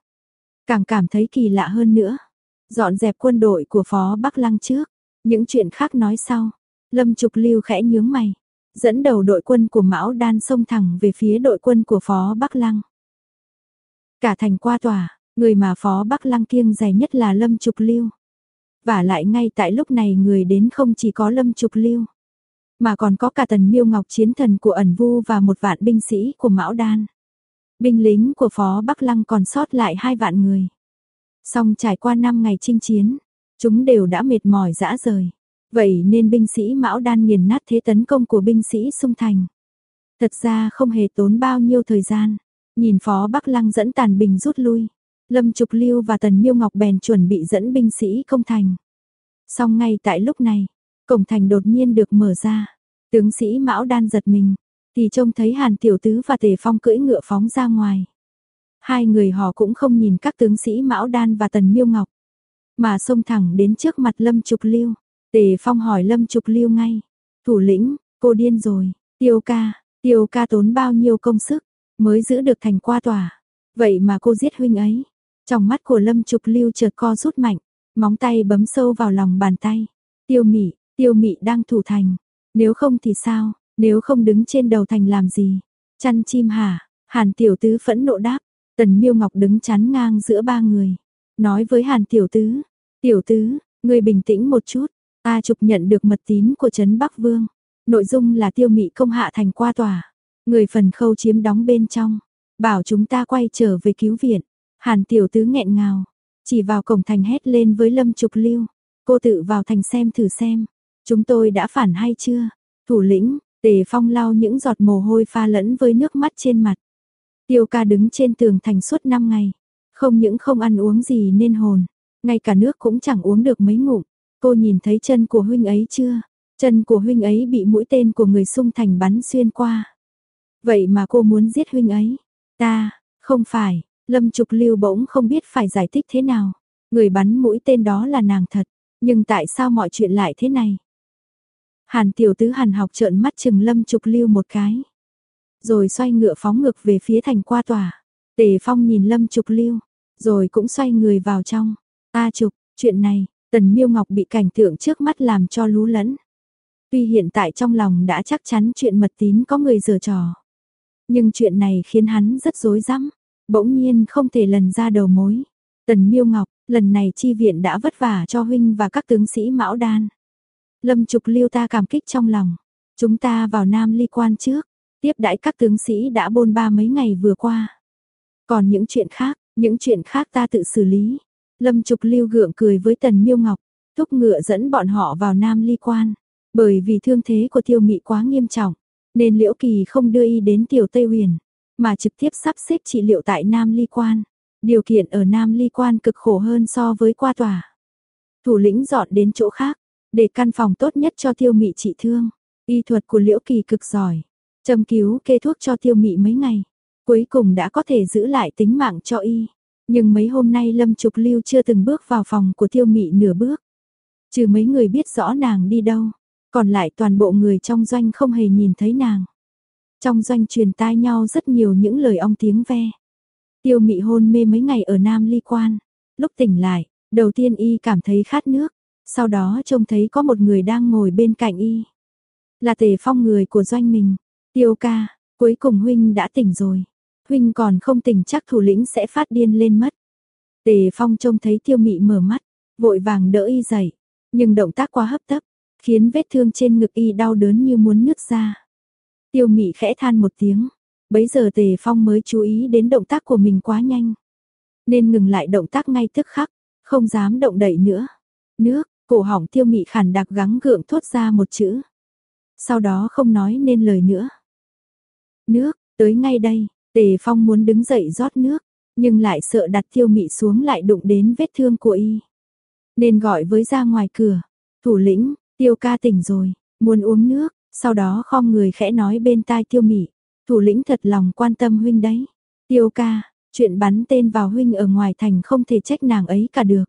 Càng cảm thấy kỳ lạ hơn nữa. Dọn dẹp quân đội của Phó Bắc Lăng trước, những chuyện khác nói sau. Lâm Trục Lưu khẽ nhướng mày, dẫn đầu đội quân của Mão Đan xông thẳng về phía đội quân của Phó Bắc Lăng. Cả thành qua tòa, người mà Phó Bắc Lăng kiêng dày nhất là Lâm Trục Lưu. Và lại ngay tại lúc này người đến không chỉ có Lâm Trục Lưu, mà còn có cả tần miêu ngọc chiến thần của ẩn vu và một vạn binh sĩ của Mão Đan. Binh lính của Phó Bắc Lăng còn sót lại hai vạn người. Xong trải qua 5 ngày chinh chiến, chúng đều đã mệt mỏi dã rời. Vậy nên binh sĩ Mão Đan nghiền nát thế tấn công của binh sĩ sung thành. Thật ra không hề tốn bao nhiêu thời gian. Nhìn Phó Bắc Lăng dẫn tàn bình rút lui. Lâm Trục Lưu và Tần Miêu Ngọc bèn chuẩn bị dẫn binh sĩ công thành. Xong ngay tại lúc này, cổng thành đột nhiên được mở ra. Tướng sĩ Mão Đan giật mình, thì trông thấy Hàn Tiểu Tứ và Tề Phong cưỡi ngựa phóng ra ngoài. Hai người họ cũng không nhìn các tướng sĩ Mão Đan và Tần Miêu Ngọc, mà xông thẳng đến trước mặt Lâm Trục Lưu. Tề Phong hỏi Lâm Trục Lưu ngay, thủ lĩnh, cô điên rồi, tiêu ca, tiêu ca tốn bao nhiêu công sức, mới giữ được thành qua tòa. Vậy mà cô giết huynh ấy. Trong mắt của Lâm Trục Lưu chợt co rút mạnh, móng tay bấm sâu vào lòng bàn tay. Tiêu Mị, Tiêu Mị đang thủ thành, nếu không thì sao, nếu không đứng trên đầu thành làm gì? Chăn chim hả? Hàn Tiểu Tứ phẫn nộ đáp, Tần Miêu Ngọc đứng chắn ngang giữa ba người, nói với Hàn Tiểu Tứ, "Tiểu Tứ, ngươi bình tĩnh một chút, ta chụp nhận được mật tín của trấn Bắc Vương, nội dung là Tiêu Mị công hạ thành qua tòa, người phần khâu chiếm đóng bên trong, bảo chúng ta quay trở về cứu viện." Hàn Tiểu Tứ nghẹn ngào, chỉ vào cổng thành hét lên với Lâm Trục Lưu, "Cô tự vào thành xem thử xem, chúng tôi đã phản hay chưa?" Thủ lĩnh, Tề Phong lau những giọt mồ hôi pha lẫn với nước mắt trên mặt. Tiêu ca đứng trên tường thành suốt 5 ngày, không những không ăn uống gì nên hồn, ngay cả nước cũng chẳng uống được mấy ngụm. Cô nhìn thấy chân của huynh ấy chưa? Chân của huynh ấy bị mũi tên của người xung thành bắn xuyên qua. Vậy mà cô muốn giết huynh ấy? Ta, không phải, Lâm Trục Lưu bỗng không biết phải giải thích thế nào. Người bắn mũi tên đó là nàng thật, nhưng tại sao mọi chuyện lại thế này? Hàn tiểu tứ hàn học trợn mắt chừng Lâm Trục Lưu một cái rồi xoay ngựa phóng ngược về phía thành qua tòa. Tề Phong nhìn Lâm Trục Lưu, rồi cũng xoay người vào trong. A Trục, chuyện này, Tần Miêu Ngọc bị cảnh tượng trước mắt làm cho lú lẫn. Tuy hiện tại trong lòng đã chắc chắn chuyện mật tín có người giở trò. Nhưng chuyện này khiến hắn rất rối rắm, bỗng nhiên không thể lần ra đầu mối. Tần Miêu Ngọc, lần này chi viện đã vất vả cho huynh và các tướng sĩ Mão Đan. Lâm Trục Lưu ta cảm kích trong lòng. Chúng ta vào Nam Ly Quan trước, tiếp đãi các tướng sĩ đã bôn ba mấy ngày vừa qua. Còn những chuyện khác, những chuyện khác ta tự xử lý. Lâm Trục Lưu gượng cười với Tần Miêu Ngọc, thúc ngựa dẫn bọn họ vào Nam Ly Quan. Bởi vì thương thế của Tiêu Mị quá nghiêm trọng, nên Liễu Kỳ không đưa y đến Tiểu Tây Huyền, mà trực tiếp sắp xếp trị liệu tại Nam Ly Quan. Điều kiện ở Nam Ly Quan cực khổ hơn so với qua tòa. Thủ lĩnh dọn đến chỗ khác, để căn phòng tốt nhất cho tiêu mị trị thương. Y thuật của Liễu Kỳ cực giỏi, châm cứu kê thuốc cho tiêu mị mấy ngày, cuối cùng đã có thể giữ lại tính mạng cho y. Nhưng mấy hôm nay Lâm Trục Lưu chưa từng bước vào phòng của tiêu mị nửa bước. Trừ mấy người biết rõ nàng đi đâu, còn lại toàn bộ người trong doanh không hề nhìn thấy nàng. Trong doanh truyền tai nhau rất nhiều những lời ong tiếng ve. Tiêu mị hôn mê mấy ngày ở Nam Ly Quan. Lúc tỉnh lại, đầu tiên y cảm thấy khát nước, sau đó trông thấy có một người đang ngồi bên cạnh y. Là tề phong người của doanh mình. Tiêu ca, cuối cùng huynh đã tỉnh rồi. Huynh còn không tỉnh chắc thủ lĩnh sẽ phát điên lên mất. Tề phong trông thấy tiêu mị mở mắt, vội vàng đỡ y dậy. Nhưng động tác quá hấp tấp, khiến vết thương trên ngực y đau đớn như muốn nứt ra. Tiêu mị khẽ than một tiếng, bấy giờ tề phong mới chú ý đến động tác của mình quá nhanh. Nên ngừng lại động tác ngay tức khắc, không dám động đậy nữa. Nước, cổ họng tiêu mị khản đặc gắng gượng thốt ra một chữ. Sau đó không nói nên lời nữa. Nước, tới ngay đây, tề phong muốn đứng dậy rót nước, nhưng lại sợ đặt tiêu mị xuống lại đụng đến vết thương của y. Nên gọi với ra ngoài cửa, thủ lĩnh, tiêu ca tỉnh rồi, muốn uống nước, sau đó khom người khẽ nói bên tai tiêu mị, thủ lĩnh thật lòng quan tâm huynh đấy. Tiêu ca, chuyện bắn tên vào huynh ở ngoài thành không thể trách nàng ấy cả được.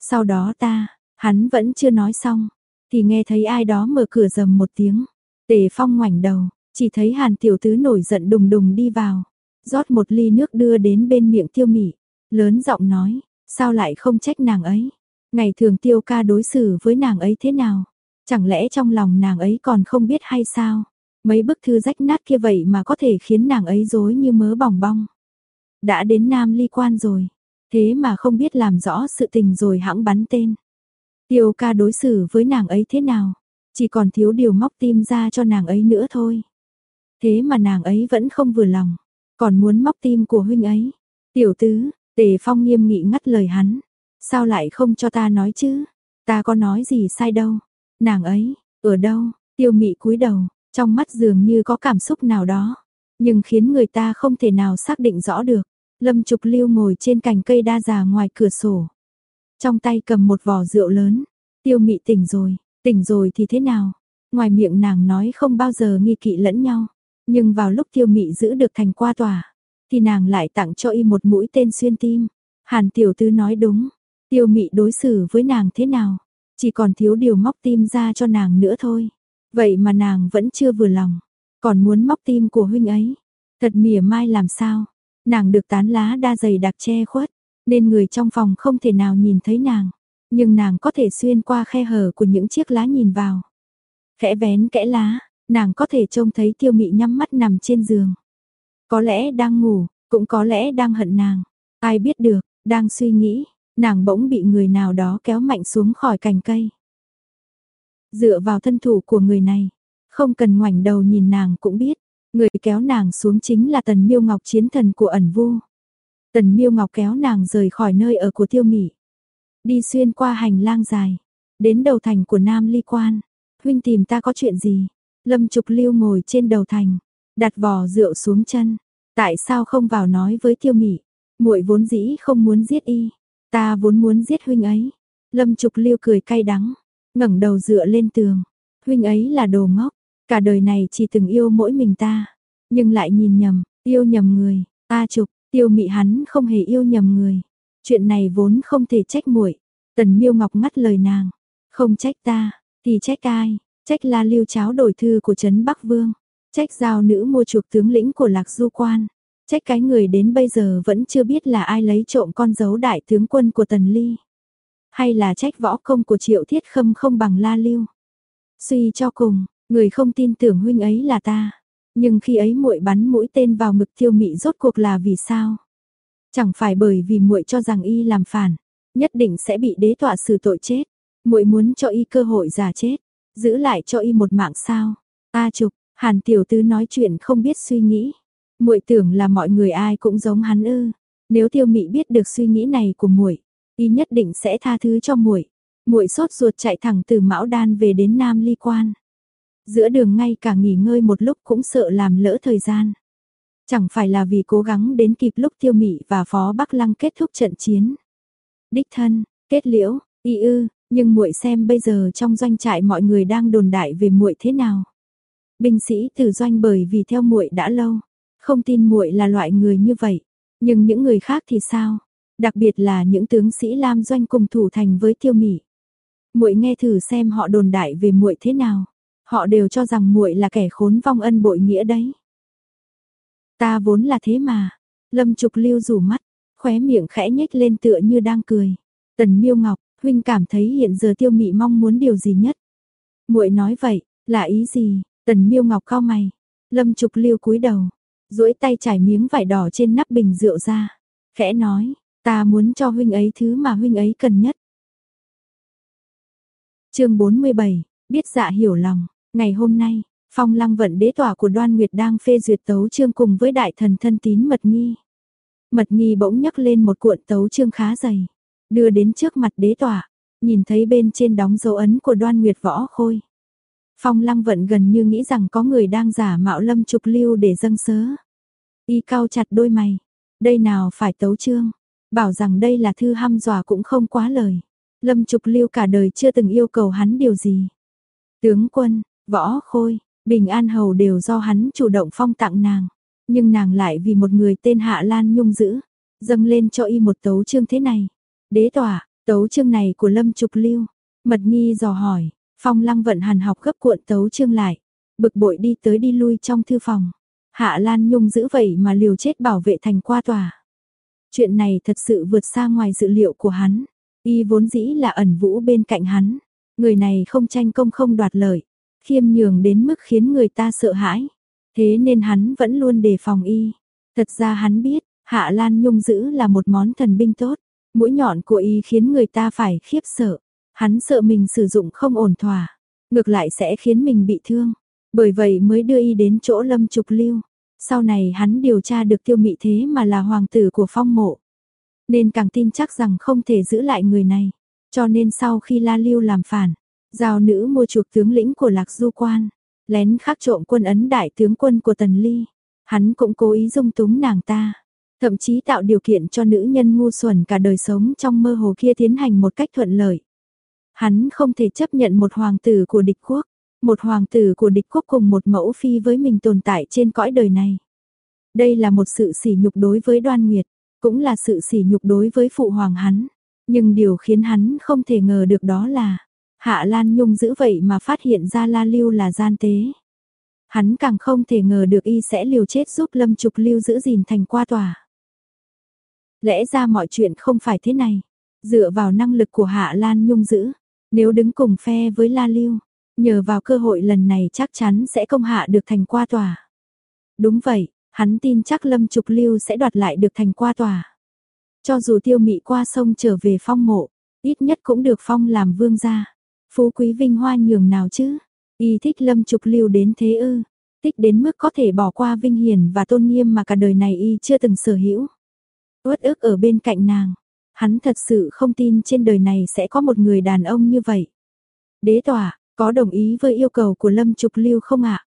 Sau đó ta, hắn vẫn chưa nói xong, thì nghe thấy ai đó mở cửa rầm một tiếng. Tề phong ngoảnh đầu, chỉ thấy hàn tiểu tứ nổi giận đùng đùng đi vào, rót một ly nước đưa đến bên miệng tiêu mị, lớn giọng nói, sao lại không trách nàng ấy. Ngày thường tiêu ca đối xử với nàng ấy thế nào? Chẳng lẽ trong lòng nàng ấy còn không biết hay sao? Mấy bức thư rách nát kia vậy mà có thể khiến nàng ấy dối như mớ bỏng bong. Đã đến Nam ly quan rồi, thế mà không biết làm rõ sự tình rồi hãng bắn tên. Tiêu ca đối xử với nàng ấy thế nào? Chỉ còn thiếu điều móc tim ra cho nàng ấy nữa thôi. Thế mà nàng ấy vẫn không vừa lòng, còn muốn móc tim của huynh ấy. Tiểu tứ, tề phong nghiêm nghị ngắt lời hắn. Sao lại không cho ta nói chứ? Ta có nói gì sai đâu. Nàng ấy, ở đâu? Tiêu mị cúi đầu, trong mắt dường như có cảm xúc nào đó, nhưng khiến người ta không thể nào xác định rõ được. Lâm Trục Lưu ngồi trên cành cây đa già ngoài cửa sổ. Trong tay cầm một vò rượu lớn. Tiêu mị tỉnh rồi, tỉnh rồi thì thế nào? Ngoài miệng nàng nói không bao giờ nghi kỵ lẫn nhau. Nhưng vào lúc tiêu mị giữ được thành qua tòa, thì nàng lại tặng cho y một mũi tên xuyên tim. Hàn tiểu tư nói đúng, tiêu mị đối xử với nàng thế nào? Chỉ còn thiếu điều móc tim ra cho nàng nữa thôi. Vậy mà nàng vẫn chưa vừa lòng, còn muốn móc tim của huynh ấy. Thật mỉa mai làm sao? Nàng được tán lá đa dày đặc che khuất, nên người trong phòng không thể nào nhìn thấy nàng. Nhưng nàng có thể xuyên qua khe hở của những chiếc lá nhìn vào. Khẽ vén kẽ lá, nàng có thể trông thấy tiêu mị nhắm mắt nằm trên giường. Có lẽ đang ngủ, cũng có lẽ đang hận nàng. Ai biết được, đang suy nghĩ, nàng bỗng bị người nào đó kéo mạnh xuống khỏi cành cây. Dựa vào thân thủ của người này, không cần ngoảnh đầu nhìn nàng cũng biết, người kéo nàng xuống chính là Tần Miêu Ngọc chiến thần của ẩn vu. Tần Miêu Ngọc kéo nàng rời khỏi nơi ở của Tiêu Mị, đi xuyên qua hành lang dài, đến đầu thành của Nam Ly Quan. Huynh tìm ta có chuyện gì? Lâm Trục Lưu ngồi trên đầu thành, đặt vò rượu xuống chân. Tại sao không vào nói với Tiêu Mị? Muội vốn dĩ không muốn giết y, ta vốn muốn giết huynh ấy. Lâm Trục Lưu cười cay đắng, ngẩng đầu dựa lên tường. Huynh ấy là đồ ngốc, cả đời này chỉ từng yêu mỗi mình ta, nhưng lại nhìn nhầm, yêu nhầm người. Ta Trục, Tiêu Mị hắn không hề yêu nhầm người. Chuyện này vốn không thể trách muội. Tần Miêu Ngọc ngắt lời nàng, không trách ta, thì trách ai? Trách La Lưu cháo đổi thư của trấn Bắc Vương, trách giao nữ mua chuộc tướng lĩnh của Lạc Du quan, trách cái người đến bây giờ vẫn chưa biết là ai lấy trộm con dấu đại tướng quân của Tần Ly, hay là trách võ công của Triệu Thiết Khâm không bằng La Lưu. Suy cho cùng, người không tin tưởng huynh ấy là ta, nhưng khi ấy muội bắn mũi tên vào ngực Tiêu Mị rốt cuộc là vì sao? Chẳng phải bởi vì muội cho rằng y làm phản, nhất định sẽ bị đế tọa xử tội chết. Muội muốn cho y cơ hội giả chết, giữ lại cho y một mạng sao? A Trục, Hàn tiểu tứ nói chuyện không biết suy nghĩ. Muội tưởng là mọi người ai cũng giống hắn ư? Nếu Tiêu Mị biết được suy nghĩ này của muội, y nhất định sẽ tha thứ cho muội. Muội sốt ruột chạy thẳng từ Mão Đan về đến Nam Ly Quan. Giữa đường ngay cả nghỉ ngơi một lúc cũng sợ làm lỡ thời gian. Chẳng phải là vì cố gắng đến kịp lúc tiêu mị và phó Bắc Lăng kết thúc trận chiến. Đích thân, kết liễu, y ư, nhưng muội xem bây giờ trong doanh trại mọi người đang đồn đại về muội thế nào. Binh sĩ từ doanh bởi vì theo muội đã lâu, không tin muội là loại người như vậy. Nhưng những người khác thì sao? Đặc biệt là những tướng sĩ Lam doanh cùng thủ thành với Tiêu mỹ. Muội nghe thử xem họ đồn đại về muội thế nào. Họ đều cho rằng muội là kẻ khốn vong ân bội nghĩa đấy. Ta vốn là thế mà. Lâm Trục Lưu rủ mắt, khóe miệng khẽ nhếch lên tựa như đang cười. Tần Miêu Ngọc, huynh cảm thấy hiện giờ Tiêu Mị mong muốn điều gì nhất? Muội nói vậy, là ý gì? Tần Miêu Ngọc cao mày. Lâm Trục Liêu cúi đầu, duỗi tay trải miếng vải đỏ trên nắp bình rượu ra, khẽ nói, ta muốn cho huynh ấy thứ mà huynh ấy cần nhất. Chương 47, biết dạ hiểu lòng, ngày hôm nay, Phong Lăng vận đế tòa của Đoan Nguyệt đang phê duyệt tấu chương cùng với đại thần thân tín Mật Nghi. Mật Nghi bỗng nhấc lên một cuộn tấu chương khá dày, đưa đến trước mặt đế tỏa, nhìn thấy bên trên đóng dấu ấn của Đoan Nguyệt võ khôi. Phong Lăng vận gần như nghĩ rằng có người đang giả mạo Lâm Trục Lưu để dâng sớ. Y cao chặt đôi mày, đây nào phải tấu chương, bảo rằng đây là thư hăm dọa cũng không quá lời. Lâm Trục Lưu cả đời chưa từng yêu cầu hắn điều gì. Tướng quân, võ khôi, bình an hầu đều do hắn chủ động phong tặng nàng. Nhưng nàng lại vì một người tên Hạ Lan Nhung giữ, dâng lên cho y một tấu chương thế này. Đế tỏa, tấu chương này của Lâm Trục Lưu. Mật Nhi dò hỏi, phong lăng vận hàn học gấp cuộn tấu chương lại. Bực bội đi tới đi lui trong thư phòng. Hạ Lan Nhung giữ vậy mà liều chết bảo vệ thành qua tòa. Chuyện này thật sự vượt xa ngoài dự liệu của hắn. Y vốn dĩ là ẩn vũ bên cạnh hắn. Người này không tranh công không đoạt lợi. Khiêm nhường đến mức khiến người ta sợ hãi. Thế nên hắn vẫn luôn đề phòng y. Thật ra hắn biết, Hạ Lan Nhung giữ là một món thần binh tốt. Mũi nhọn của y khiến người ta phải khiếp sợ. Hắn sợ mình sử dụng không ổn thỏa. Ngược lại sẽ khiến mình bị thương. Bởi vậy mới đưa y đến chỗ Lâm Trục Lưu. Sau này hắn điều tra được tiêu mị thế mà là hoàng tử của phong mộ. Nên càng tin chắc rằng không thể giữ lại người này. Cho nên sau khi La Lưu làm phản, giao nữ mua chuộc tướng lĩnh của Lạc Du Quan, lén khắc trộm quân ấn đại tướng quân của Tần Ly. Hắn cũng cố ý dung túng nàng ta. Thậm chí tạo điều kiện cho nữ nhân ngu xuẩn cả đời sống trong mơ hồ kia tiến hành một cách thuận lợi. Hắn không thể chấp nhận một hoàng tử của địch quốc một hoàng tử của địch quốc cùng một mẫu phi với mình tồn tại trên cõi đời này. Đây là một sự sỉ nhục đối với đoan nguyệt, cũng là sự sỉ nhục đối với phụ hoàng hắn. Nhưng điều khiến hắn không thể ngờ được đó là, Hạ Lan Nhung giữ vậy mà phát hiện ra La Lưu là gian tế. Hắn càng không thể ngờ được y sẽ liều chết giúp Lâm Trục Lưu giữ gìn thành qua tòa. Lẽ ra mọi chuyện không phải thế này. Dựa vào năng lực của Hạ Lan Nhung giữ, nếu đứng cùng phe với La Lưu, Nhờ vào cơ hội lần này chắc chắn sẽ công hạ được thành qua tòa. Đúng vậy, hắn tin chắc Lâm Trục Lưu sẽ đoạt lại được thành qua tòa. Cho dù tiêu mị qua sông trở về phong mộ, ít nhất cũng được phong làm vương gia. Phú quý vinh hoa nhường nào chứ? Y thích Lâm Trục Lưu đến thế ư? Thích đến mức có thể bỏ qua vinh hiển và tôn nghiêm mà cả đời này y chưa từng sở hữu. Uất ức ở bên cạnh nàng. Hắn thật sự không tin trên đời này sẽ có một người đàn ông như vậy. Đế tỏa, có đồng ý với yêu cầu của Lâm Trục Lưu không ạ?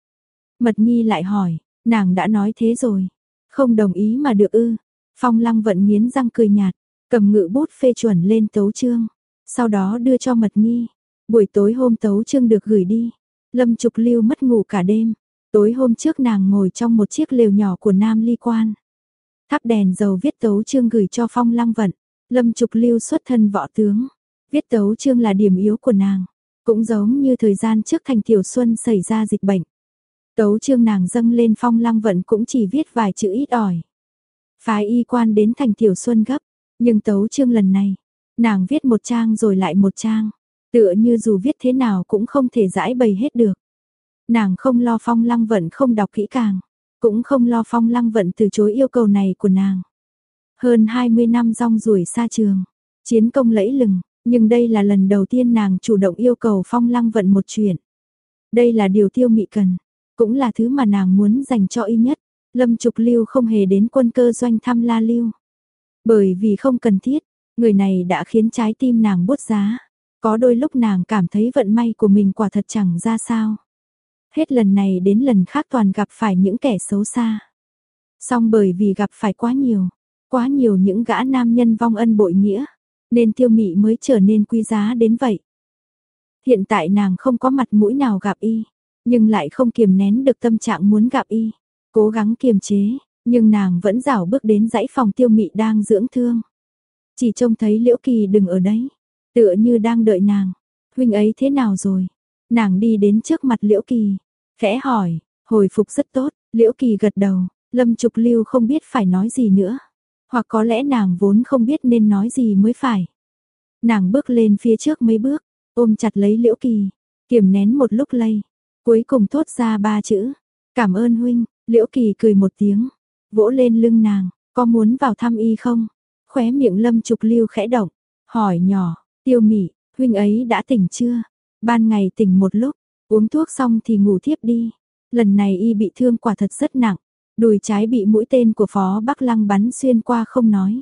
Mật Nhi lại hỏi, nàng đã nói thế rồi. Không đồng ý mà được ư. Phong Lăng vận nghiến răng cười nhạt, cầm ngự bút phê chuẩn lên tấu chương. Sau đó đưa cho Mật Nhi. Buổi tối hôm tấu chương được gửi đi. Lâm Trục Lưu mất ngủ cả đêm. Tối hôm trước nàng ngồi trong một chiếc lều nhỏ của Nam Ly Quan. Thắp đèn dầu viết tấu chương gửi cho Phong Lăng Vận. Lâm Trục Lưu xuất thân võ tướng. Viết tấu chương là điểm yếu của nàng. Cũng giống như thời gian trước thành tiểu xuân xảy ra dịch bệnh. Tấu chương nàng dâng lên phong lăng vận cũng chỉ viết vài chữ ít ỏi. Phái y quan đến thành tiểu xuân gấp, nhưng tấu chương lần này, nàng viết một trang rồi lại một trang, tựa như dù viết thế nào cũng không thể giải bày hết được. Nàng không lo phong lăng vận không đọc kỹ càng, cũng không lo phong lăng vận từ chối yêu cầu này của nàng. Hơn 20 năm rong ruổi xa trường, chiến công lẫy lừng, nhưng đây là lần đầu tiên nàng chủ động yêu cầu Phong Lăng vận một chuyện. Đây là điều tiêu mị cần, cũng là thứ mà nàng muốn dành cho y nhất. Lâm Trục Lưu không hề đến quân cơ doanh thăm La Lưu. Bởi vì không cần thiết, người này đã khiến trái tim nàng bốt giá. Có đôi lúc nàng cảm thấy vận may của mình quả thật chẳng ra sao. Hết lần này đến lần khác toàn gặp phải những kẻ xấu xa. song bởi vì gặp phải quá nhiều, quá nhiều những gã nam nhân vong ân bội nghĩa, nên tiêu mị mới trở nên quý giá đến vậy. Hiện tại nàng không có mặt mũi nào gặp y, nhưng lại không kiềm nén được tâm trạng muốn gặp y. Cố gắng kiềm chế, nhưng nàng vẫn rảo bước đến dãy phòng tiêu mị đang dưỡng thương. Chỉ trông thấy Liễu Kỳ đừng ở đấy, tựa như đang đợi nàng. Huynh ấy thế nào rồi? Nàng đi đến trước mặt Liễu Kỳ, khẽ hỏi, hồi phục rất tốt, Liễu Kỳ gật đầu, Lâm Trục Lưu không biết phải nói gì nữa. Hoặc có lẽ nàng vốn không biết nên nói gì mới phải. Nàng bước lên phía trước mấy bước, ôm chặt lấy Liễu Kỳ, kiềm nén một lúc lây, cuối cùng thốt ra ba chữ, "Cảm ơn huynh." Liễu Kỳ cười một tiếng, vỗ lên lưng nàng, "Có muốn vào thăm y không?" Khóe miệng Lâm Trục Lưu khẽ động, hỏi nhỏ, "Tiêu Mị, huynh ấy đã tỉnh chưa?" Ban ngày tỉnh một lúc, uống thuốc xong thì ngủ thiếp đi. Lần này y bị thương quả thật rất nặng, đùi trái bị mũi tên của Phó Bắc Lăng bắn xuyên qua không nói.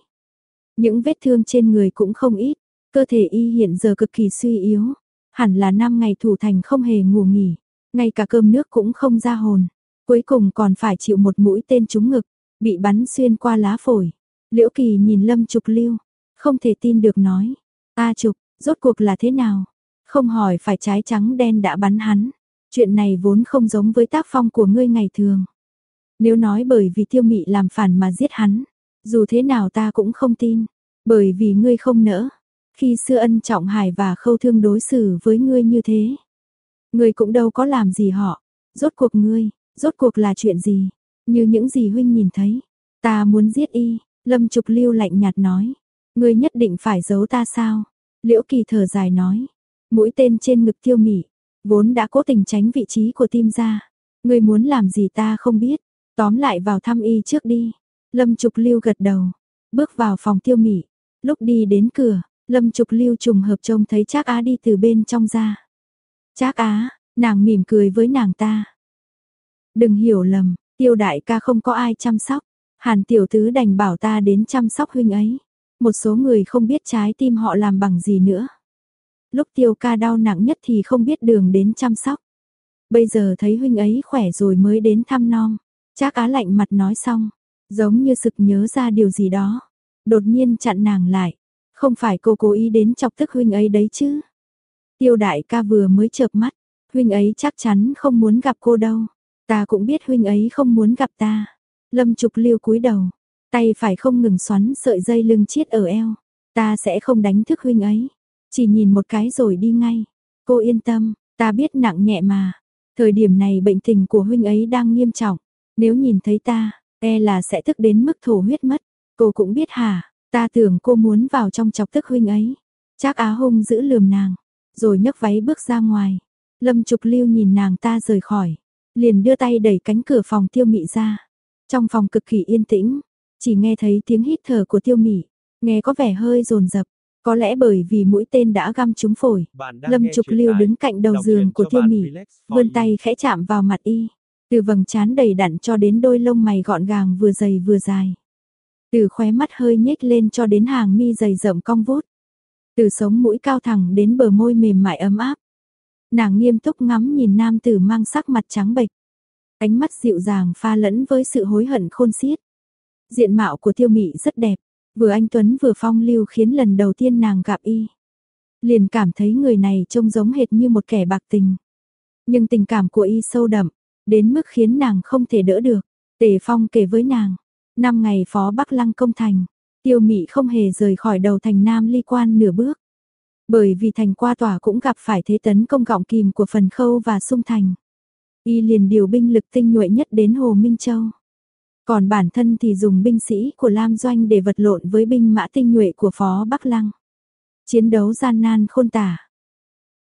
Những vết thương trên người cũng không ít, cơ thể y hiện giờ cực kỳ suy yếu, hẳn là năm ngày thủ thành không hề ngủ nghỉ, ngay cả cơm nước cũng không ra hồn, cuối cùng còn phải chịu một mũi tên trúng ngực, bị bắn xuyên qua lá phổi. Liễu Kỳ nhìn Lâm Trục Lưu, không thể tin được nói, "A Trục, rốt cuộc là thế nào?" Không hỏi phải trái trắng đen đã bắn hắn. Chuyện này vốn không giống với tác phong của ngươi ngày thường. Nếu nói bởi vì tiêu mị làm phản mà giết hắn, dù thế nào ta cũng không tin, bởi vì ngươi không nỡ. Khi xưa ân trọng hải và khâu thương đối xử với ngươi như thế. Ngươi cũng đâu có làm gì họ, rốt cuộc ngươi, rốt cuộc là chuyện gì, như những gì huynh nhìn thấy. Ta muốn giết y, lâm trục lưu lạnh nhạt nói. Ngươi nhất định phải giấu ta sao? Liễu kỳ thở dài nói. Mũi tên trên ngực tiêu mỉ vốn đã cố tình tránh vị trí của tim ra. Ngươi muốn làm gì ta không biết, tóm lại vào thăm y trước đi. Lâm Trục Lưu gật đầu, bước vào phòng tiêu mỉ. Lúc đi đến cửa, Lâm Trục Lưu trùng hợp trông thấy Trác Á đi từ bên trong ra. Trác Á, nàng mỉm cười với nàng ta. Đừng hiểu lầm, tiêu đại ca không có ai chăm sóc. Hàn tiểu tứ đành bảo ta đến chăm sóc huynh ấy. Một số người không biết trái tim họ làm bằng gì nữa. Lúc tiêu ca đau nặng nhất thì không biết đường đến chăm sóc. Bây giờ thấy huynh ấy khỏe rồi mới đến thăm non. Trác á lạnh mặt nói xong, giống như sực nhớ ra điều gì đó. Đột nhiên chặn nàng lại. Không phải cô cố ý đến chọc tức huynh ấy đấy chứ. Tiêu đại ca vừa mới chợp mắt. Huynh ấy chắc chắn không muốn gặp cô đâu. Ta cũng biết huynh ấy không muốn gặp ta. Lâm trục liêu cúi đầu. Tay phải không ngừng xoắn sợi dây lưng chiết ở eo. Ta sẽ không đánh thức huynh ấy. Chỉ nhìn một cái rồi đi ngay. Cô yên tâm, ta biết nặng nhẹ mà. Thời điểm này bệnh tình của huynh ấy đang nghiêm trọng. Nếu nhìn thấy ta, e là sẽ tức đến mức thổ huyết mất. Cô cũng biết hả, ta tưởng cô muốn vào trong chọc tức huynh ấy. Trác Á Hung giữ lườm nàng, rồi nhấc váy bước ra ngoài. Lâm Trục Lưu nhìn nàng ta rời khỏi, liền đưa tay đẩy cánh cửa phòng Tiêu Mị ra. Trong phòng cực kỳ yên tĩnh, chỉ nghe thấy tiếng hít thở của Tiêu Mị, nghe có vẻ hơi rồn rập. Có lẽ bởi vì mũi tên đã găm trúng phổi, Lâm Trục Lưu đứng cạnh đầu giường của Tiêu Mị, vươn tay khẽ chạm vào mặt y, từ vầng trán đầy đặn cho đến đôi lông mày gọn gàng vừa dày vừa dài. Từ khóe mắt hơi nhếch lên cho đến hàng mi dày rộng cong vút. Từ sống mũi cao thẳng đến bờ môi mềm mại ấm áp. Nàng nghiêm túc ngắm nhìn nam tử mang sắc mặt trắng bệch. Ánh mắt dịu dàng pha lẫn với sự hối hận khôn xiết. Diện mạo của tiêu mị rất đẹp, Vừa anh Tuấn vừa phong lưu khiến lần đầu tiên nàng gặp y. Liền cảm thấy người này trông giống hệt như một kẻ bạc tình. Nhưng tình cảm của y sâu đậm, đến mức khiến nàng không thể đỡ được. Tề Phong kể với nàng, năm ngày phó Bắc Lăng công thành, tiêu mị không hề rời khỏi đầu thành Nam ly quan nửa bước. Bởi vì thành qua tòa cũng gặp phải thế tấn công gọng kìm của phần khâu và sung thành. Y liền điều binh lực tinh nhuệ nhất đến Hồ Minh Châu. Còn bản thân thì dùng binh sĩ của Lam Doanh để vật lộn với binh mã tinh nhuệ của Phó Bắc Lăng. Chiến đấu gian nan khôn tả.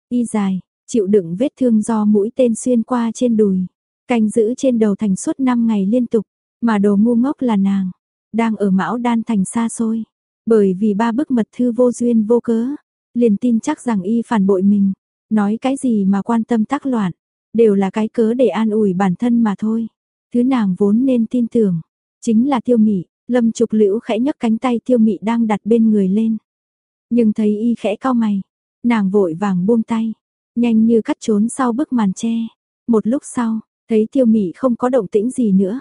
Y dài, chịu đựng vết thương do mũi tên xuyên qua trên đùi. Canh giữ trên đầu thành suốt 5 ngày liên tục. Mà đồ ngu ngốc là nàng. Đang ở mão đan thành xa xôi. Bởi vì ba bức mật thư vô duyên vô cớ. Liền tin chắc rằng y phản bội mình. Nói cái gì mà quan tâm tác loạn. Đều là cái cớ để an ủi bản thân mà thôi. Thứ nàng vốn nên tin tưởng, chính là tiêu mị, lâm trục liễu khẽ nhấc cánh tay tiêu mị đang đặt bên người lên. Nhưng thấy y khẽ cao mày, nàng vội vàng buông tay, nhanh như cắt trốn sau bức màn tre. Một lúc sau, thấy tiêu mị không có động tĩnh gì nữa,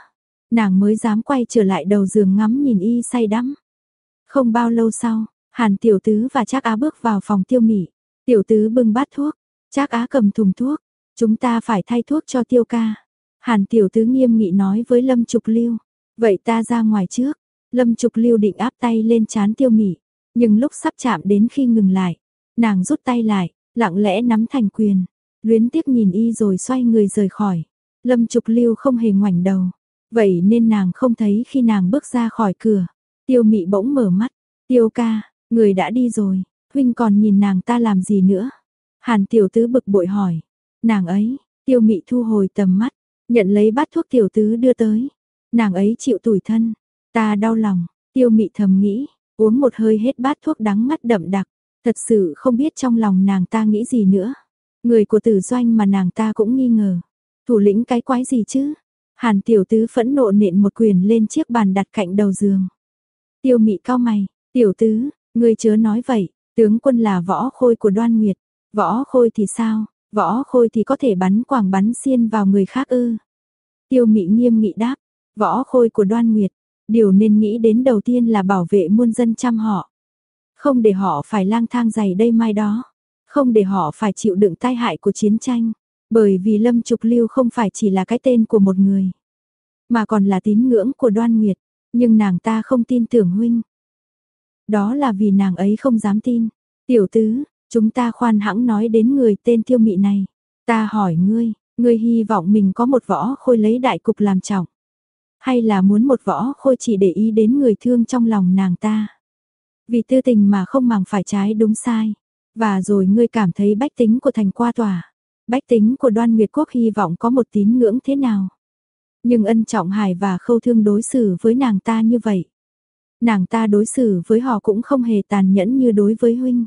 nàng mới dám quay trở lại đầu giường ngắm nhìn y say đắm. Không bao lâu sau, Hàn tiểu tứ và Trác Á bước vào phòng tiêu mị, tiểu tứ bưng bát thuốc, Trác Á cầm thùng thuốc, chúng ta phải thay thuốc cho Tiêu ca. Hàn tiểu tứ nghiêm nghị nói với Lâm Trục Lưu, vậy ta ra ngoài trước. Lâm Trục Lưu định áp tay lên chán Tiêu Mị, nhưng lúc sắp chạm đến khi ngừng lại, nàng rút tay lại, lặng lẽ nắm thành quyền, luyến tiếc nhìn y rồi xoay người rời khỏi. Lâm Trục Lưu không hề ngoảnh đầu, vậy nên nàng không thấy khi nàng bước ra khỏi cửa. Tiêu Mị bỗng mở mắt, "Tiêu ca, người đã đi rồi, huynh còn nhìn nàng ta làm gì nữa?" Hàn tiểu tứ bực bội hỏi. Nàng ấy, Tiêu Mị thu hồi tầm mắt, nhận lấy bát thuốc tiểu tứ đưa tới. Nàng ấy chịu tủi thân, ta đau lòng, Tiêu Mị thầm nghĩ, uống một hơi hết bát thuốc đắng mắt đậm đặc, thật sự không biết trong lòng nàng ta nghĩ gì nữa. Người của tử doanh mà nàng ta cũng nghi ngờ. Thủ lĩnh cái quái gì chứ? Hàn tiểu tứ phẫn nộ nện một quyền lên chiếc bàn đặt cạnh đầu giường. Tiêu mị cao mày, tiểu tứ, người chớ nói vậy, tướng quân là võ khôi của đoan nguyệt. Võ khôi thì sao, võ khôi thì có thể bắn quảng bắn xiên vào người khác ư. Tiêu mị nghiêm nghị đáp, võ khôi của đoan nguyệt, điều nên nghĩ đến đầu tiên là bảo vệ muôn dân chăm họ. Không để họ phải lang thang dày đây mai đó, không để họ phải chịu đựng tai hại của chiến tranh. Bởi vì Lâm Trục Lưu không phải chỉ là cái tên của một người, mà còn là tín ngưỡng của đoan nguyệt, nhưng nàng ta không tin tưởng huynh. Đó là vì nàng ấy không dám tin. Tiểu tứ, chúng ta khoan hãng nói đến người tên tiêu mị này. Ta hỏi ngươi, ngươi hy vọng mình có một võ khôi lấy đại cục làm trọng. Hay là muốn một võ khôi chỉ để ý đến người thương trong lòng nàng ta. Vì tư tình mà không màng phải trái đúng sai. Và rồi ngươi cảm thấy bách tính của thành qua tòa. Bách tính của đoan Nguyệt Quốc hy vọng có một tín ngưỡng thế nào. Nhưng ân trọng hải và khâu thương đối xử với nàng ta như vậy. Nàng ta đối xử với họ cũng không hề tàn nhẫn như đối với huynh.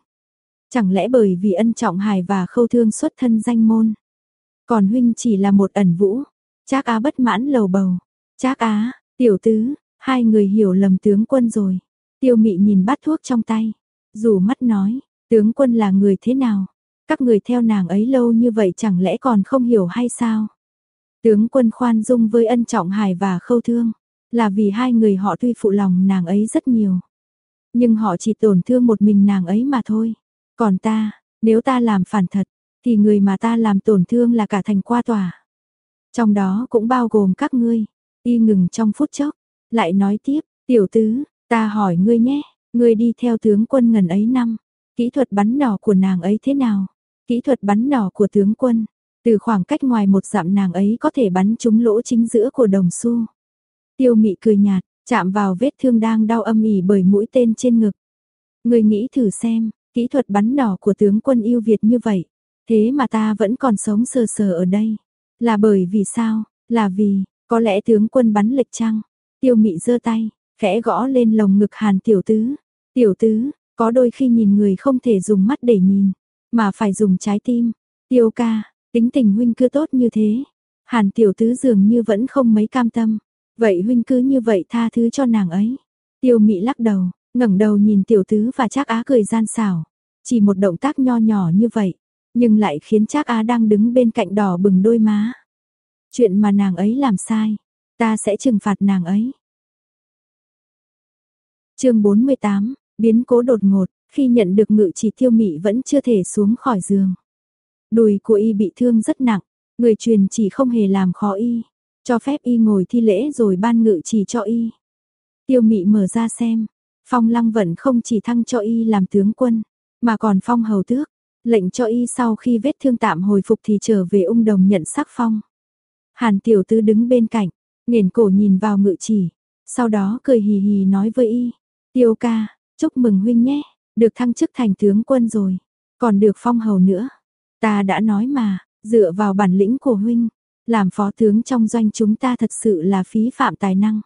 Chẳng lẽ bởi vì ân trọng hài và khâu thương xuất thân danh môn. Còn huynh chỉ là một ẩn vũ. Trác á bất mãn lầu bầu. Trác á, tiểu tứ, hai người hiểu lầm tướng quân rồi. Tiêu mị nhìn bát thuốc trong tay. Dù mắt nói, tướng quân là người thế nào? Các người theo nàng ấy lâu như vậy chẳng lẽ còn không hiểu hay sao? Tướng quân khoan dung với ân trọng hài và khâu thương, là vì hai người họ tuy phụ lòng nàng ấy rất nhiều. Nhưng họ chỉ tổn thương một mình nàng ấy mà thôi. Còn ta, nếu ta làm phản thật, thì người mà ta làm tổn thương là cả thành qua tòa. Trong đó cũng bao gồm các ngươi. Y ngừng trong phút chốc, lại nói tiếp, tiểu tứ, ta hỏi ngươi nhé, ngươi đi theo tướng quân ngần ấy năm, kỹ thuật bắn nỏ của nàng ấy thế nào? Kỹ thuật bắn nỏ của tướng quân, từ khoảng cách ngoài một dặm nàng ấy có thể bắn trúng lỗ chính giữa của đồng xu. Tiêu mị cười nhạt, chạm vào vết thương đang đau âm ỉ bởi mũi tên trên ngực. Người nghĩ thử xem, kỹ thuật bắn nỏ của tướng quân yêu Việt như vậy, thế mà ta vẫn còn sống sờ sờ ở đây. Là bởi vì sao? Là vì, có lẽ tướng quân bắn lệch chăng? Tiêu mị giơ tay, khẽ gõ lên lồng ngực hàn tiểu tứ. Tiểu tứ, có đôi khi nhìn người không thể dùng mắt để nhìn, mà phải dùng trái tim. Tiêu ca, tính tình huynh cứ tốt như thế. Hàn tiểu tứ dường như vẫn không mấy cam tâm. Vậy huynh cứ như vậy tha thứ cho nàng ấy. Tiêu mị lắc đầu, ngẩng đầu nhìn tiểu tứ và Trác Á cười gian xảo. Chỉ một động tác nho nhỏ như vậy, nhưng lại khiến Trác Á đang đứng bên cạnh đỏ bừng đôi má. Chuyện mà nàng ấy làm sai, ta sẽ trừng phạt nàng ấy. Chương 48, biến cố đột ngột, khi nhận được ngự chỉ tiêu mị vẫn chưa thể xuống khỏi giường. Đùi của y bị thương rất nặng, người truyền chỉ không hề làm khó y, cho phép y ngồi thi lễ rồi ban ngự chỉ cho y. Tiêu mị mở ra xem, phong lăng vẫn không chỉ thăng cho y làm tướng quân, mà còn phong hầu tước, lệnh cho y sau khi vết thương tạm hồi phục thì trở về ung đồng nhận sắc phong. Hàn tiểu tư đứng bên cạnh, nghiền cổ nhìn vào ngự chỉ, sau đó cười hì hì nói với y, tiêu ca, chúc mừng huynh nhé, được thăng chức thành tướng quân rồi, còn được phong hầu nữa. Ta đã nói mà, dựa vào bản lĩnh của huynh, làm phó tướng trong doanh chúng ta thật sự là phí phạm tài năng.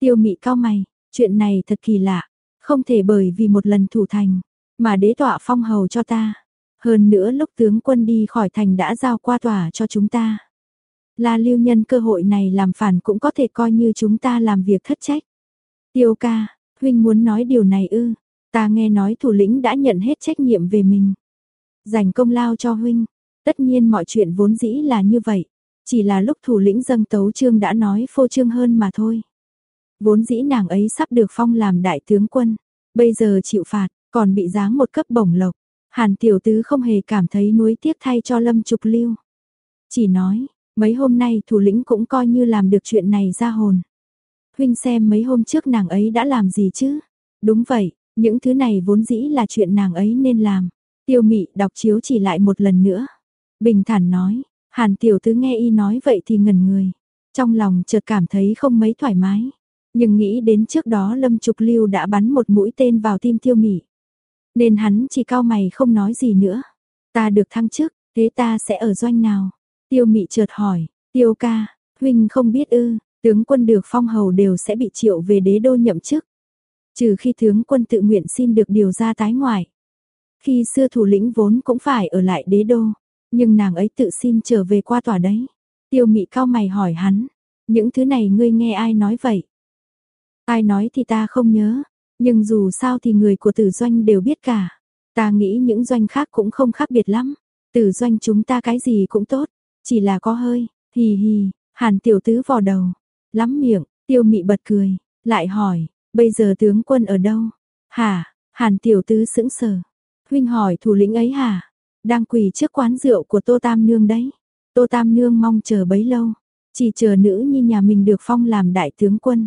Tiêu mị cao mày, chuyện này thật kỳ lạ, không thể bởi vì một lần thủ thành, mà đế tọa phong hầu cho ta. Hơn nữa lúc tướng quân đi khỏi thành đã giao qua tòa cho chúng ta. Là lưu nhân cơ hội này làm phản cũng có thể coi như chúng ta làm việc thất trách. Tiêu ca, huynh muốn nói điều này ư, ta nghe nói thủ lĩnh đã nhận hết trách nhiệm về mình. Dành công lao cho huynh, tất nhiên mọi chuyện vốn dĩ là như vậy. Chỉ là lúc thủ lĩnh dâng tấu trương đã nói phô trương hơn mà thôi. Vốn dĩ nàng ấy sắp được phong làm đại tướng quân, bây giờ chịu phạt, còn bị giáng một cấp bổng lộc. Hàn tiểu tứ không hề cảm thấy nuối tiếc thay cho Lâm Trục Lưu. Chỉ nói, mấy hôm nay thủ lĩnh cũng coi như làm được chuyện này ra hồn. Huynh xem mấy hôm trước nàng ấy đã làm gì chứ? Đúng vậy, những thứ này vốn dĩ là chuyện nàng ấy nên làm. Tiêu mị đọc chiếu chỉ lại một lần nữa. Bình thản nói, hàn tiểu tứ nghe y nói vậy thì ngẩn người. Trong lòng chợt cảm thấy không mấy thoải mái. Nhưng nghĩ đến trước đó Lâm Trục Lưu đã bắn một mũi tên vào tim tiêu mị. Nên hắn chỉ cao mày không nói gì nữa. Ta được thăng chức, thế ta sẽ ở doanh nào? Tiêu mị chợt hỏi, tiêu ca, huynh không biết ư, tướng quân được phong hầu đều sẽ bị triệu về đế đô nhậm chức. Trừ khi tướng quân tự nguyện xin được điều ra tái ngoại. Khi xưa thủ lĩnh vốn cũng phải ở lại đế đô, nhưng nàng ấy tự xin trở về qua tòa đấy. Tiêu mị cao mày hỏi hắn, những thứ này ngươi nghe ai nói vậy? Ai nói thì ta không nhớ, nhưng dù sao thì người của tử doanh đều biết cả. Ta nghĩ những doanh khác cũng không khác biệt lắm. Tử doanh chúng ta cái gì cũng tốt, chỉ là có hơi, hì hì, hàn tiểu tứ vò đầu, lắm miệng, tiêu mị bật cười, lại hỏi, bây giờ tướng quân ở đâu? Hả, hàn tiểu tứ sững sờ. Huynh hỏi thủ lĩnh ấy hả? Đang quỳ trước quán rượu của Tô Tam Nương đấy. Tô Tam Nương mong chờ bấy lâu, chỉ chờ nữ nhi nhà mình được phong làm đại tướng quân.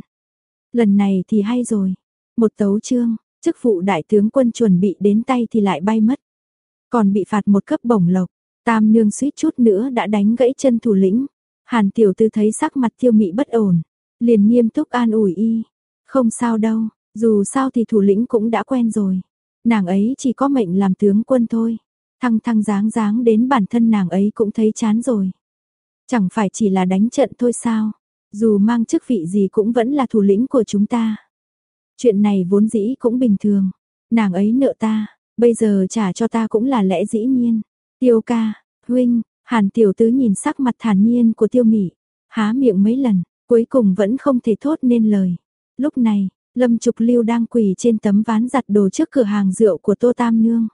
Lần này thì hay rồi, một tấu chương, chức vụ đại tướng quân chuẩn bị đến tay thì lại bay mất. Còn bị phạt một cấp bổng lộc, tam nương suýt chút nữa đã đánh gãy chân thủ lĩnh. Hàn tiểu tư thấy sắc mặt tiêu mị bất ổn, liền nghiêm túc an ủi y. Không sao đâu, dù sao thì thủ lĩnh cũng đã quen rồi. Nàng ấy chỉ có mệnh làm tướng quân thôi. Thăng thăng dáng dáng đến bản thân nàng ấy cũng thấy chán rồi. Chẳng phải chỉ là đánh trận thôi sao? Dù mang chức vị gì cũng vẫn là thủ lĩnh của chúng ta. Chuyện này vốn dĩ cũng bình thường. Nàng ấy nợ ta, bây giờ trả cho ta cũng là lẽ dĩ nhiên. Tiêu ca, huynh, hàn tiểu tứ nhìn sắc mặt thản nhiên của tiêu mị, há miệng mấy lần, cuối cùng vẫn không thể thốt nên lời. Lúc này, Lâm Trục Lưu đang quỳ trên tấm ván giặt đồ trước cửa hàng rượu của Tô Tam Nương.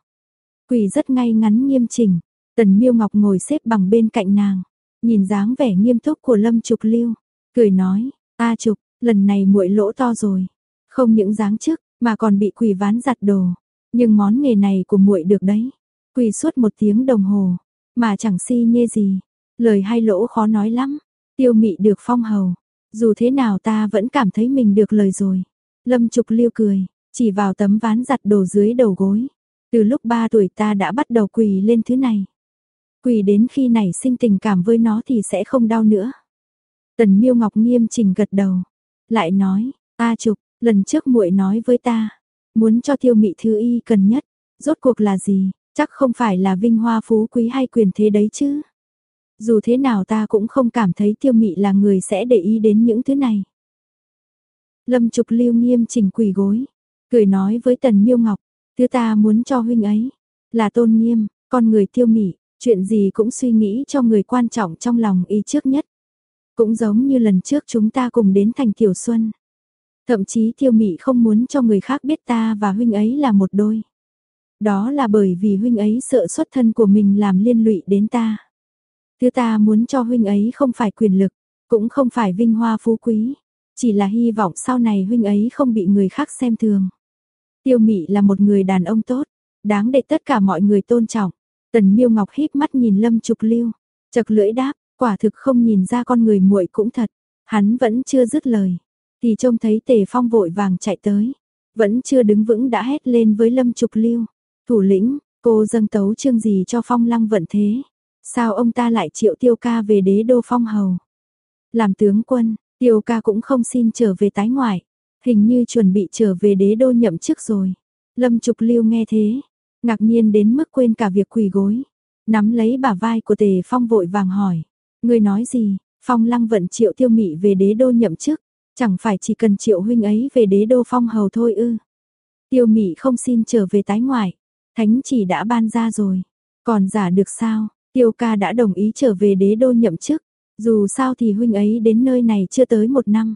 Quỳ rất ngay ngắn nghiêm chỉnh, Tần Miêu Ngọc ngồi xếp bằng bên cạnh nàng, nhìn dáng vẻ nghiêm túc của Lâm Trục Lưu, cười nói, "A Trục, lần này muội lỗ to rồi." Không những dáng trước, mà còn bị quỳ ván giặt đồ. Nhưng món nghề này của muội được đấy. Quỳ suốt một tiếng đồng hồ, mà chẳng si nhê gì. Lời hay lỗ khó nói lắm. Tiêu mị được phong hầu. Dù thế nào ta vẫn cảm thấy mình được lời rồi. Lâm Trục Liêu cười, chỉ vào tấm ván giặt đồ dưới đầu gối. Từ lúc 3 tuổi ta đã bắt đầu quỳ lên thứ này. Quỳ đến khi nảy sinh tình cảm với nó thì sẽ không đau nữa. Tần Miêu Ngọc nghiêm chỉnh gật đầu, lại nói, "A Trục, lần trước muội nói với ta, muốn cho Tiêu Mị thứ y cần nhất, rốt cuộc là gì? Chắc không phải là vinh hoa phú quý hay quyền thế đấy chứ?" Dù thế nào ta cũng không cảm thấy Tiêu Mị là người sẽ để ý đến những thứ này. Lâm Trục Lưu nghiêm chỉnh quỳ gối, cười nói với Tần Miêu Ngọc, thứ ta muốn cho huynh ấy là tôn nghiêm, con người Tiêu Mị, chuyện gì cũng suy nghĩ cho người quan trọng trong lòng y trước nhất. Cũng giống như lần trước chúng ta cùng đến thành Tiểu Xuân. Thậm chí Tiêu Mị không muốn cho người khác biết ta và huynh ấy là một đôi. Đó là bởi vì huynh ấy sợ xuất thân của mình làm liên lụy đến ta. Thứ ta muốn cho huynh ấy không phải quyền lực, cũng không phải vinh hoa phú quý, chỉ là hy vọng sau này huynh ấy không bị người khác xem thường. Tiêu Mị là một người đàn ông tốt, đáng để tất cả mọi người tôn trọng. Tần Miêu Ngọc híp mắt nhìn Lâm Trục Lưu, chậc lưỡi đáp, quả thực không nhìn ra con người muội cũng thật. Hắn vẫn chưa dứt lời, thì trông thấy Tề Phong vội vàng chạy tới, vẫn chưa đứng vững đã hét lên với Lâm Trục Lưu, "Thủ lĩnh, cô dâng tấu chương gì cho Phong Lăng vận thế? Sao ông ta lại triệu Tiêu ca về đế đô Phong hầu?" Làm tướng quân, Tiêu ca cũng không xin trở về tái ngoại, hình như chuẩn bị trở về đế đô nhậm chức rồi. Lâm Trục Lưu nghe thế, ngạc nhiên đến mức quên cả việc quỳ gối, nắm lấy bả vai của Tề Phong vội vàng hỏi, "Ngươi nói gì?" Phong Lăng vận triệu Tiêu Mị về đế đô nhậm chức, chẳng phải chỉ cần triệu huynh ấy về đế đô phong hầu thôi ư? Tiêu Mị không xin trở về tái ngoại, thánh chỉ đã ban ra rồi, còn giả được sao? Tiêu ca đã đồng ý trở về đế đô nhậm chức, dù sao thì huynh ấy đến nơi này chưa tới một năm.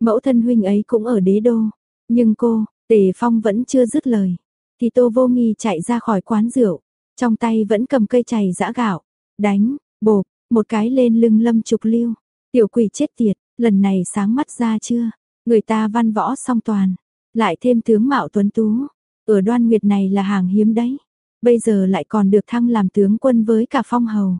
Mẫu thân huynh ấy cũng ở đế đô, nhưng cô, Tề Phong vẫn chưa dứt lời. Thì Tô Vô Nghi chạy ra khỏi quán rượu, trong tay vẫn cầm cây chày giã gạo, đánh, bộp, một cái lên lưng Lâm Trục Lưu. Tiểu quỷ chết tiệt, lần này sáng mắt ra chưa? Người ta văn võ song toàn, lại thêm tướng mạo tuấn tú, ở Đoan Nguyệt này là hàng hiếm đấy. bây giờ lại còn được thăng làm tướng quân với cả phong hầu.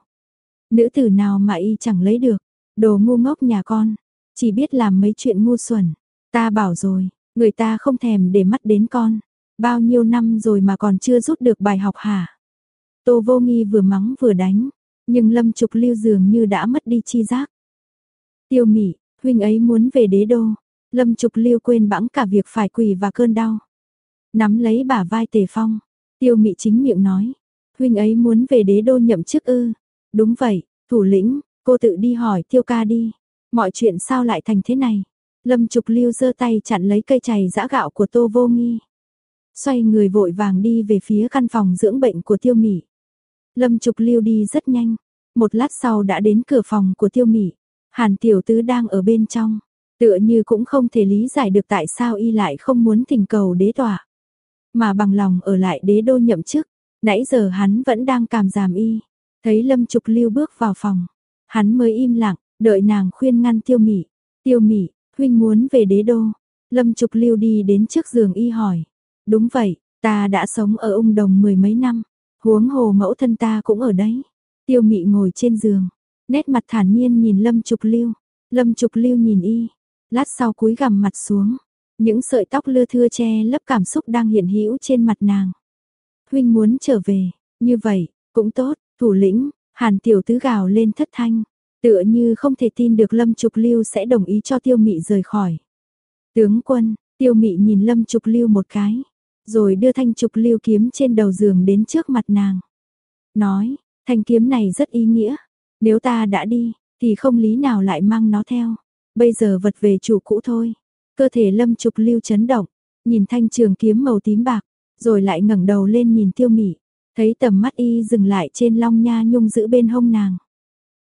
Nữ tử nào mà y chẳng lấy được, đồ ngu ngốc nhà con, chỉ biết làm mấy chuyện ngu xuẩn. Ta bảo rồi, người ta không thèm để mắt đến con. Bao nhiêu năm rồi mà còn chưa rút được bài học hả? Tô vô nghi vừa mắng vừa đánh, nhưng lâm trục lưu dường như đã mất đi chi giác. Tiêu mị, huynh ấy muốn về đế đô. Lâm trục lưu quên bẵng cả việc phải quỳ và cơn đau. Nắm lấy bả vai tề phong. Tiêu mị chính miệng nói. Huynh ấy muốn về đế đô nhậm chức ư. Đúng vậy, thủ lĩnh, cô tự đi hỏi tiêu ca đi. Mọi chuyện sao lại thành thế này? Lâm Trục Lưu giơ tay chặn lấy cây chày giã gạo của Tô Vô Nghi. Xoay người vội vàng đi về phía căn phòng dưỡng bệnh của Tiêu Mị. Lâm Trục Lưu đi rất nhanh, một lát sau đã đến cửa phòng của Tiêu Mị. Hàn tiểu tứ đang ở bên trong, tựa như cũng không thể lý giải được tại sao y lại không muốn thỉnh cầu đế tỏa, mà bằng lòng ở lại đế đô nhậm chức. Nãy giờ hắn vẫn đang cảm giảm y, thấy Lâm Trục Lưu bước vào phòng, hắn mới im lặng, đợi nàng khuyên ngăn Tiêu Mị. Tiêu Mị, huynh muốn về đế đô. Lâm Trục Lưu đi đến trước giường y hỏi. Đúng vậy, ta đã sống ở ung đồng mười mấy năm, huống hồ mẫu thân ta cũng ở đấy. Tiêu Mị ngồi trên giường, nét mặt thản nhiên nhìn Lâm Trục Lưu. Lâm Trục Lưu nhìn y, lát sau cúi gằm mặt xuống, những sợi tóc lưa thưa che lấp cảm xúc đang hiện hữu trên mặt nàng. Huynh muốn trở về, như vậy, cũng tốt, thủ lĩnh, Hàn tiểu tứ gào lên thất thanh, tựa như không thể tin được Lâm Trục Lưu sẽ đồng ý cho Tiêu Mị rời khỏi. Tướng quân, Tiêu Mị nhìn Lâm Trục Lưu một cái, rồi đưa thanh trục lưu kiếm trên đầu giường đến trước mặt nàng. Nói, thanh kiếm này rất ý nghĩa, nếu ta đã đi, thì không lý nào lại mang nó theo. Bây giờ vật về chủ cũ thôi. Cơ thể lâm trục lưu chấn động, nhìn thanh trường kiếm màu tím bạc, rồi lại ngẩng đầu lên nhìn tiêu mỉ, thấy tầm mắt y dừng lại trên long nha nhung giữ bên hông nàng.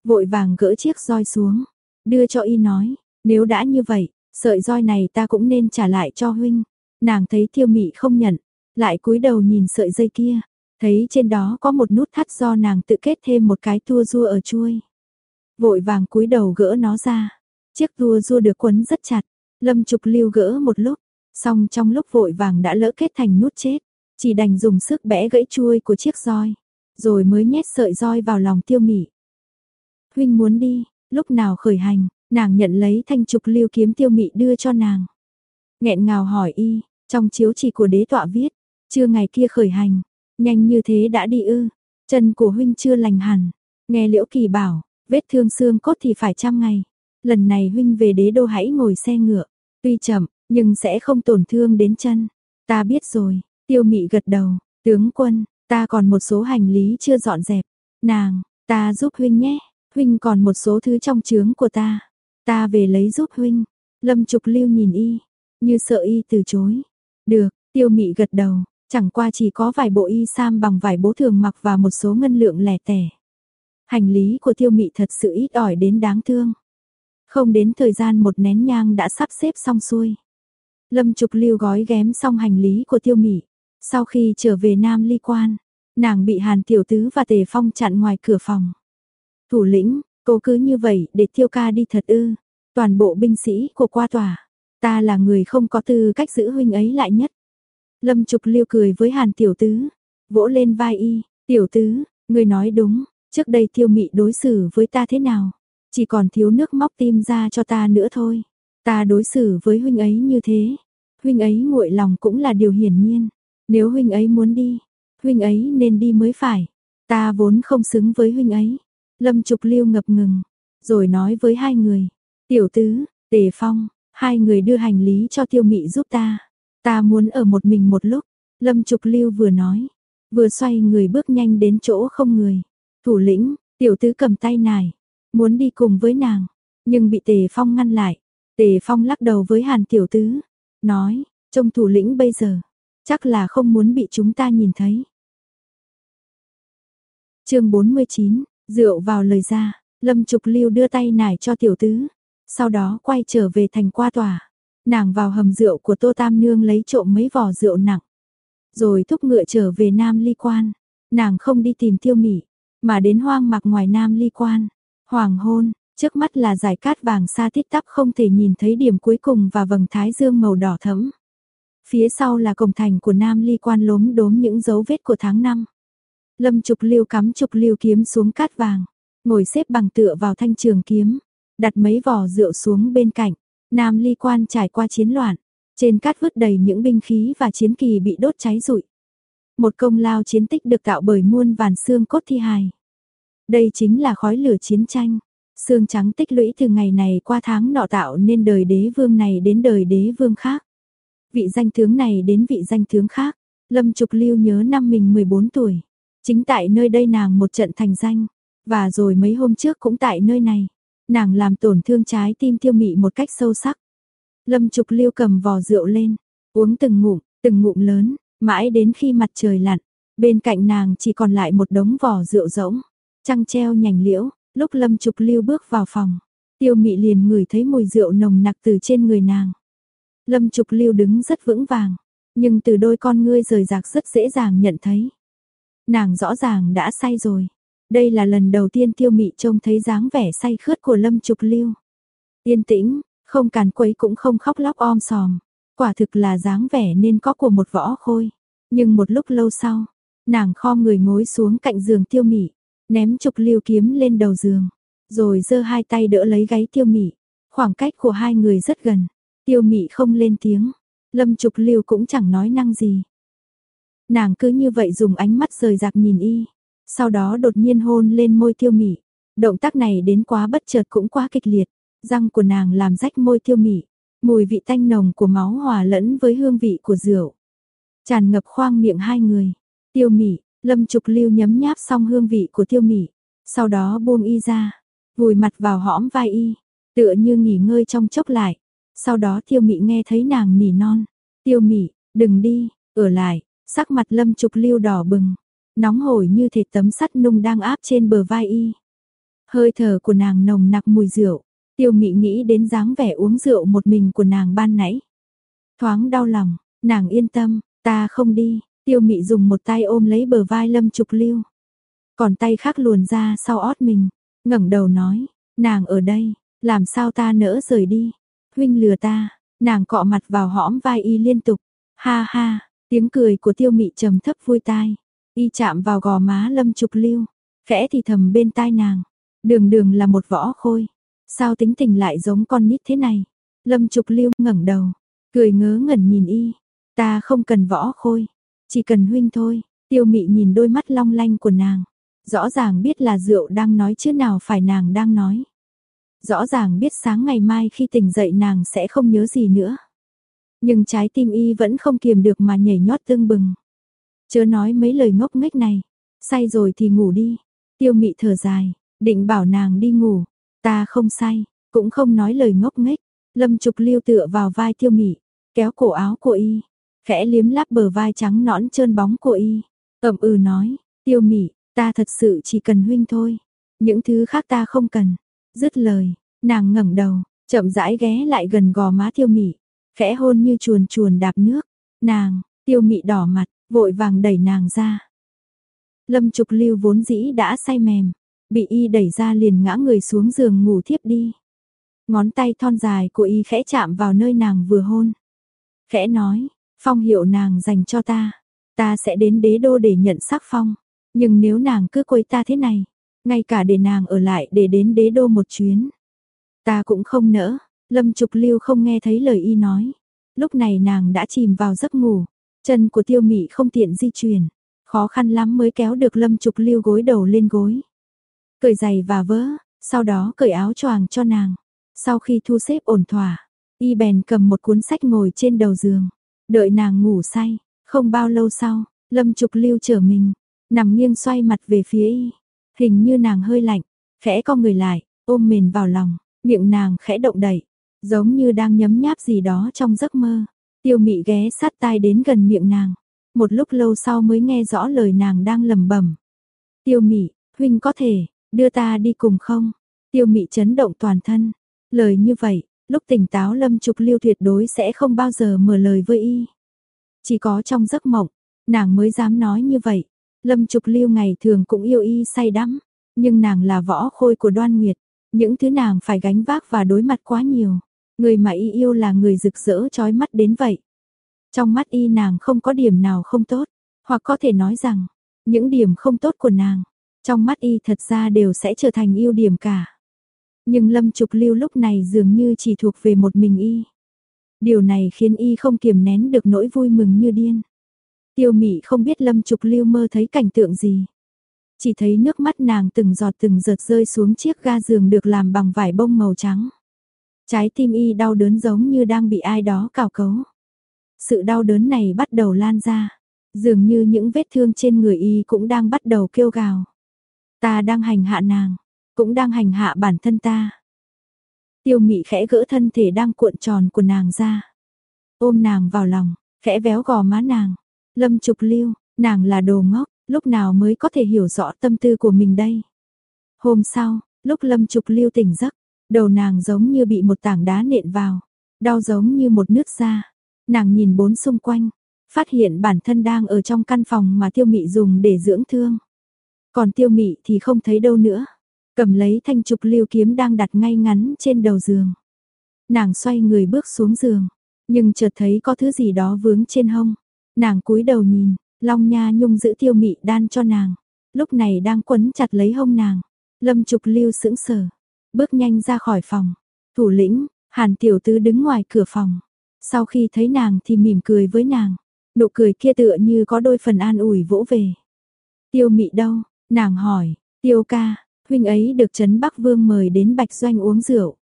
Vội vàng gỡ chiếc roi xuống, đưa cho y nói, nếu đã như vậy, sợi roi này ta cũng nên trả lại cho huynh. Nàng thấy tiêu mị không nhận, lại cúi đầu nhìn sợi dây kia, thấy trên đó có một nút thắt do nàng tự kết thêm một cái tua rua ở chuôi. Vội vàng cúi đầu gỡ nó ra, chiếc tua rua được quấn rất chặt, lâm trục lưu gỡ một lúc, xong trong lúc vội vàng đã lỡ kết thành nút chết, chỉ đành dùng sức bẽ gãy chuôi của chiếc roi, rồi mới nhét sợi roi vào lòng tiêu mị. Huynh muốn đi, lúc nào khởi hành, nàng nhận lấy thanh trục lưu kiếm tiêu mị đưa cho nàng. nghẹn ngào hỏi y, trong chiếu chỉ của đế tọa viết, chưa ngày kia khởi hành, nhanh như thế đã đi ư, chân của huynh chưa lành hẳn. Nghe Liễu Kỳ bảo, vết thương xương cốt thì phải trăm ngày. Lần này huynh về đế đô hãy ngồi xe ngựa, tuy chậm, nhưng sẽ không tổn thương đến chân. Ta biết rồi, tiêu mị gật đầu, tướng quân, ta còn một số hành lý chưa dọn dẹp. Nàng, ta giúp huynh nhé, huynh còn một số thứ trong trướng của ta. Ta về lấy giúp huynh. Lâm Trục Lưu nhìn y, như sợ y từ chối. Được, tiêu mị gật đầu, chẳng qua chỉ có vài bộ y sam bằng vải bố thường mặc và một số ngân lượng lẻ tẻ. Hành lý của tiêu mị thật sự ít ỏi đến đáng thương. Không đến thời gian một nén nhang đã sắp xếp xong xuôi. Lâm Trục Lưu gói ghém xong hành lý của tiêu mị. Sau khi trở về Nam Ly Quan, nàng bị Hàn Tiểu Tứ và Tề Phong chặn ngoài cửa phòng. Thủ lĩnh, cô cứ như vậy để tiêu ca đi thật ư. Toàn bộ binh sĩ của qua tòa Ta là người không có tư cách giữ huynh ấy lại nhất. Lâm Trục Liêu cười với Hàn Tiểu Tứ, vỗ lên vai y, Tiểu Tứ, người nói đúng, trước đây tiêu mị đối xử với ta thế nào, chỉ còn thiếu nước móc tim ra cho ta nữa thôi. Ta đối xử với huynh ấy như thế, huynh ấy nguội lòng cũng là điều hiển nhiên. Nếu huynh ấy muốn đi, huynh ấy nên đi mới phải. Ta vốn không xứng với huynh ấy. Lâm Trục Liêu ngập ngừng, rồi nói với hai người, "Tiểu tứ, Tề Phong, Hai người đưa hành lý cho tiêu mị giúp ta. Ta muốn ở một mình một lúc. Lâm Trục Lưu vừa nói. Vừa xoay người bước nhanh đến chỗ không người. Thủ lĩnh, tiểu tứ cầm tay nài. Muốn đi cùng với nàng. Nhưng bị Tề Phong ngăn lại. Tề Phong lắc đầu với Hàn tiểu tứ. Nói, trông thủ lĩnh bây giờ. Chắc là không muốn bị chúng ta nhìn thấy. chương 49, rượu vào lời ra. Lâm Trục Lưu đưa tay nải cho tiểu tứ sau đó quay trở về thành qua tòa. Nàng vào hầm rượu của Tô Tam Nương lấy trộm mấy vò rượu nặng. Rồi thúc ngựa trở về Nam Ly Quan. Nàng không đi tìm tiêu mỉ, mà đến hoang mạc ngoài Nam Ly Quan. Hoàng hôn, trước mắt là dải cát vàng xa tít tắp không thể nhìn thấy điểm cuối cùng và vầng thái dương màu đỏ thẫm. Phía sau là cổng thành của Nam Ly Quan lốm đốm những dấu vết của tháng năm. Lâm Trục liêu cắm Trục liêu kiếm xuống cát vàng, ngồi xếp bằng tựa vào thanh trường kiếm, đặt mấy vò rượu xuống bên cạnh. Nam Ly Quan trải qua chiến loạn, trên cát vứt đầy những binh khí và chiến kỳ bị đốt cháy rụi. Một công lao chiến tích được tạo bởi muôn vàn xương cốt thi hài. Đây chính là khói lửa chiến tranh. Xương trắng tích lũy từ ngày này qua tháng nọ tạo nên đời đế vương này đến đời đế vương khác. Vị danh tướng này đến vị danh tướng khác. Lâm Trục Lưu nhớ năm mình 14 tuổi. Chính tại nơi đây nàng một trận thành danh. Và rồi mấy hôm trước cũng tại nơi này. Nàng làm tổn thương trái tim tiêu mị một cách sâu sắc. Lâm Trục Lưu cầm vò rượu lên. Uống từng ngụm, từng ngụm lớn. Mãi đến khi mặt trời lặn. Bên cạnh nàng chỉ còn lại một đống vò rượu rỗng. Trăng treo nhành liễu. Lúc Lâm Trục Lưu bước vào phòng. Tiêu mị liền ngửi thấy mùi rượu nồng nặc từ trên người nàng. Lâm Trục Lưu đứng rất vững vàng, nhưng từ đôi con ngươi rời rạc rất dễ dàng nhận thấy. Nàng rõ ràng đã say rồi. Đây là lần đầu tiên tiêu mị trông thấy dáng vẻ say khướt của Lâm Trục Lưu. Yên tĩnh, không càn quấy cũng không khóc lóc om sòm. Quả thực là dáng vẻ nên có của một võ khôi. Nhưng một lúc lâu sau, nàng kho người ngồi xuống cạnh giường tiêu mị, ném Trục Lưu kiếm lên đầu giường, rồi giơ hai tay đỡ lấy gáy tiêu mị. Khoảng cách của hai người rất gần, tiêu mị không lên tiếng, Lâm Trục Lưu cũng chẳng nói năng gì. Nàng cứ như vậy dùng ánh mắt rời rạc nhìn y, sau đó đột nhiên hôn lên môi tiêu mị. Động tác này đến quá bất chợt cũng quá kịch liệt, răng của nàng làm rách môi tiêu mị, mùi vị tanh nồng của máu hòa lẫn với hương vị của rượu. Tràn ngập khoang miệng hai người. Tiêu mị, Lâm Trục Lưu nhấm nháp xong hương vị của tiêu mị, sau đó buông y ra, vùi mặt vào hõm vai y, tựa như nghỉ ngơi trong chốc lại. Sau đó tiêu mị nghe thấy nàng nỉ non, tiêu mị, đừng đi, ở lại, sắc mặt lâm trục lưu đỏ bừng, nóng hổi như thể tấm sắt nung đang áp trên bờ vai y. Hơi thở của nàng nồng nặc mùi rượu, tiêu mị nghĩ đến dáng vẻ uống rượu một mình của nàng ban nãy. Thoáng đau lòng, nàng yên tâm, ta không đi, tiêu mị dùng một tay ôm lấy bờ vai lâm trục lưu. Còn tay khác luồn ra sau ót mình, ngẩng đầu nói, nàng ở đây, làm sao ta nỡ rời đi? Huynh lừa ta, nàng cọ mặt vào hõm vai y liên tục, ha ha, tiếng cười của tiêu mị trầm thấp vui tai, y chạm vào gò má lâm trục lưu, khẽ thì thầm bên tai nàng, đường đường là một võ khôi, sao tính tình lại giống con nít thế này, lâm trục lưu ngẩng đầu, cười ngớ ngẩn nhìn y, ta không cần võ khôi, chỉ cần huynh thôi, tiêu mị nhìn đôi mắt long lanh của nàng, rõ ràng biết là rượu đang nói chứ nào phải nàng đang nói. Rõ ràng biết sáng ngày mai khi tỉnh dậy nàng sẽ không nhớ gì nữa. Nhưng trái tim y vẫn không kiềm được mà nhảy nhót tương bừng. Chớ nói mấy lời ngốc nghếch này. Say rồi thì ngủ đi. Tiêu mị thở dài, định bảo nàng đi ngủ. Ta không say, cũng không nói lời ngốc nghếch. Lâm trục liêu tựa vào vai tiêu mị, kéo cổ áo của y. Khẽ liếm láp bờ vai trắng nõn trơn bóng của y. ậm ừ nói, tiêu mị, ta thật sự chỉ cần huynh thôi. Những thứ khác ta không cần. Dứt lời, nàng ngẩng đầu, chậm rãi ghé lại gần gò má Tiêu Mị, khẽ hôn như chuồn chuồn đạp nước. Nàng, Tiêu Mị đỏ mặt, vội vàng đẩy nàng ra. Lâm Trục Lưu vốn dĩ đã say mềm, bị y đẩy ra liền ngã người xuống giường ngủ thiếp đi. Ngón tay thon dài của y khẽ chạm vào nơi nàng vừa hôn. Khẽ nói, phong hiệu nàng dành cho ta, ta sẽ đến đế đô để nhận sắc phong. Nhưng nếu nàng cứ quấy ta thế này, ngay cả để nàng ở lại để đến đế đô một chuyến. Ta cũng không nỡ, Lâm Trục Lưu không nghe thấy lời y nói. Lúc này nàng đã chìm vào giấc ngủ, chân của tiêu mị không tiện di chuyển, khó khăn lắm mới kéo được Lâm Trục Lưu gối đầu lên gối. Cởi giày và vớ, sau đó cởi áo choàng cho nàng. Sau khi thu xếp ổn thỏa, y bèn cầm một cuốn sách ngồi trên đầu giường, đợi nàng ngủ say. Không bao lâu sau, Lâm Trục Lưu trở mình, nằm nghiêng xoay mặt về phía y. Hình như nàng hơi lạnh, khẽ co người lại, ôm mền vào lòng, miệng nàng khẽ động đậy, giống như đang nhấm nháp gì đó trong giấc mơ. Tiêu mị ghé sát tai đến gần miệng nàng, một lúc lâu sau mới nghe rõ lời nàng đang lầm bẩm. Tiêu mị, huynh có thể, đưa ta đi cùng không? Tiêu mị chấn động toàn thân, lời như vậy, lúc tỉnh táo lâm trục lưu tuyệt đối sẽ không bao giờ mở lời với y. Chỉ có trong giấc mộng, nàng mới dám nói như vậy. Lâm Trục Lưu ngày thường cũng yêu y say đắm, nhưng nàng là võ khôi của Đoan Nguyệt, những thứ nàng phải gánh vác và đối mặt quá nhiều. Người mà y yêu là người rực rỡ trói mắt đến vậy. Trong mắt y nàng không có điểm nào không tốt, hoặc có thể nói rằng, Những điểm không tốt của nàng, trong mắt y thật ra đều sẽ trở thành ưu điểm cả. Nhưng Lâm Trục Lưu lúc này dường như chỉ thuộc về một mình y. Điều này khiến y không kiềm nén được nỗi vui mừng như điên. Tiêu mị không biết Lâm Trục Lưu mơ thấy cảnh tượng gì. Chỉ thấy nước mắt nàng từng giọt từng giọt rơi xuống chiếc ga giường được làm bằng vải bông màu trắng. Trái tim y đau đớn giống như đang bị ai đó cào cấu. Sự đau đớn này bắt đầu lan ra. Dường như những vết thương trên người y cũng đang bắt đầu kêu gào. Ta đang hành hạ nàng, cũng đang hành hạ bản thân ta. Tiêu mị khẽ gỡ thân thể đang cuộn tròn của nàng ra. Ôm nàng vào lòng, khẽ véo gò má nàng. Lâm trục lưu, nàng là đồ ngốc, lúc nào mới có thể hiểu rõ tâm tư của mình đây. Hôm sau, lúc lâm trục lưu tỉnh giấc, đầu nàng giống như bị một tảng đá nện vào, đau giống như một nước da. Nàng nhìn bốn xung quanh, phát hiện bản thân đang ở trong căn phòng mà tiêu mị dùng để dưỡng thương. Còn tiêu mị thì không thấy đâu nữa. Cầm lấy thanh trục lưu kiếm đang đặt ngay ngắn trên đầu giường. Nàng xoay người bước xuống giường, nhưng chợt thấy có thứ gì đó vướng trên hông. Nàng cúi đầu nhìn, Long Nha Nhung giữ tiêu mị đan cho nàng. Lúc này đang quấn chặt lấy hông nàng. Lâm trục lưu sững sờ, bước nhanh ra khỏi phòng. Thủ lĩnh, Hàn Tiểu Tứ đứng ngoài cửa phòng. Sau khi thấy nàng thì mỉm cười với nàng. Nụ cười kia tựa như có đôi phần an ủi vỗ về. Tiêu mị đâu? Nàng hỏi, tiêu ca, huynh ấy được Trấn Bắc Vương mời đến Bạch Doanh uống rượu.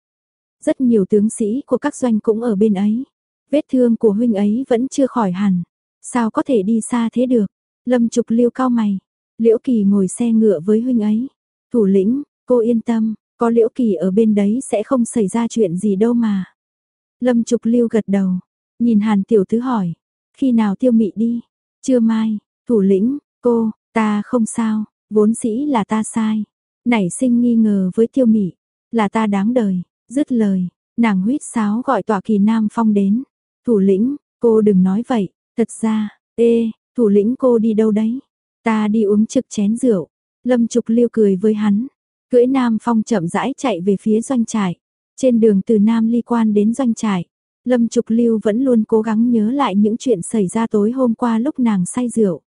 Rất nhiều tướng sĩ của các doanh cũng ở bên ấy. Vết thương của huynh ấy vẫn chưa khỏi hẳn. Sao có thể đi xa thế được? Lâm Trục Liêu cao mày. Liễu Kỳ ngồi xe ngựa với huynh ấy. Thủ lĩnh, cô yên tâm, có Liễu Kỳ ở bên đấy sẽ không xảy ra chuyện gì đâu mà. Lâm Trục lưu gật đầu, nhìn Hàn Tiểu Thứ hỏi, khi nào tiêu mị đi? Chưa mai, thủ lĩnh, cô, ta không sao, vốn sĩ là ta sai. Nảy sinh nghi ngờ với tiêu mị, là ta đáng đời, dứt lời, nàng huyết sáo gọi tọa kỳ Nam Phong đến. Thủ lĩnh, cô đừng nói vậy, thật ra, ê, thủ lĩnh cô đi đâu đấy? Ta đi uống trực chén rượu. Lâm Trục Liêu cười với hắn, cưỡi Nam Phong chậm rãi chạy về phía doanh trại. Trên đường từ Nam Ly Quan đến doanh trại, Lâm Trục Lưu vẫn luôn cố gắng nhớ lại những chuyện xảy ra tối hôm qua lúc nàng say rượu.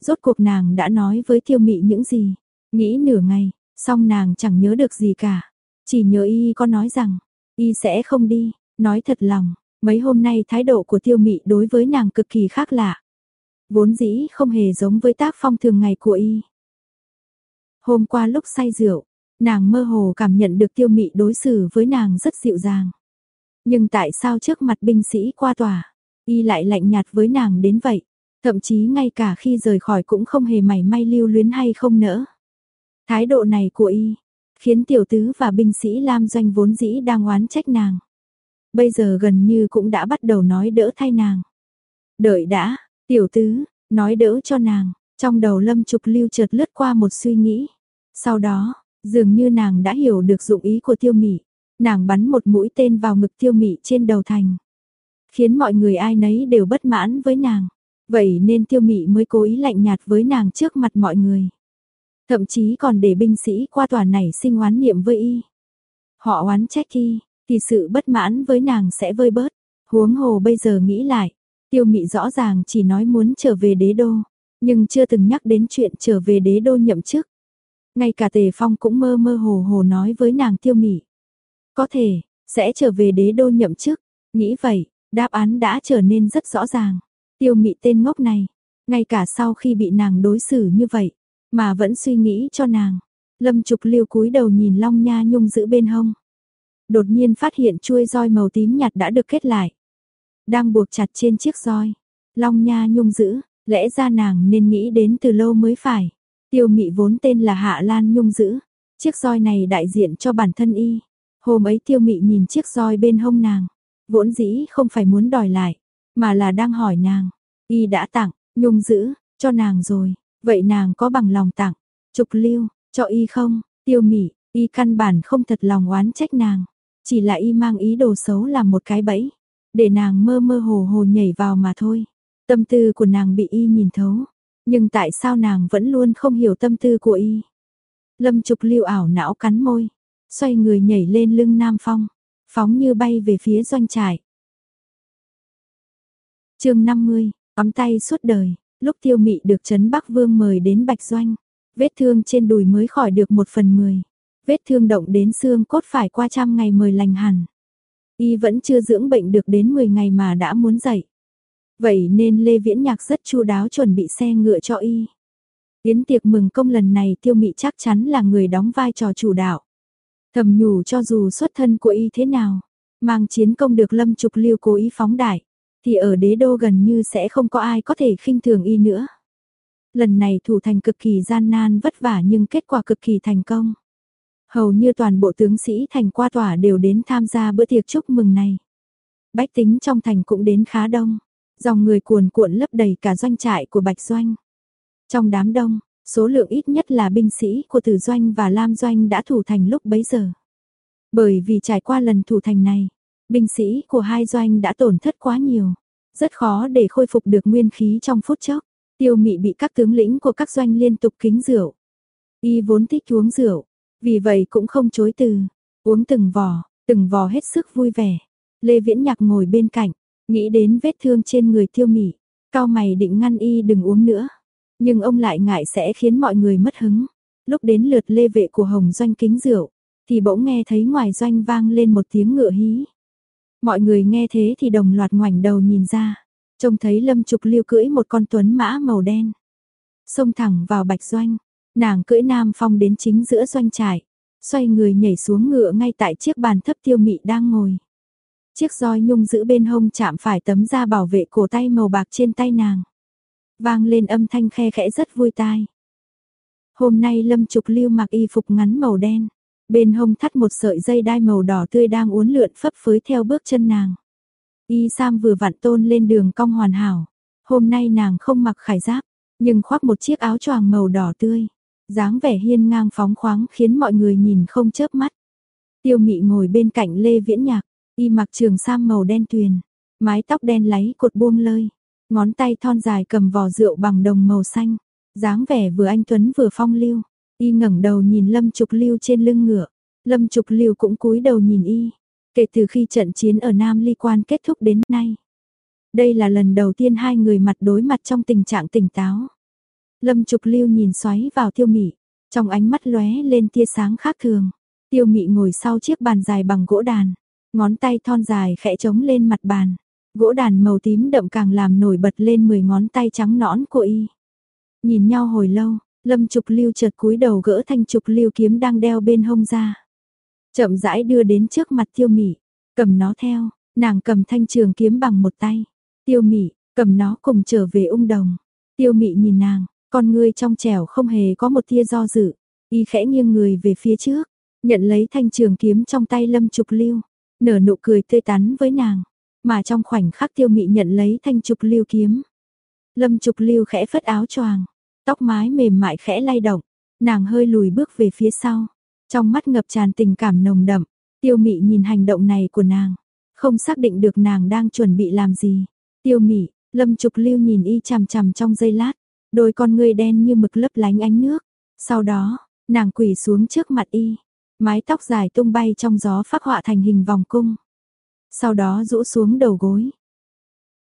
Rốt cuộc nàng đã nói với Tiêu Mị những gì? Nghĩ nửa ngày, xong nàng chẳng nhớ được gì cả. Chỉ nhớ y có nói rằng, y sẽ không đi, nói thật lòng, mấy hôm nay thái độ của Tiêu Mị đối với nàng cực kỳ khác lạ. Vốn dĩ không hề giống với tác phong thường ngày của y. Hôm qua lúc say rượu, nàng mơ hồ cảm nhận được Tiêu Mị đối xử với nàng rất dịu dàng. Nhưng tại sao trước mặt binh sĩ qua tòa, y lại lạnh nhạt với nàng đến vậy? Thậm chí ngay cả khi rời khỏi cũng không hề mảy may lưu luyến hay không nỡ. Thái độ này của y, khiến tiểu tứ và binh sĩ Lam Doanh vốn dĩ đang oán trách nàng. Bây giờ gần như cũng đã bắt đầu nói đỡ thay nàng. Đợi đã, tiểu tứ, nói đỡ cho nàng, trong đầu lâm trục lưu chợt lướt qua một suy nghĩ. Sau đó, dường như nàng đã hiểu được dụng ý của tiêu mị. Nàng bắn một mũi tên vào ngực tiêu mị trên đầu thành. Khiến mọi người ai nấy đều bất mãn với nàng. Vậy nên tiêu mị mới cố ý lạnh nhạt với nàng trước mặt mọi người. Thậm chí còn để binh sĩ qua tòa này sinh oán niệm với y. Họ oán trách y, thì sự bất mãn với nàng sẽ vơi bớt. Huống hồ bây giờ nghĩ lại, tiêu mị rõ ràng chỉ nói muốn trở về đế đô, nhưng chưa từng nhắc đến chuyện trở về đế đô nhậm chức. Ngay cả tề phong cũng mơ mơ hồ hồ nói với nàng tiêu mị. Có thể, sẽ trở về đế đô nhậm chức. Nghĩ vậy, đáp án đã trở nên rất rõ ràng. Tiêu mị tên ngốc này, ngay cả sau khi bị nàng đối xử như vậy, mà vẫn suy nghĩ cho nàng. Lâm Trục Liêu cúi đầu nhìn Long Nha Nhung giữ bên hông. Đột nhiên phát hiện chuôi roi màu tím nhạt đã được kết lại. Đang buộc chặt trên chiếc roi. Long Nha Nhung giữ, lẽ ra nàng nên nghĩ đến từ lâu mới phải. Tiêu mị vốn tên là Hạ Lan Nhung Dữ, Chiếc roi này đại diện cho bản thân y. Hôm ấy tiêu mị nhìn chiếc roi bên hông nàng. Vốn dĩ không phải muốn đòi lại, mà là đang hỏi nàng. Y đã tặng, nhung Dữ cho nàng rồi. Vậy nàng có bằng lòng tặng, trục lưu, cho y không? Tiêu mị, y căn bản không thật lòng oán trách nàng. Chỉ là y mang ý đồ xấu làm một cái bẫy. Để nàng mơ mơ hồ hồ nhảy vào mà thôi. Tâm tư của nàng bị y nhìn thấu. Nhưng tại sao nàng vẫn luôn không hiểu tâm tư của y? Lâm trục lưu ảo não cắn môi xoay người nhảy lên lưng Nam Phong, phóng như bay về phía doanh trại. chương 50, ấm tay suốt đời, Lúc tiêu mị được Trấn Bắc Vương mời đến Bạch Doanh, vết thương trên đùi mới khỏi được một phần mười. Vết thương động đến xương cốt phải qua trăm ngày mời lành hẳn. Y vẫn chưa dưỡng bệnh được đến 10 ngày mà đã muốn dậy. Vậy nên Lê Viễn Nhạc rất chu đáo chuẩn bị xe ngựa cho Y. Yến tiệc mừng công lần này tiêu mị chắc chắn là người đóng vai trò chủ đạo. Thầm nhủ cho dù xuất thân của Y thế nào, mang chiến công được lâm trục liêu cố ý phóng đại, thì ở đế đô gần như sẽ không có ai có thể khinh thường Y nữa. Lần này thủ thành cực kỳ gian nan vất vả nhưng kết quả cực kỳ thành công. Hầu như toàn bộ tướng sĩ thành qua tỏa đều đến tham gia bữa tiệc chúc mừng này. Bách tính trong thành cũng đến khá đông, dòng người cuồn cuộn lấp đầy cả doanh trại của Bạch Doanh. Trong đám đông, số lượng ít nhất là binh sĩ của Tử Doanh và Lam Doanh đã thủ thành lúc bấy giờ. Bởi vì trải qua lần thủ thành này, binh sĩ của hai doanh đã tổn thất quá nhiều, rất khó để khôi phục được nguyên khí trong phút chốc. Tiêu Mị bị các tướng lĩnh của các doanh liên tục kính rượu. Y vốn thích uống rượu, vì vậy cũng không chối từ, uống từng vò, từng vò hết sức vui vẻ. Lê Viễn Nhạc ngồi bên cạnh, nghĩ đến vết thương trên người Tiêu Mị, cao mày định ngăn y đừng uống nữa, nhưng ông lại ngại sẽ khiến mọi người mất hứng. Lúc đến lượt Lê vệ của Hồng Doanh kính rượu, thì bỗng nghe thấy ngoài doanh vang lên một tiếng ngựa hí. Mọi người nghe thế thì đồng loạt ngoảnh đầu nhìn ra, trông thấy Lâm Trục Liêu cưỡi một con tuấn mã màu đen, xông thẳng vào Bạch Doanh. Nàng cưỡi Nam Phong đến chính giữa doanh trại, xoay người nhảy xuống ngựa ngay tại chiếc bàn thấp tiêu mị đang ngồi. Chiếc roi nhung giữ bên hông chạm phải tấm da bảo vệ cổ tay màu bạc trên tay nàng. Vang lên âm thanh khe khẽ rất vui tai. Hôm nay Lâm Trục Lưu mặc y phục ngắn màu đen, bên hông thắt một sợi dây đai màu đỏ tươi đang uốn lượn phấp phới theo bước chân nàng. Y Sam vừa vặn tôn lên đường cong hoàn hảo. Hôm nay nàng không mặc khải giáp, nhưng khoác một chiếc áo choàng màu đỏ tươi dáng vẻ hiên ngang phóng khoáng khiến mọi người nhìn không chớp mắt. Tiêu Mị ngồi bên cạnh Lê Viễn Nhạc, y mặc trường sam màu đen tuyền, mái tóc đen láy cột buông lơi, ngón tay thon dài cầm vò rượu bằng đồng màu xanh, dáng vẻ vừa anh tuấn vừa phong lưu. Y ngẩng đầu nhìn Lâm Trục Lưu trên lưng ngựa, Lâm Trục Lưu cũng cúi đầu nhìn y. Kể từ khi trận chiến ở Nam Ly Quan kết thúc đến nay, đây là lần đầu tiên hai người mặt đối mặt trong tình trạng tỉnh táo. Lâm Trục Lưu nhìn xoáy vào Tiêu Mị, trong ánh mắt lóe lên tia sáng khác thường. Tiêu Mị ngồi sau chiếc bàn dài bằng gỗ đàn, ngón tay thon dài khẽ trống lên mặt bàn. Gỗ đàn màu tím đậm càng làm nổi bật lên 10 ngón tay trắng nõn của y. Nhìn nhau hồi lâu, Lâm Trục Lưu chợt cúi đầu gỡ thanh trục lưu kiếm đang đeo bên hông ra. Chậm rãi đưa đến trước mặt Tiêu Mị, cầm nó theo, nàng cầm thanh trường kiếm bằng một tay. Tiêu Mị cầm nó cùng trở về ung đồng. Tiêu Mị nhìn nàng, con ngươi trong trẻo không hề có một tia do dự, y khẽ nghiêng người về phía trước, nhận lấy thanh trường kiếm trong tay Lâm Trục Lưu, nở nụ cười tươi tắn với nàng, mà trong khoảnh khắc Tiêu Mị nhận lấy thanh Trục Lưu kiếm. Lâm Trục Lưu khẽ phất áo choàng, tóc mái mềm mại khẽ lay động, nàng hơi lùi bước về phía sau, trong mắt ngập tràn tình cảm nồng đậm, Tiêu Mị nhìn hành động này của nàng, không xác định được nàng đang chuẩn bị làm gì. Tiêu Mị, Lâm Trục Lưu nhìn y chằm chằm trong giây lát, Đôi con ngươi đen như mực lấp lánh ánh nước. Sau đó, nàng quỳ xuống trước mặt y, mái tóc dài tung bay trong gió phác họa thành hình vòng cung. Sau đó rũ xuống đầu gối.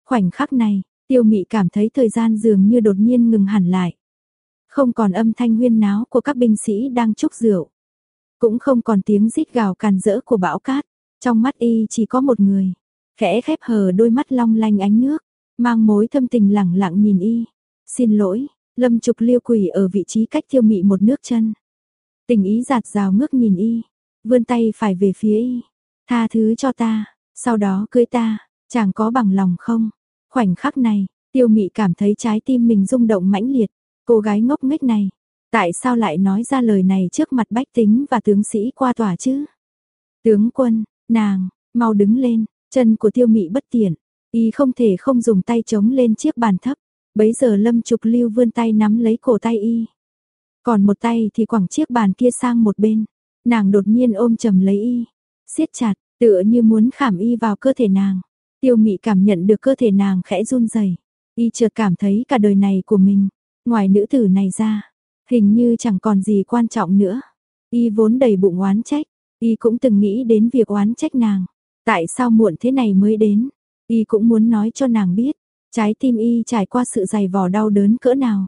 Khoảnh khắc này, tiêu mị cảm thấy thời gian dường như đột nhiên ngừng hẳn lại. Không còn âm thanh huyên náo của các binh sĩ đang chúc rượu. Cũng không còn tiếng rít gào càn rỡ của bão cát. Trong mắt y chỉ có một người. Khẽ khép hờ đôi mắt long lanh ánh nước. Mang mối thâm tình lẳng lặng nhìn y. Xin lỗi, Lâm Trục Liêu quỳ ở vị trí cách Tiêu Mị một nước chân. Tình ý giạt rào ngước nhìn y, vươn tay phải về phía y, tha thứ cho ta, sau đó cưới ta, chàng có bằng lòng không? Khoảnh khắc này, Tiêu Mị cảm thấy trái tim mình rung động mãnh liệt, cô gái ngốc nghếch này, tại sao lại nói ra lời này trước mặt bách tính và tướng sĩ qua tòa chứ? Tướng quân, nàng, mau đứng lên, chân của Tiêu Mị bất tiện, y không thể không dùng tay chống lên chiếc bàn thấp. Bấy giờ Lâm Trục Lưu vươn tay nắm lấy cổ tay y. Còn một tay thì quẳng chiếc bàn kia sang một bên. Nàng đột nhiên ôm chầm lấy y, siết chặt, tựa như muốn khảm y vào cơ thể nàng. Tiêu Mị cảm nhận được cơ thể nàng khẽ run rẩy, y chợt cảm thấy cả đời này của mình, ngoài nữ tử này ra, hình như chẳng còn gì quan trọng nữa. Y vốn đầy bụng oán trách, y cũng từng nghĩ đến việc oán trách nàng, tại sao muộn thế này mới đến. Y cũng muốn nói cho nàng biết, Trái tim y trải qua sự dày vò đau đớn cỡ nào.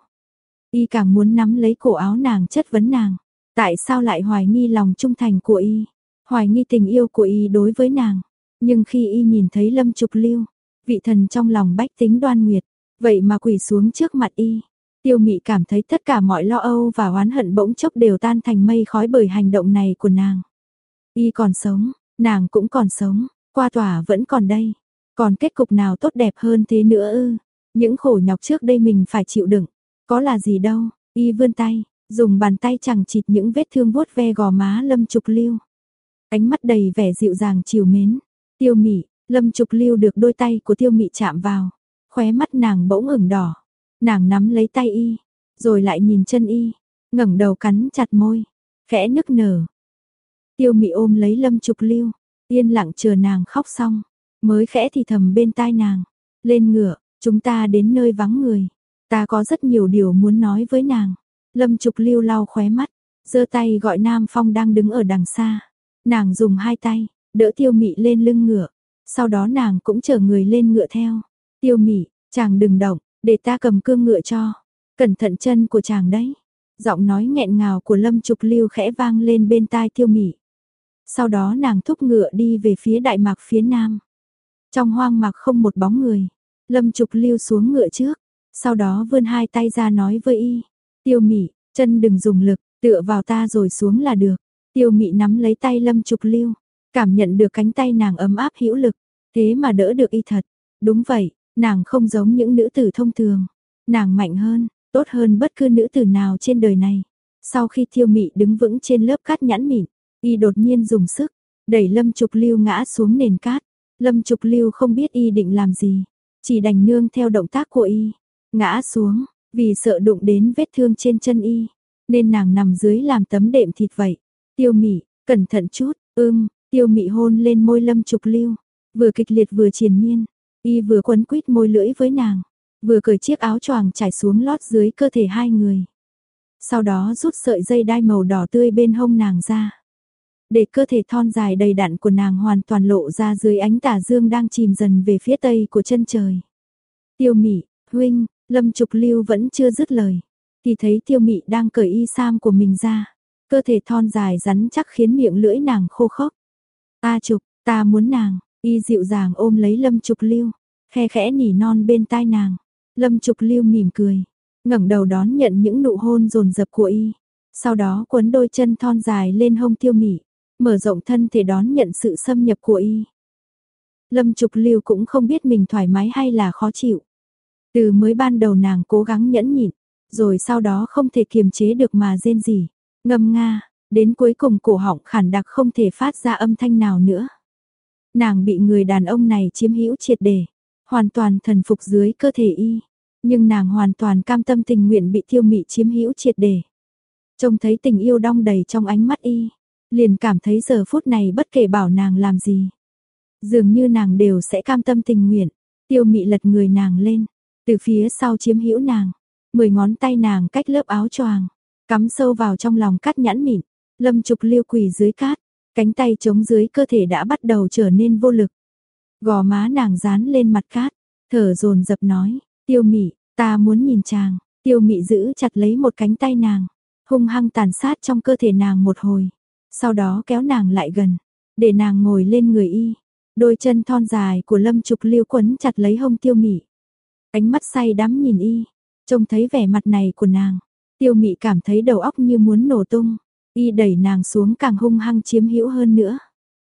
Y càng muốn nắm lấy cổ áo nàng chất vấn nàng. Tại sao lại hoài nghi lòng trung thành của y? Hoài nghi tình yêu của y đối với nàng. Nhưng khi y nhìn thấy lâm trục lưu, vị thần trong lòng bách tính đoan nguyệt, vậy mà quỳ xuống trước mặt y. Tiêu mị cảm thấy tất cả mọi lo âu và oán hận bỗng chốc đều tan thành mây khói bởi hành động này của nàng. Y còn sống, nàng cũng còn sống, qua tòa vẫn còn đây. Còn kết cục nào tốt đẹp hơn thế nữa ư? Những khổ nhọc trước đây mình phải chịu đựng, có là gì đâu. Y vươn tay, dùng bàn tay chẳng chịt những vết thương vuốt ve gò má Lâm Trục Lưu. Ánh mắt đầy vẻ dịu dàng chiều mến. Tiêu Mị, Lâm Trục Lưu được đôi tay của Tiêu Mị chạm vào, khóe mắt nàng bỗng ửng đỏ. Nàng nắm lấy tay y, rồi lại nhìn chân y, ngẩng đầu cắn chặt môi, khẽ nức nở. Tiêu Mị ôm lấy Lâm Trục Lưu, yên lặng chờ nàng khóc xong, mới khẽ thì thầm bên tai nàng, "Lên ngựa, chúng ta đến nơi vắng người, ta có rất nhiều điều muốn nói với nàng." Lâm Trục Lưu lau khóe mắt, giơ tay gọi Nam Phong đang đứng ở đằng xa. Nàng dùng hai tay đỡ Tiêu Mị lên lưng ngựa, sau đó nàng cũng chở người lên ngựa theo. "Tiêu Mị, chàng đừng động, để ta cầm cương ngựa cho. Cẩn thận chân của chàng đấy." Giọng nói nghẹn ngào của Lâm Trục Lưu khẽ vang lên bên tai Tiêu Mị. Sau đó nàng thúc ngựa đi về phía đại mạc phía nam. Trong hoang mạc không một bóng người, Lâm Trục Lưu xuống ngựa trước, sau đó vươn hai tay ra nói với y, "Tiêu Mị, chân đừng dùng lực, tựa vào ta rồi xuống là được." Tiêu Mị nắm lấy tay Lâm Trục Lưu, cảm nhận được cánh tay nàng ấm áp hữu lực, thế mà đỡ được y thật. Đúng vậy, nàng không giống những nữ tử thông thường, nàng mạnh hơn, tốt hơn bất cứ nữ tử nào trên đời này. Sau khi Tiêu Mị đứng vững trên lớp cát nhẵn mịn, y đột nhiên dùng sức đẩy Lâm Trục Lưu ngã xuống nền cát. Lâm Trục Lưu không biết y định làm gì, chỉ đành nương theo động tác của y, ngã xuống, vì sợ đụng đến vết thương trên chân y, nên nàng nằm dưới làm tấm đệm thịt vậy. Tiêu Mị, cẩn thận chút, ưm, Tiêu Mị hôn lên môi Lâm Trục Lưu, vừa kịch liệt vừa triền miên, y vừa quấn quýt môi lưỡi với nàng, vừa cởi chiếc áo choàng trải xuống lót dưới cơ thể hai người. Sau đó rút sợi dây đai màu đỏ tươi bên hông nàng ra để cơ thể thon dài đầy đặn của nàng hoàn toàn lộ ra dưới ánh tà dương đang chìm dần về phía tây của chân trời. Tiêu Mị, huynh, Lâm Trục Lưu vẫn chưa dứt lời, thì thấy Tiêu Mị đang cởi y sam của mình ra, cơ thể thon dài rắn chắc khiến miệng lưỡi nàng khô khốc. "Ta Trục, ta muốn nàng." Y dịu dàng ôm lấy Lâm Trục Lưu, khe khẽ nỉ non bên tai nàng. Lâm Trục Lưu mỉm cười, ngẩng đầu đón nhận những nụ hôn dồn dập của y, sau đó quấn đôi chân thon dài lên hông Tiêu Mị mở rộng thân thể đón nhận sự xâm nhập của y. Lâm Trục Lưu cũng không biết mình thoải mái hay là khó chịu. Từ mới ban đầu nàng cố gắng nhẫn nhịn, rồi sau đó không thể kiềm chế được mà rên rỉ, ngâm nga, đến cuối cùng cổ họng khản đặc không thể phát ra âm thanh nào nữa. Nàng bị người đàn ông này chiếm hữu triệt để, hoàn toàn thần phục dưới cơ thể y, nhưng nàng hoàn toàn cam tâm tình nguyện bị tiêu mị chiếm hữu triệt để. Trông thấy tình yêu đong đầy trong ánh mắt y, liền cảm thấy giờ phút này bất kể bảo nàng làm gì, dường như nàng đều sẽ cam tâm tình nguyện. Tiêu Mị lật người nàng lên, từ phía sau chiếm hữu nàng, mười ngón tay nàng cách lớp áo choàng, cắm sâu vào trong lòng cát nhãn mịn. Lâm Trục Liêu quỳ dưới cát, cánh tay chống dưới cơ thể đã bắt đầu trở nên vô lực. Gò má nàng dán lên mặt cát, thở dồn dập nói, "Tiêu Mị, ta muốn nhìn chàng." Tiêu Mị giữ chặt lấy một cánh tay nàng, hung hăng tàn sát trong cơ thể nàng một hồi sau đó kéo nàng lại gần, để nàng ngồi lên người y. Đôi chân thon dài của Lâm Trục liêu quấn chặt lấy hông Tiêu Mị. Ánh mắt say đắm nhìn y, trông thấy vẻ mặt này của nàng, Tiêu Mị cảm thấy đầu óc như muốn nổ tung, y đẩy nàng xuống càng hung hăng chiếm hữu hơn nữa.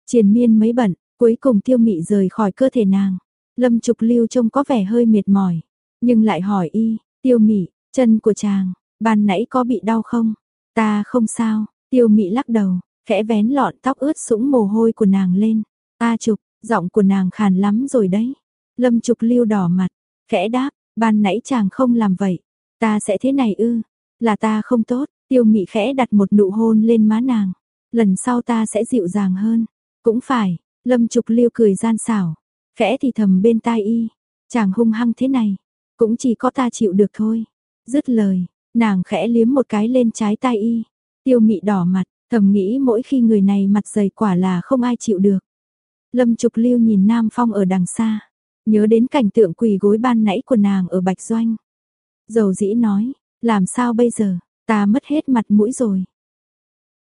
Triền miên mấy bận, cuối cùng Tiêu Mị rời khỏi cơ thể nàng. Lâm Trục Lưu trông có vẻ hơi mệt mỏi, nhưng lại hỏi y, "Tiêu Mị, chân của chàng, ban nãy có bị đau không?" "Ta không sao." Tiêu Mị lắc đầu, khẽ vén lọn tóc ướt sũng mồ hôi của nàng lên. ta Trục, giọng của nàng khàn lắm rồi đấy." Lâm Trục Lưu đỏ mặt, khẽ đáp, "Ban nãy chàng không làm vậy, ta sẽ thế này ư? Là ta không tốt." Tiêu Mị khẽ đặt một nụ hôn lên má nàng, "Lần sau ta sẽ dịu dàng hơn." "Cũng phải." Lâm Trục liêu cười gian xảo, khẽ thì thầm bên tai y, "Chàng hung hăng thế này, cũng chỉ có ta chịu được thôi." Dứt lời, nàng khẽ liếm một cái lên trái tai y. Tiêu Mị đỏ mặt, Thầm nghĩ mỗi khi người này mặt dày quả là không ai chịu được. Lâm Trục Lưu nhìn Nam Phong ở đằng xa, nhớ đến cảnh tượng quỳ gối ban nãy của nàng ở Bạch Doanh. Dầu dĩ nói, làm sao bây giờ, ta mất hết mặt mũi rồi.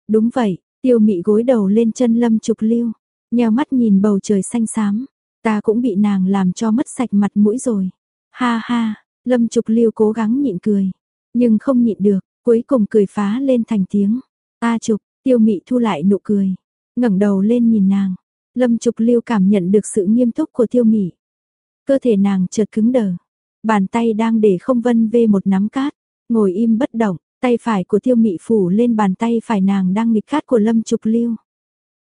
Đúng vậy, tiêu mị gối đầu lên chân lâm trục lưu, nheo mắt nhìn bầu trời xanh xám, ta cũng bị nàng làm cho mất sạch mặt mũi rồi. Ha ha, lâm trục lưu cố gắng nhịn cười, nhưng không nhịn được, cuối cùng cười phá lên thành tiếng. Ta trục, tiêu mị thu lại nụ cười, ngẩng đầu lên nhìn nàng. Lâm trục lưu cảm nhận được sự nghiêm túc của tiêu mị. Cơ thể nàng chợt cứng đờ, bàn tay đang để không vân vê một nắm cát, ngồi im bất động, tay phải của tiêu mị phủ lên bàn tay phải nàng đang nghịch cát của lâm trục lưu.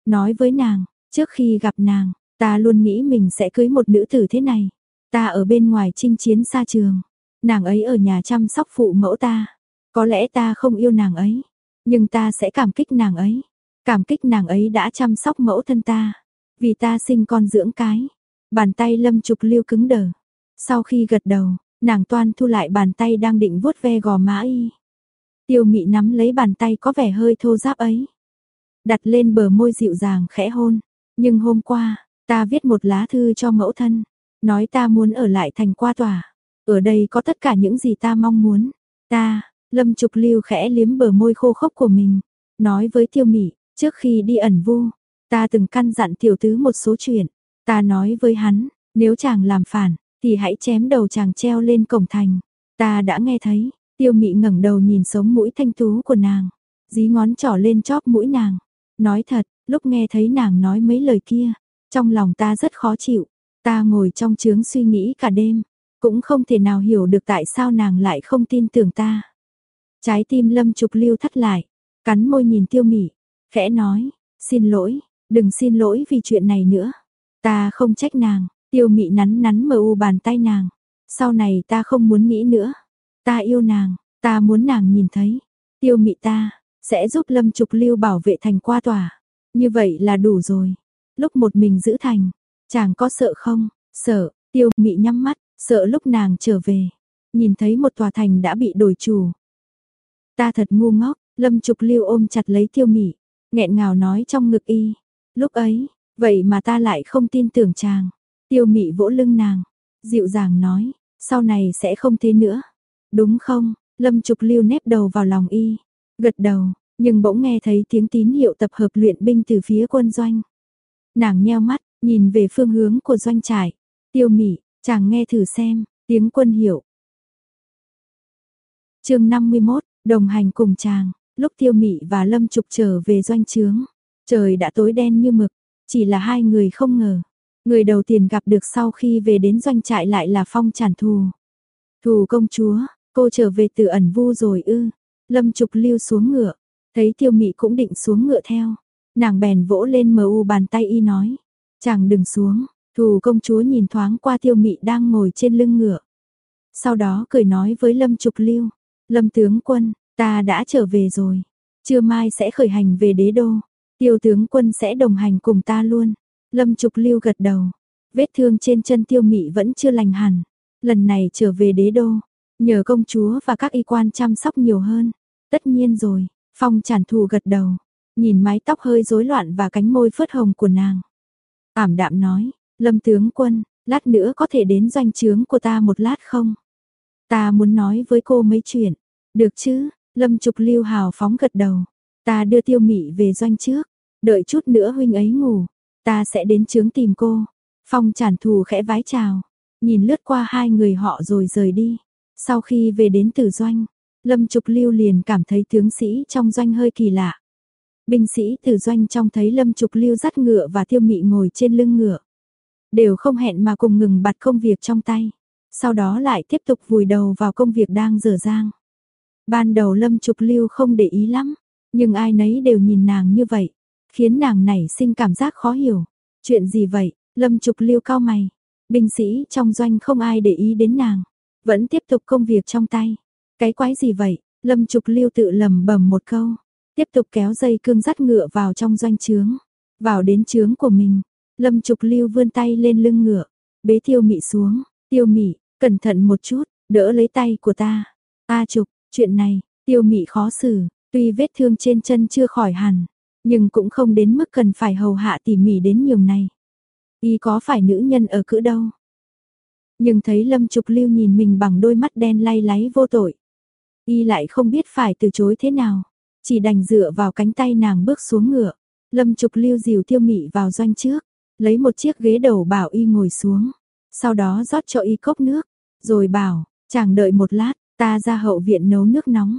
Nói với nàng, trước khi gặp nàng, ta luôn nghĩ mình sẽ cưới một nữ tử thế này. Ta ở bên ngoài chinh chiến xa trường, nàng ấy ở nhà chăm sóc phụ mẫu ta. Có lẽ ta không yêu nàng ấy, nhưng ta sẽ cảm kích nàng ấy. Cảm kích nàng ấy đã chăm sóc mẫu thân ta, vì ta sinh con dưỡng cái. Bàn tay lâm trục lưu cứng đờ. Sau khi gật đầu, nàng toan thu lại bàn tay đang định vuốt ve gò má y. Tiêu mị nắm lấy bàn tay có vẻ hơi thô giáp ấy. Đặt lên bờ môi dịu dàng khẽ hôn. Nhưng hôm qua, ta viết một lá thư cho mẫu thân. Nói ta muốn ở lại thành qua tòa. Ở đây có tất cả những gì ta mong muốn. Ta, lâm trục lưu khẽ liếm bờ môi khô khốc của mình. Nói với tiêu mị, trước khi đi ẩn vu, ta từng căn dặn tiểu tứ một số chuyện. Ta nói với hắn, nếu chàng làm phản, thì hãy chém đầu chàng treo lên cổng thành. Ta đã nghe thấy, tiêu mị ngẩng đầu nhìn sống mũi thanh tú của nàng, dí ngón trỏ lên chóp mũi nàng. Nói thật, lúc nghe thấy nàng nói mấy lời kia, trong lòng ta rất khó chịu. Ta ngồi trong chướng suy nghĩ cả đêm, cũng không thể nào hiểu được tại sao nàng lại không tin tưởng ta. Trái tim lâm trục lưu thắt lại, cắn môi nhìn tiêu mị, khẽ nói, xin lỗi, đừng xin lỗi vì chuyện này nữa. Ta không trách nàng, tiêu mị nắn nắn mờ u bàn tay nàng. Sau này ta không muốn nghĩ nữa. Ta yêu nàng, ta muốn nàng nhìn thấy. Tiêu mị ta, sẽ giúp lâm trục lưu bảo vệ thành qua tòa. Như vậy là đủ rồi. Lúc một mình giữ thành, chàng có sợ không? Sợ, tiêu mị nhắm mắt, sợ lúc nàng trở về. Nhìn thấy một tòa thành đã bị đổi chủ. Ta thật ngu ngốc, lâm trục lưu ôm chặt lấy tiêu mị, nghẹn ngào nói trong ngực y. Lúc ấy, Vậy mà ta lại không tin tưởng chàng. Tiêu mị vỗ lưng nàng, dịu dàng nói, sau này sẽ không thế nữa. Đúng không? Lâm Trục Lưu nép đầu vào lòng y, gật đầu, nhưng bỗng nghe thấy tiếng tín hiệu tập hợp luyện binh từ phía quân doanh. Nàng nheo mắt, nhìn về phương hướng của doanh trại. Tiêu mị, chàng nghe thử xem, tiếng quân hiệu. chương 51, đồng hành cùng chàng, lúc tiêu mị và lâm trục trở về doanh trướng. Trời đã tối đen như mực, chỉ là hai người không ngờ, người đầu tiên gặp được sau khi về đến doanh trại lại là Phong Trản Thù. Thù công chúa, cô trở về từ ẩn vu rồi ư? Lâm Trục lưu xuống ngựa, thấy Tiêu Mị cũng định xuống ngựa theo, nàng bèn vỗ lên mờ u bàn tay y nói, "Chàng đừng xuống." Thù công chúa nhìn thoáng qua Tiêu Mị đang ngồi trên lưng ngựa. Sau đó cười nói với Lâm Trục Lưu, "Lâm tướng quân, ta đã trở về rồi, trưa mai sẽ khởi hành về đế đô." Tiêu tướng quân sẽ đồng hành cùng ta luôn. Lâm Trục Lưu gật đầu. Vết thương trên chân tiêu mị vẫn chưa lành hẳn. Lần này trở về đế đô. Nhờ công chúa và các y quan chăm sóc nhiều hơn. Tất nhiên rồi. Phong chản thù gật đầu. Nhìn mái tóc hơi rối loạn và cánh môi phớt hồng của nàng. Ảm đạm nói. Lâm tướng quân, lát nữa có thể đến doanh trướng của ta một lát không? Ta muốn nói với cô mấy chuyện. Được chứ? Lâm Trục Lưu hào phóng gật đầu. Ta đưa tiêu mị về doanh trước, đợi chút nữa huynh ấy ngủ, ta sẽ đến chướng tìm cô. Phong chản thù khẽ vái chào, nhìn lướt qua hai người họ rồi rời đi. Sau khi về đến tử doanh, Lâm Trục Lưu liền cảm thấy tướng sĩ trong doanh hơi kỳ lạ. Binh sĩ tử doanh trong thấy Lâm Trục Lưu dắt ngựa và tiêu mị ngồi trên lưng ngựa. Đều không hẹn mà cùng ngừng bặt công việc trong tay. Sau đó lại tiếp tục vùi đầu vào công việc đang dở dang. Ban đầu Lâm Trục Lưu không để ý lắm, nhưng ai nấy đều nhìn nàng như vậy, khiến nàng nảy sinh cảm giác khó hiểu. Chuyện gì vậy? Lâm Trục Liêu cao mày. Binh sĩ trong doanh không ai để ý đến nàng, vẫn tiếp tục công việc trong tay. Cái quái gì vậy? Lâm Trục Liêu tự lầm bầm một câu, tiếp tục kéo dây cương dắt ngựa vào trong doanh trướng. Vào đến trướng của mình, Lâm Trục Liêu vươn tay lên lưng ngựa, bế Tiêu Mị xuống, "Tiêu Mị, cẩn thận một chút, đỡ lấy tay của ta." "A Trục, chuyện này." Tiêu Mị khó xử, Tuy vết thương trên chân chưa khỏi hẳn, nhưng cũng không đến mức cần phải hầu hạ tỉ mỉ đến nhường này. Y có phải nữ nhân ở cữ đâu. Nhưng thấy Lâm Trục Lưu nhìn mình bằng đôi mắt đen lay láy vô tội. Y lại không biết phải từ chối thế nào. Chỉ đành dựa vào cánh tay nàng bước xuống ngựa. Lâm Trục Lưu dìu tiêu mị vào doanh trước. Lấy một chiếc ghế đầu bảo Y ngồi xuống. Sau đó rót cho Y cốc nước. Rồi bảo, chàng đợi một lát, ta ra hậu viện nấu nước nóng.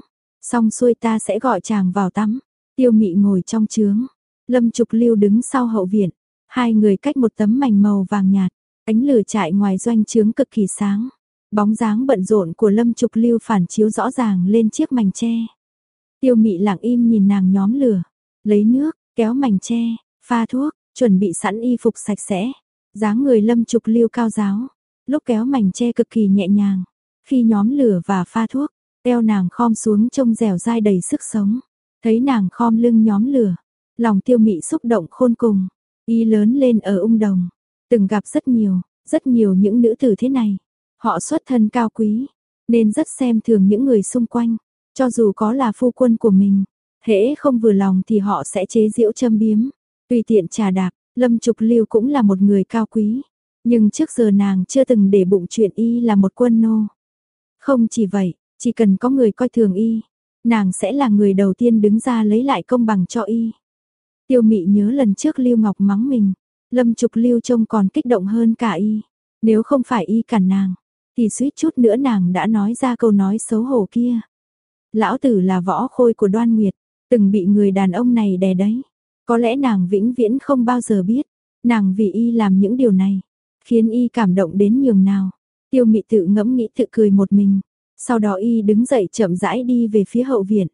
Xong xuôi ta sẽ gọi chàng vào tắm. Tiêu mị ngồi trong trướng. Lâm Trục Lưu đứng sau hậu viện. Hai người cách một tấm mảnh màu vàng nhạt. Ánh lửa trại ngoài doanh trướng cực kỳ sáng. Bóng dáng bận rộn của Lâm Trục Lưu phản chiếu rõ ràng lên chiếc mảnh tre. Tiêu mị lặng im nhìn nàng nhóm lửa. Lấy nước, kéo mảnh tre, pha thuốc, chuẩn bị sẵn y phục sạch sẽ. dáng người Lâm Trục Lưu cao giáo. Lúc kéo mảnh tre cực kỳ nhẹ nhàng. Khi nhóm lửa và pha thuốc, eo nàng khom xuống trông dẻo dai đầy sức sống. Thấy nàng khom lưng nhóm lửa, lòng tiêu mị xúc động khôn cùng. Y lớn lên ở ung đồng, từng gặp rất nhiều, rất nhiều những nữ tử thế này. Họ xuất thân cao quý, nên rất xem thường những người xung quanh, cho dù có là phu quân của mình. Hễ không vừa lòng thì họ sẽ chế giễu châm biếm, tùy tiện trà đạp, Lâm Trục Lưu cũng là một người cao quý. Nhưng trước giờ nàng chưa từng để bụng chuyện y là một quân nô. Không chỉ vậy, chỉ cần có người coi thường y, nàng sẽ là người đầu tiên đứng ra lấy lại công bằng cho y. Tiêu mị nhớ lần trước Lưu Ngọc mắng mình, Lâm Trục Lưu trông còn kích động hơn cả y. Nếu không phải y cản nàng, thì suýt chút nữa nàng đã nói ra câu nói xấu hổ kia. Lão tử là võ khôi của đoan nguyệt, từng bị người đàn ông này đè đấy. Có lẽ nàng vĩnh viễn không bao giờ biết, nàng vì y làm những điều này, khiến y cảm động đến nhường nào. Tiêu mị tự ngẫm nghĩ tự cười một mình, sau đó y đứng dậy chậm rãi đi về phía hậu viện.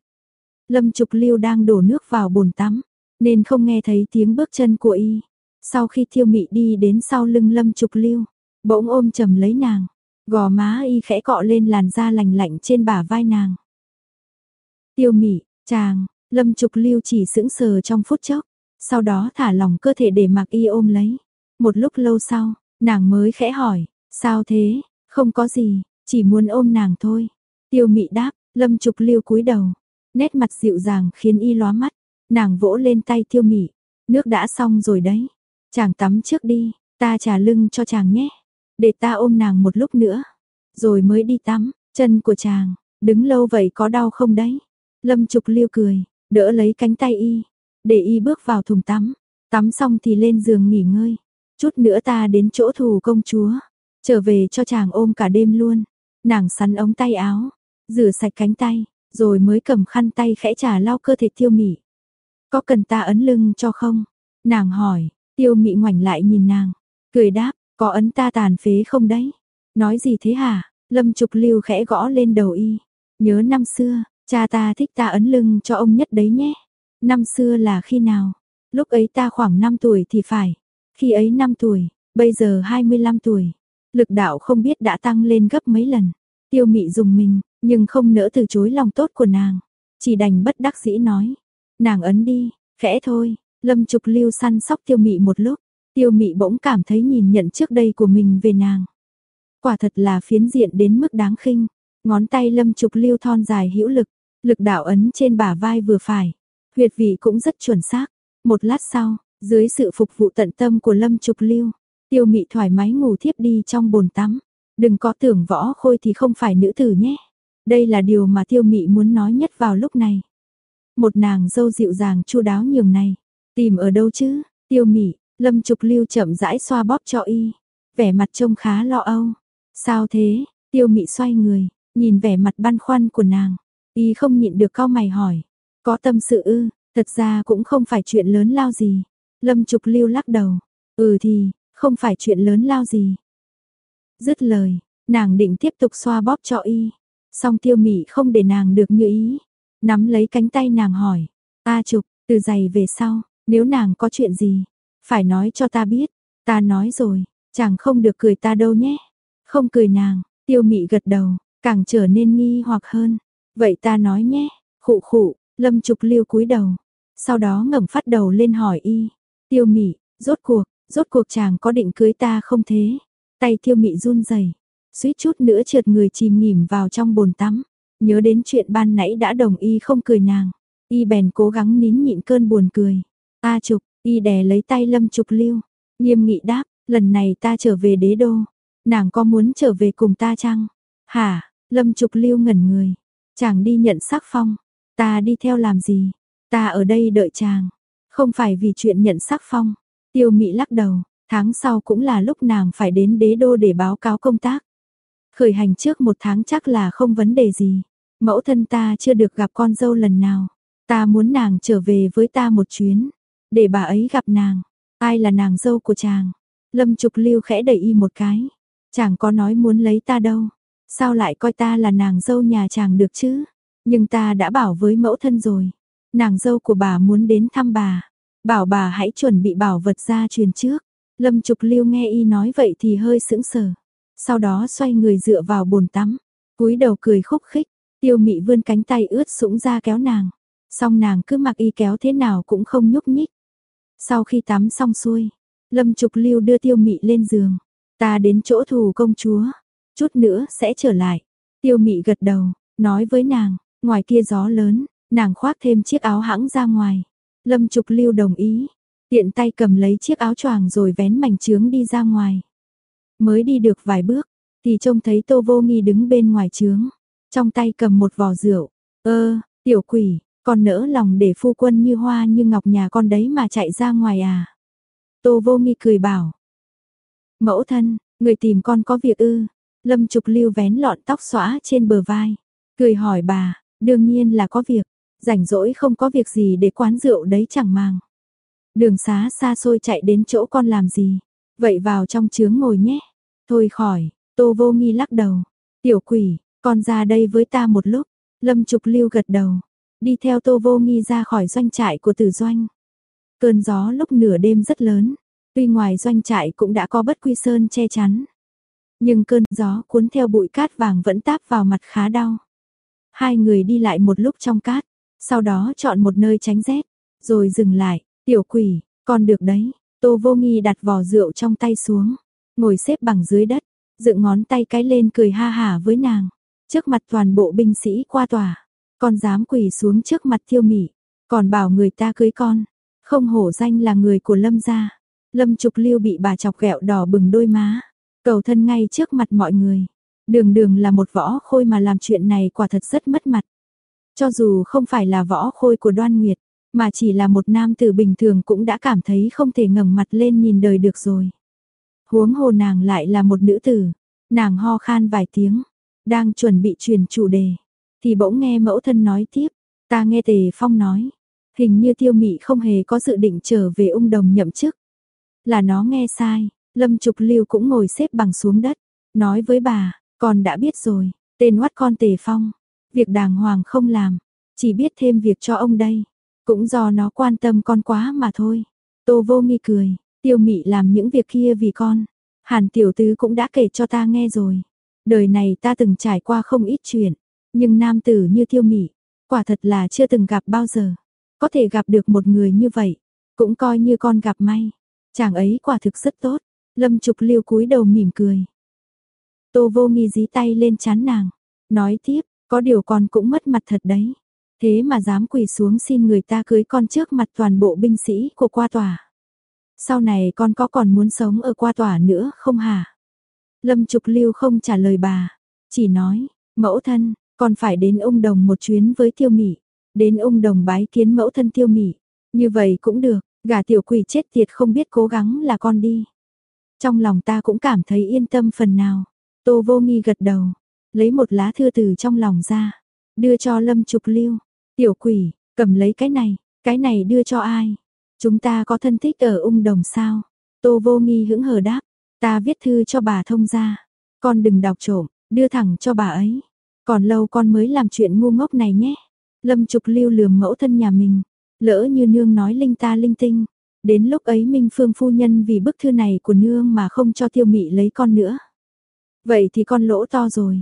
Lâm Trục Lưu đang đổ nước vào bồn tắm, nên không nghe thấy tiếng bước chân của y. Sau khi Tiêu Mị đi đến sau lưng Lâm Trục Lưu, bỗng ôm chầm lấy nàng, gò má y khẽ cọ lên làn da lành lạnh trên bả vai nàng. Tiêu Mị, chàng, Lâm Trục Lưu chỉ sững sờ trong phút chốc, sau đó thả lỏng cơ thể để mặc y ôm lấy. Một lúc lâu sau, nàng mới khẽ hỏi, sao thế, không có gì, chỉ muốn ôm nàng thôi. Tiêu mị đáp, lâm trục lưu cúi đầu. Nét mặt dịu dàng khiến y lóa mắt. Nàng vỗ lên tay tiêu mị. Nước đã xong rồi đấy. Chàng tắm trước đi, ta trả lưng cho chàng nhé. Để ta ôm nàng một lúc nữa. Rồi mới đi tắm, chân của chàng, đứng lâu vậy có đau không đấy? Lâm trục lưu cười, đỡ lấy cánh tay y. Để y bước vào thùng tắm. Tắm xong thì lên giường nghỉ ngơi. Chút nữa ta đến chỗ thủ công chúa. Trở về cho chàng ôm cả đêm luôn. Nàng sắn ống tay áo, rửa sạch cánh tay, rồi mới cầm khăn tay khẽ trả lau cơ thể tiêu mị. Có cần ta ấn lưng cho không? Nàng hỏi, tiêu mị ngoảnh lại nhìn nàng, cười đáp, có ấn ta tàn phế không đấy? Nói gì thế hả? Lâm trục lưu khẽ gõ lên đầu y. Nhớ năm xưa, cha ta thích ta ấn lưng cho ông nhất đấy nhé. Năm xưa là khi nào? Lúc ấy ta khoảng 5 tuổi thì phải. Khi ấy 5 tuổi, bây giờ 25 tuổi. Lực đạo không biết đã tăng lên gấp mấy lần. Tiêu mị dùng mình, nhưng không nỡ từ chối lòng tốt của nàng. Chỉ đành bất đắc dĩ nói. Nàng ấn đi, khẽ thôi. Lâm trục lưu săn sóc tiêu mị một lúc. Tiêu mị bỗng cảm thấy nhìn nhận trước đây của mình về nàng. Quả thật là phiến diện đến mức đáng khinh. Ngón tay lâm trục lưu thon dài hữu lực. Lực đạo ấn trên bả vai vừa phải. Huyệt vị cũng rất chuẩn xác. Một lát sau, dưới sự phục vụ tận tâm của lâm trục lưu, Tiêu mị thoải mái ngủ thiếp đi trong bồn tắm. Đừng có tưởng võ khôi thì không phải nữ tử nhé. Đây là điều mà tiêu mị muốn nói nhất vào lúc này. Một nàng dâu dịu dàng chu đáo nhường này. Tìm ở đâu chứ? Tiêu mị, lâm trục lưu chậm rãi xoa bóp cho y. Vẻ mặt trông khá lo âu. Sao thế? Tiêu mị xoay người, nhìn vẻ mặt băn khoăn của nàng. Y không nhịn được cau mày hỏi. Có tâm sự ư, thật ra cũng không phải chuyện lớn lao gì. Lâm trục lưu lắc đầu. Ừ thì, không phải chuyện lớn lao gì. Dứt lời, nàng định tiếp tục xoa bóp cho y, song tiêu mị không để nàng được như ý. Nắm lấy cánh tay nàng hỏi, ta chụp, từ giày về sau, nếu nàng có chuyện gì, phải nói cho ta biết. Ta nói rồi, chàng không được cười ta đâu nhé. Không cười nàng, tiêu mị gật đầu, càng trở nên nghi hoặc hơn. Vậy ta nói nhé, khụ khụ, lâm trục liêu cúi đầu. Sau đó ngẩng phát đầu lên hỏi y, tiêu mị, rốt cuộc, Rốt cuộc chàng có định cưới ta không thế? Tay thiêu mị run rẩy suýt chút nữa trượt người chìm nghỉm vào trong bồn tắm. Nhớ đến chuyện ban nãy đã đồng y không cười nàng. Y bèn cố gắng nín nhịn cơn buồn cười. Ta trục, y đè lấy tay lâm trục lưu. Nghiêm nghị đáp, lần này ta trở về đế đô. nàng có muốn trở về cùng ta chăng? Hả, Lâm Trục Lưu ngẩn người, chàng đi nhận sắc phong, ta đi theo làm gì? Ta ở đây đợi chàng, không phải vì chuyện nhận sắc phong. Tiêu Mị lắc đầu, tháng sau cũng là lúc nàng phải đến đế đô để báo cáo công tác. Khởi hành trước một tháng chắc là không vấn đề gì. Mẫu thân ta chưa được gặp con dâu lần nào. Ta muốn nàng trở về với ta một chuyến. Để bà ấy gặp nàng. Ai là nàng dâu của chàng? Lâm Trục Lưu khẽ đẩy y một cái. Chàng có nói muốn lấy ta đâu. Sao lại coi ta là nàng dâu nhà chàng được chứ? Nhưng ta đã bảo với mẫu thân rồi. Nàng dâu của bà muốn đến thăm bà. Bảo bà hãy chuẩn bị bảo vật ra truyền trước. Lâm Trục Lưu nghe y nói vậy thì hơi sững sờ. Sau đó xoay người dựa vào bồn tắm, cúi đầu cười khúc khích, Tiêu Mị vươn cánh tay ướt sũng ra kéo nàng, song nàng cứ mặc y kéo thế nào cũng không nhúc nhích. Sau khi tắm xong xuôi, Lâm Trục Lưu đưa Tiêu Mị lên giường, ta đến chỗ thủ công chúa, chút nữa sẽ trở lại. Tiêu Mị gật đầu, nói với nàng, ngoài kia gió lớn, nàng khoác thêm chiếc áo hãng ra ngoài. Lâm Trục Lưu đồng ý, tiện tay cầm lấy chiếc áo choàng rồi vén mảnh trướng đi ra ngoài. Mới đi được vài bước, thì trông thấy Tô Vô Nghi đứng bên ngoài trướng, trong tay cầm một vò rượu. Ơ, tiểu quỷ, con nỡ lòng để phu quân như hoa như ngọc nhà con đấy mà chạy ra ngoài à? Tô Vô Nghi cười bảo. Mẫu thân, người tìm con có việc ư? Lâm Trục Lưu vén lọn tóc xõa trên bờ vai, cười hỏi bà, đương nhiên là có việc, rảnh rỗi không có việc gì để quán rượu đấy chẳng màng. Đường xá xa xôi chạy đến chỗ con làm gì? Vậy vào trong trướng ngồi nhé. Thôi khỏi, Tô Vô Nghi lắc đầu. Tiểu quỷ, con ra đây với ta một lúc. Lâm Trục Lưu gật đầu, đi theo Tô Vô Nghi ra khỏi doanh trại của Tử Doanh. Cơn gió lúc nửa đêm rất lớn, tuy ngoài doanh trại cũng đã có bất quy sơn che chắn. Nhưng cơn gió cuốn theo bụi cát vàng vẫn táp vào mặt khá đau. Hai người đi lại một lúc trong cát, sau đó chọn một nơi tránh rét, rồi dừng lại, tiểu quỷ, con được đấy. Tô Vô Nghi đặt vò rượu trong tay xuống, ngồi xếp bằng dưới đất, dựng ngón tay cái lên cười ha hả với nàng. Trước mặt toàn bộ binh sĩ qua tòa, con dám quỳ xuống trước mặt thiêu Mị, còn bảo người ta cưới con, không hổ danh là người của Lâm gia. Lâm Trục Lưu bị bà chọc ghẹo đỏ bừng đôi má, cầu thân ngay trước mặt mọi người. Đường đường là một võ khôi mà làm chuyện này quả thật rất mất mặt. Cho dù không phải là võ khôi của đoan nguyệt, mà chỉ là một nam tử bình thường cũng đã cảm thấy không thể ngẩng mặt lên nhìn đời được rồi. Huống hồ nàng lại là một nữ tử, nàng ho khan vài tiếng, đang chuẩn bị truyền chủ đề, thì bỗng nghe mẫu thân nói tiếp, ta nghe Tề Phong nói, hình như Tiêu Mị không hề có dự định trở về ung đồng nhậm chức. Là nó nghe sai, Lâm Trục Lưu cũng ngồi xếp bằng xuống đất, nói với bà, con đã biết rồi, tên oát con Tề Phong, việc đàng hoàng không làm, chỉ biết thêm việc cho ông đây. Cũng do nó quan tâm con quá mà thôi. Tô vô nghi cười, tiêu mị làm những việc kia vì con. Hàn tiểu tứ cũng đã kể cho ta nghe rồi. Đời này ta từng trải qua không ít chuyện. Nhưng nam tử như tiêu mị, quả thật là chưa từng gặp bao giờ. Có thể gặp được một người như vậy, cũng coi như con gặp may. Chàng ấy quả thực rất tốt. Lâm Trục Liêu cúi đầu mỉm cười. Tô Vô Nghi dí tay lên chán nàng, nói tiếp, có điều con cũng mất mặt thật đấy. Thế mà dám quỳ xuống xin người ta cưới con trước mặt toàn bộ binh sĩ của qua tòa. Sau này con có còn muốn sống ở qua tòa nữa không hả? Lâm Trục Lưu không trả lời bà, chỉ nói, mẫu thân, con phải đến ông đồng một chuyến với tiêu mị, đến ông đồng bái kiến mẫu thân tiêu mị. Như vậy cũng được, gà tiểu quỷ chết tiệt không biết cố gắng là con đi. Trong lòng ta cũng cảm thấy yên tâm phần nào. Tô vô nghi gật đầu, lấy một lá thư từ trong lòng ra, đưa cho Lâm Trục Lưu. Tiểu quỷ, cầm lấy cái này, cái này đưa cho ai? Chúng ta có thân thích ở ung đồng sao? Tô vô nghi hững hờ đáp, ta viết thư cho bà thông ra. Con đừng đọc trộm, đưa thẳng cho bà ấy. Còn lâu con mới làm chuyện ngu ngốc này nhé. Lâm trục lưu lườm mẫu thân nhà mình. Lỡ như nương nói linh ta linh tinh. Đến lúc ấy Minh Phương phu nhân vì bức thư này của nương mà không cho tiêu mị lấy con nữa. Vậy thì con lỗ to rồi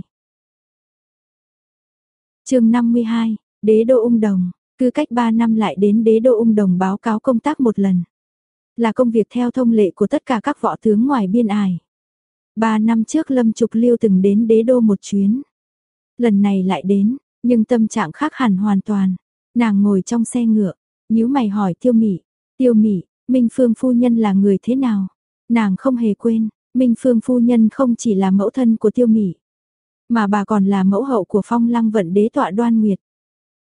chương 52 Đế đô ung đồng, cứ cách 3 năm lại đến đế đô ung đồng báo cáo công tác một lần. Là công việc theo thông lệ của tất cả các võ tướng ngoài biên ải. 3 năm trước Lâm Trục Liêu từng đến đế đô một chuyến. Lần này lại đến, nhưng tâm trạng khác hẳn hoàn toàn. Nàng ngồi trong xe ngựa, nhíu mày hỏi Tiêu Mị, "Tiêu Mị, Minh Phương phu nhân là người thế nào?" Nàng không hề quên, Minh Phương phu nhân không chỉ là mẫu thân của Tiêu Mị, mà bà còn là mẫu hậu của Phong Lăng vận đế tọa Đoan Nguyệt,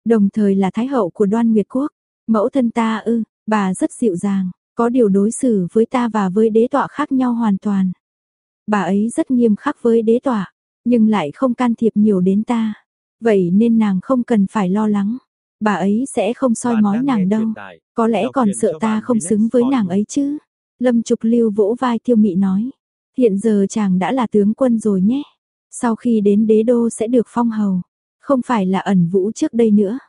đồng thời là thái hậu của Đoan Nguyệt quốc. Mẫu thân ta ư, bà rất dịu dàng, có điều đối xử với ta và với đế tọa khác nhau hoàn toàn. Bà ấy rất nghiêm khắc với đế tọa, nhưng lại không can thiệp nhiều đến ta. Vậy nên nàng không cần phải lo lắng. Bà ấy sẽ không soi mói nàng đâu. Có lẽ còn sợ ta không xứng với nàng ấy chứ. Lâm Trục Lưu vỗ vai Tiêu Mị nói. Hiện giờ chàng đã là tướng quân rồi nhé. Sau khi đến đế đô sẽ được phong hầu. Không phải là ẩn vũ trước đây nữa.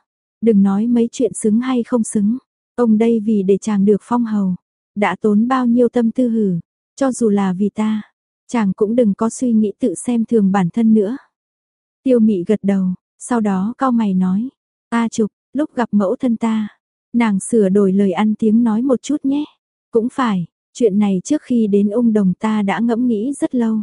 Đừng nói mấy chuyện xứng hay không xứng. Ông đây vì để chàng được phong hầu. Đã tốn bao nhiêu tâm tư hử. Cho dù là vì ta. Chàng cũng đừng có suy nghĩ tự xem thường bản thân nữa. Tiêu mị gật đầu. Sau đó cao mày nói. Ta chụp lúc gặp mẫu thân ta. Nàng sửa đổi lời ăn tiếng nói một chút nhé. Cũng phải, chuyện này trước khi đến ung đồng ta đã ngẫm nghĩ rất lâu.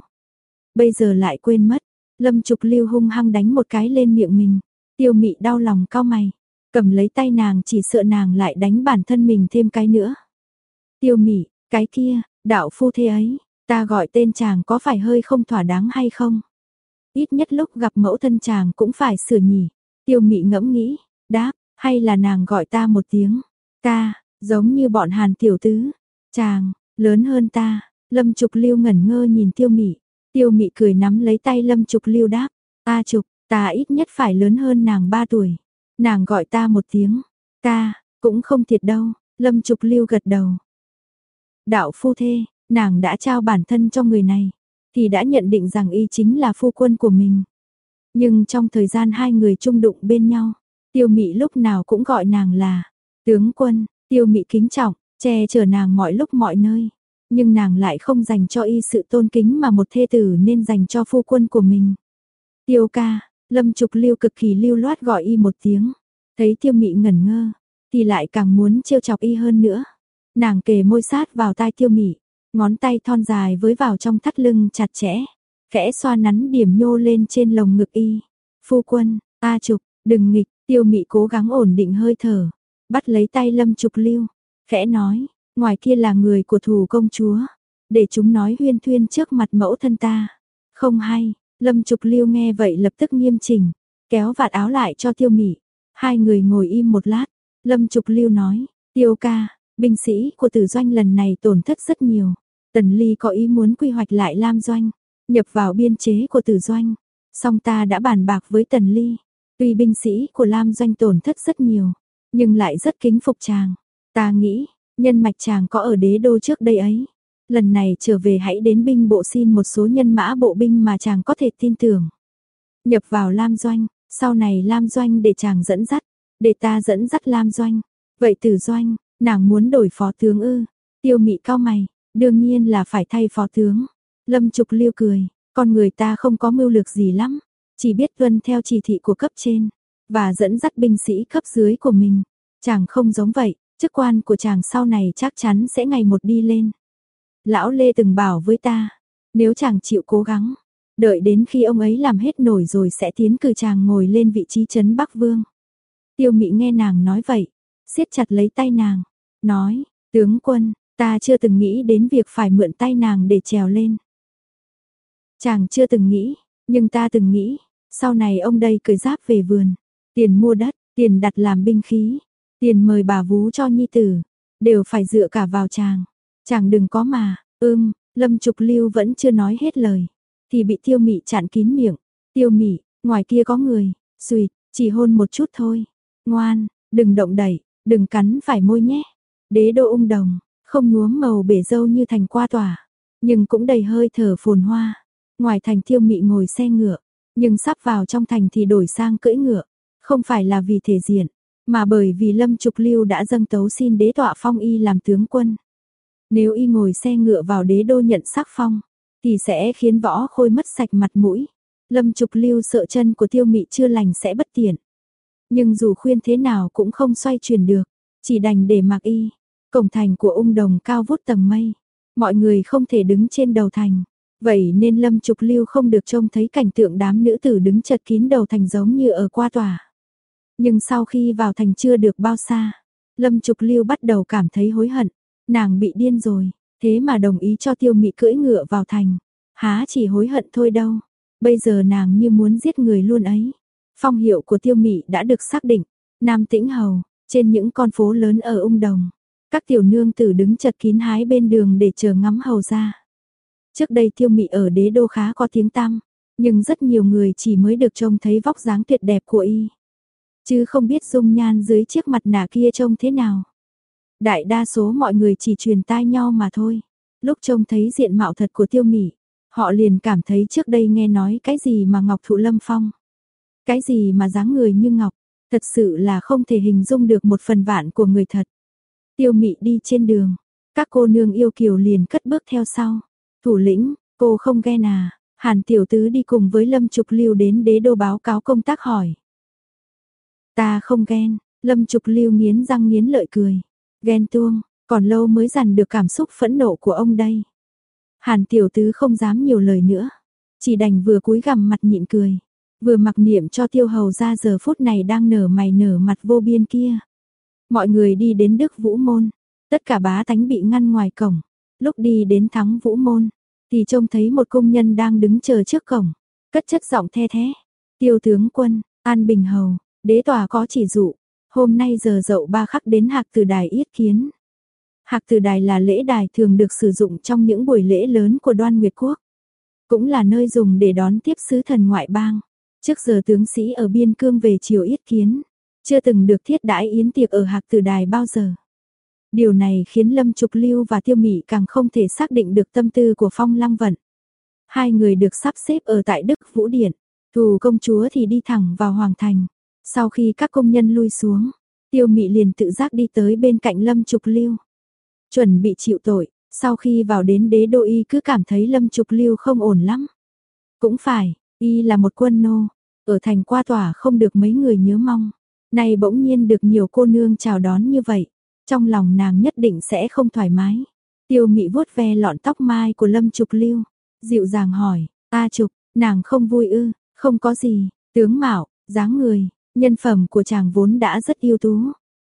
Bây giờ lại quên mất. Lâm Trục Lưu hung hăng đánh một cái lên miệng mình. Tiêu Mị đau lòng cao mày, cầm lấy tay nàng chỉ sợ nàng lại đánh bản thân mình thêm cái nữa. Tiêu Mị, cái kia, đạo phu thế ấy, ta gọi tên chàng có phải hơi không thỏa đáng hay không? Ít nhất lúc gặp mẫu thân chàng cũng phải sửa nhỉ. Tiêu Mị ngẫm nghĩ, đáp, hay là nàng gọi ta một tiếng, ca, giống như bọn Hàn tiểu tứ, chàng, lớn hơn ta. Lâm Trục Lưu ngẩn ngơ nhìn Tiêu Mị, Tiêu mị cười nắm lấy tay Lâm Trục Lưu đáp, ta Trục, ta ít nhất phải lớn hơn nàng 3 tuổi. Nàng gọi ta một tiếng, ta cũng không thiệt đâu, Lâm Trục Lưu gật đầu. Đạo phu thê, nàng đã trao bản thân cho người này, thì đã nhận định rằng y chính là phu quân của mình. Nhưng trong thời gian hai người chung đụng bên nhau, tiêu mị lúc nào cũng gọi nàng là tướng quân, tiêu mị kính trọng, che chở nàng mọi lúc mọi nơi nhưng nàng lại không dành cho y sự tôn kính mà một thê tử nên dành cho phu quân của mình. Tiêu ca, lâm trục lưu cực kỳ lưu loát gọi y một tiếng, thấy tiêu mị ngẩn ngơ, thì lại càng muốn trêu chọc y hơn nữa. Nàng kề môi sát vào tai tiêu mị, ngón tay thon dài với vào trong thắt lưng chặt chẽ, khẽ xoa nắn điểm nhô lên trên lồng ngực y. Phu quân, a trục, đừng nghịch, tiêu mị cố gắng ổn định hơi thở, bắt lấy tay lâm trục lưu, khẽ nói, Ngoài kia là người của thủ công chúa, để chúng nói huyên thuyên trước mặt mẫu thân ta. Không hay, Lâm Trục Lưu nghe vậy lập tức nghiêm chỉnh, kéo vạt áo lại cho Tiêu Mị. Hai người ngồi im một lát, Lâm Trục Lưu nói, Tiêu ca, binh sĩ của tử doanh lần này tổn thất rất nhiều. Tần Ly có ý muốn quy hoạch lại Lam Doanh, nhập vào biên chế của tử doanh. Song ta đã bàn bạc với Tần Ly, tuy binh sĩ của Lam Doanh tổn thất rất nhiều, nhưng lại rất kính phục chàng. Ta nghĩ, Nhân mạch chàng có ở đế đô trước đây ấy. Lần này trở về hãy đến binh bộ xin một số nhân mã bộ binh mà chàng có thể tin tưởng. Nhập vào Lam Doanh, sau này Lam Doanh để chàng dẫn dắt, để ta dẫn dắt Lam Doanh. Vậy tử Doanh, nàng muốn đổi phó tướng ư? Tiêu mị cao mày, đương nhiên là phải thay phó tướng. Lâm Trục Liêu cười, con người ta không có mưu lược gì lắm, chỉ biết tuân theo chỉ thị của cấp trên và dẫn dắt binh sĩ cấp dưới của mình. Chàng không giống vậy, Chức quan của chàng sau này chắc chắn sẽ ngày một đi lên. Lão Lê từng bảo với ta, nếu chàng chịu cố gắng, đợi đến khi ông ấy làm hết nổi rồi sẽ tiến cử chàng ngồi lên vị trí chấn Bắc Vương. Tiêu Mị nghe nàng nói vậy, siết chặt lấy tay nàng, nói, tướng quân, ta chưa từng nghĩ đến việc phải mượn tay nàng để trèo lên. Chàng chưa từng nghĩ, nhưng ta từng nghĩ, sau này ông đây cười giáp về vườn, tiền mua đất, tiền đặt làm binh khí, Tiền mời bà vú cho nhi tử, đều phải dựa cả vào chàng. Chàng đừng có mà, ưm, Lâm Trục Lưu vẫn chưa nói hết lời, thì bị Tiêu Mị chặn kín miệng. Tiêu Mị, ngoài kia có người, suýt, chỉ hôn một chút thôi. Ngoan, đừng động đẩy, đừng cắn phải môi nhé. Đế đô ung đồng, không nhuốm màu bể dâu như thành qua tòa nhưng cũng đầy hơi thở phồn hoa. Ngoài thành Tiêu Mị ngồi xe ngựa, nhưng sắp vào trong thành thì đổi sang cưỡi ngựa, không phải là vì thể diện, mà bởi vì Lâm Trục Lưu đã dâng tấu xin đế tọa phong y làm tướng quân. Nếu y ngồi xe ngựa vào đế đô nhận sắc phong, thì sẽ khiến võ khôi mất sạch mặt mũi. Lâm Trục Lưu sợ chân của tiêu mị chưa lành sẽ bất tiện. Nhưng dù khuyên thế nào cũng không xoay chuyển được, chỉ đành để mặc y. Cổng thành của ung đồng cao vút tầng mây, mọi người không thể đứng trên đầu thành. Vậy nên Lâm Trục Lưu không được trông thấy cảnh tượng đám nữ tử đứng chật kín đầu thành giống như ở qua tòa. Nhưng sau khi vào thành chưa được bao xa, Lâm Trục Lưu bắt đầu cảm thấy hối hận, nàng bị điên rồi, Thế mà đồng ý cho tiêu mị cưỡi ngựa vào thành. Há chỉ hối hận thôi đâu. Bây giờ nàng như muốn giết người luôn ấy. Phong hiệu của tiêu mị đã được xác định. Nam tĩnh hầu, trên những con phố lớn ở ung đồng. Các tiểu nương tử đứng chật kín hái bên đường để chờ ngắm hầu ra. Trước đây tiêu mị ở đế đô khá có tiếng tăm, nhưng rất nhiều người chỉ mới được trông thấy vóc dáng tuyệt đẹp của y. Chứ không biết dung nhan dưới chiếc mặt nạ kia trông thế nào. Đại đa số mọi người chỉ truyền tai nhau mà thôi. Lúc trông thấy diện mạo thật của tiêu mị, họ liền cảm thấy trước đây nghe nói cái gì mà Ngọc Thụ Lâm Phong. Cái gì mà dáng người như Ngọc, thật sự là không thể hình dung được một phần vạn của người thật. Tiêu mị đi trên đường, các cô nương yêu kiều liền cất bước theo sau. Thủ lĩnh, cô không ghen à? Hàn tiểu tứ đi cùng với Lâm Trục Lưu đến đế đô báo cáo công tác hỏi. Ta không ghen, Lâm Trục Lưu nghiến răng nghiến lợi cười. Ghen tuông, còn lâu mới dằn được cảm xúc phẫn nộ của ông đây. Hàn tiểu tứ không dám nhiều lời nữa, chỉ đành vừa cúi gằm mặt nhịn cười, vừa mặc niệm cho tiêu hầu ra giờ phút này đang nở mày nở mặt vô biên kia. Mọi người đi đến Đức Vũ Môn, tất cả bá tánh bị ngăn ngoài cổng, lúc đi đến thắng Vũ Môn, thì trông thấy một công nhân đang đứng chờ trước cổng, cất chất giọng the thế. Tiêu tướng quân, An Bình Hầu, đế tòa có chỉ dụ, hôm nay giờ dậu ba khắc đến hạc từ đài yết kiến. Hạc từ đài là lễ đài thường được sử dụng trong những buổi lễ lớn của đoan Nguyệt Quốc. Cũng là nơi dùng để đón tiếp sứ thần ngoại bang. Trước giờ tướng sĩ ở biên cương về triều yết kiến, chưa từng được thiết đãi yến tiệc ở hạc từ đài bao giờ. Điều này khiến Lâm Trục Lưu và Tiêu mỹ càng không thể xác định được tâm tư của Phong Lăng Vận. Hai người được sắp xếp ở tại Đức Vũ Điện, thù công chúa thì đi thẳng vào Hoàng Thành. Sau khi các công nhân lui xuống, Tiêu Mị liền tự giác đi tới bên cạnh Lâm Trục Lưu. Chuẩn bị chịu tội, sau khi vào đến đế đô y cứ cảm thấy Lâm Trục Lưu không ổn lắm. Cũng phải, y là một quân nô, ở thành qua tòa không được mấy người nhớ mong. Này bỗng nhiên được nhiều cô nương chào đón như vậy. Trong lòng nàng nhất định sẽ không thoải mái. Tiêu mị vuốt ve lọn tóc mai của Lâm Trục Lưu, dịu dàng hỏi, "A Trục, nàng không vui ư?" "Không có gì." Tướng mạo, dáng người, nhân phẩm của chàng vốn đã rất ưu tú,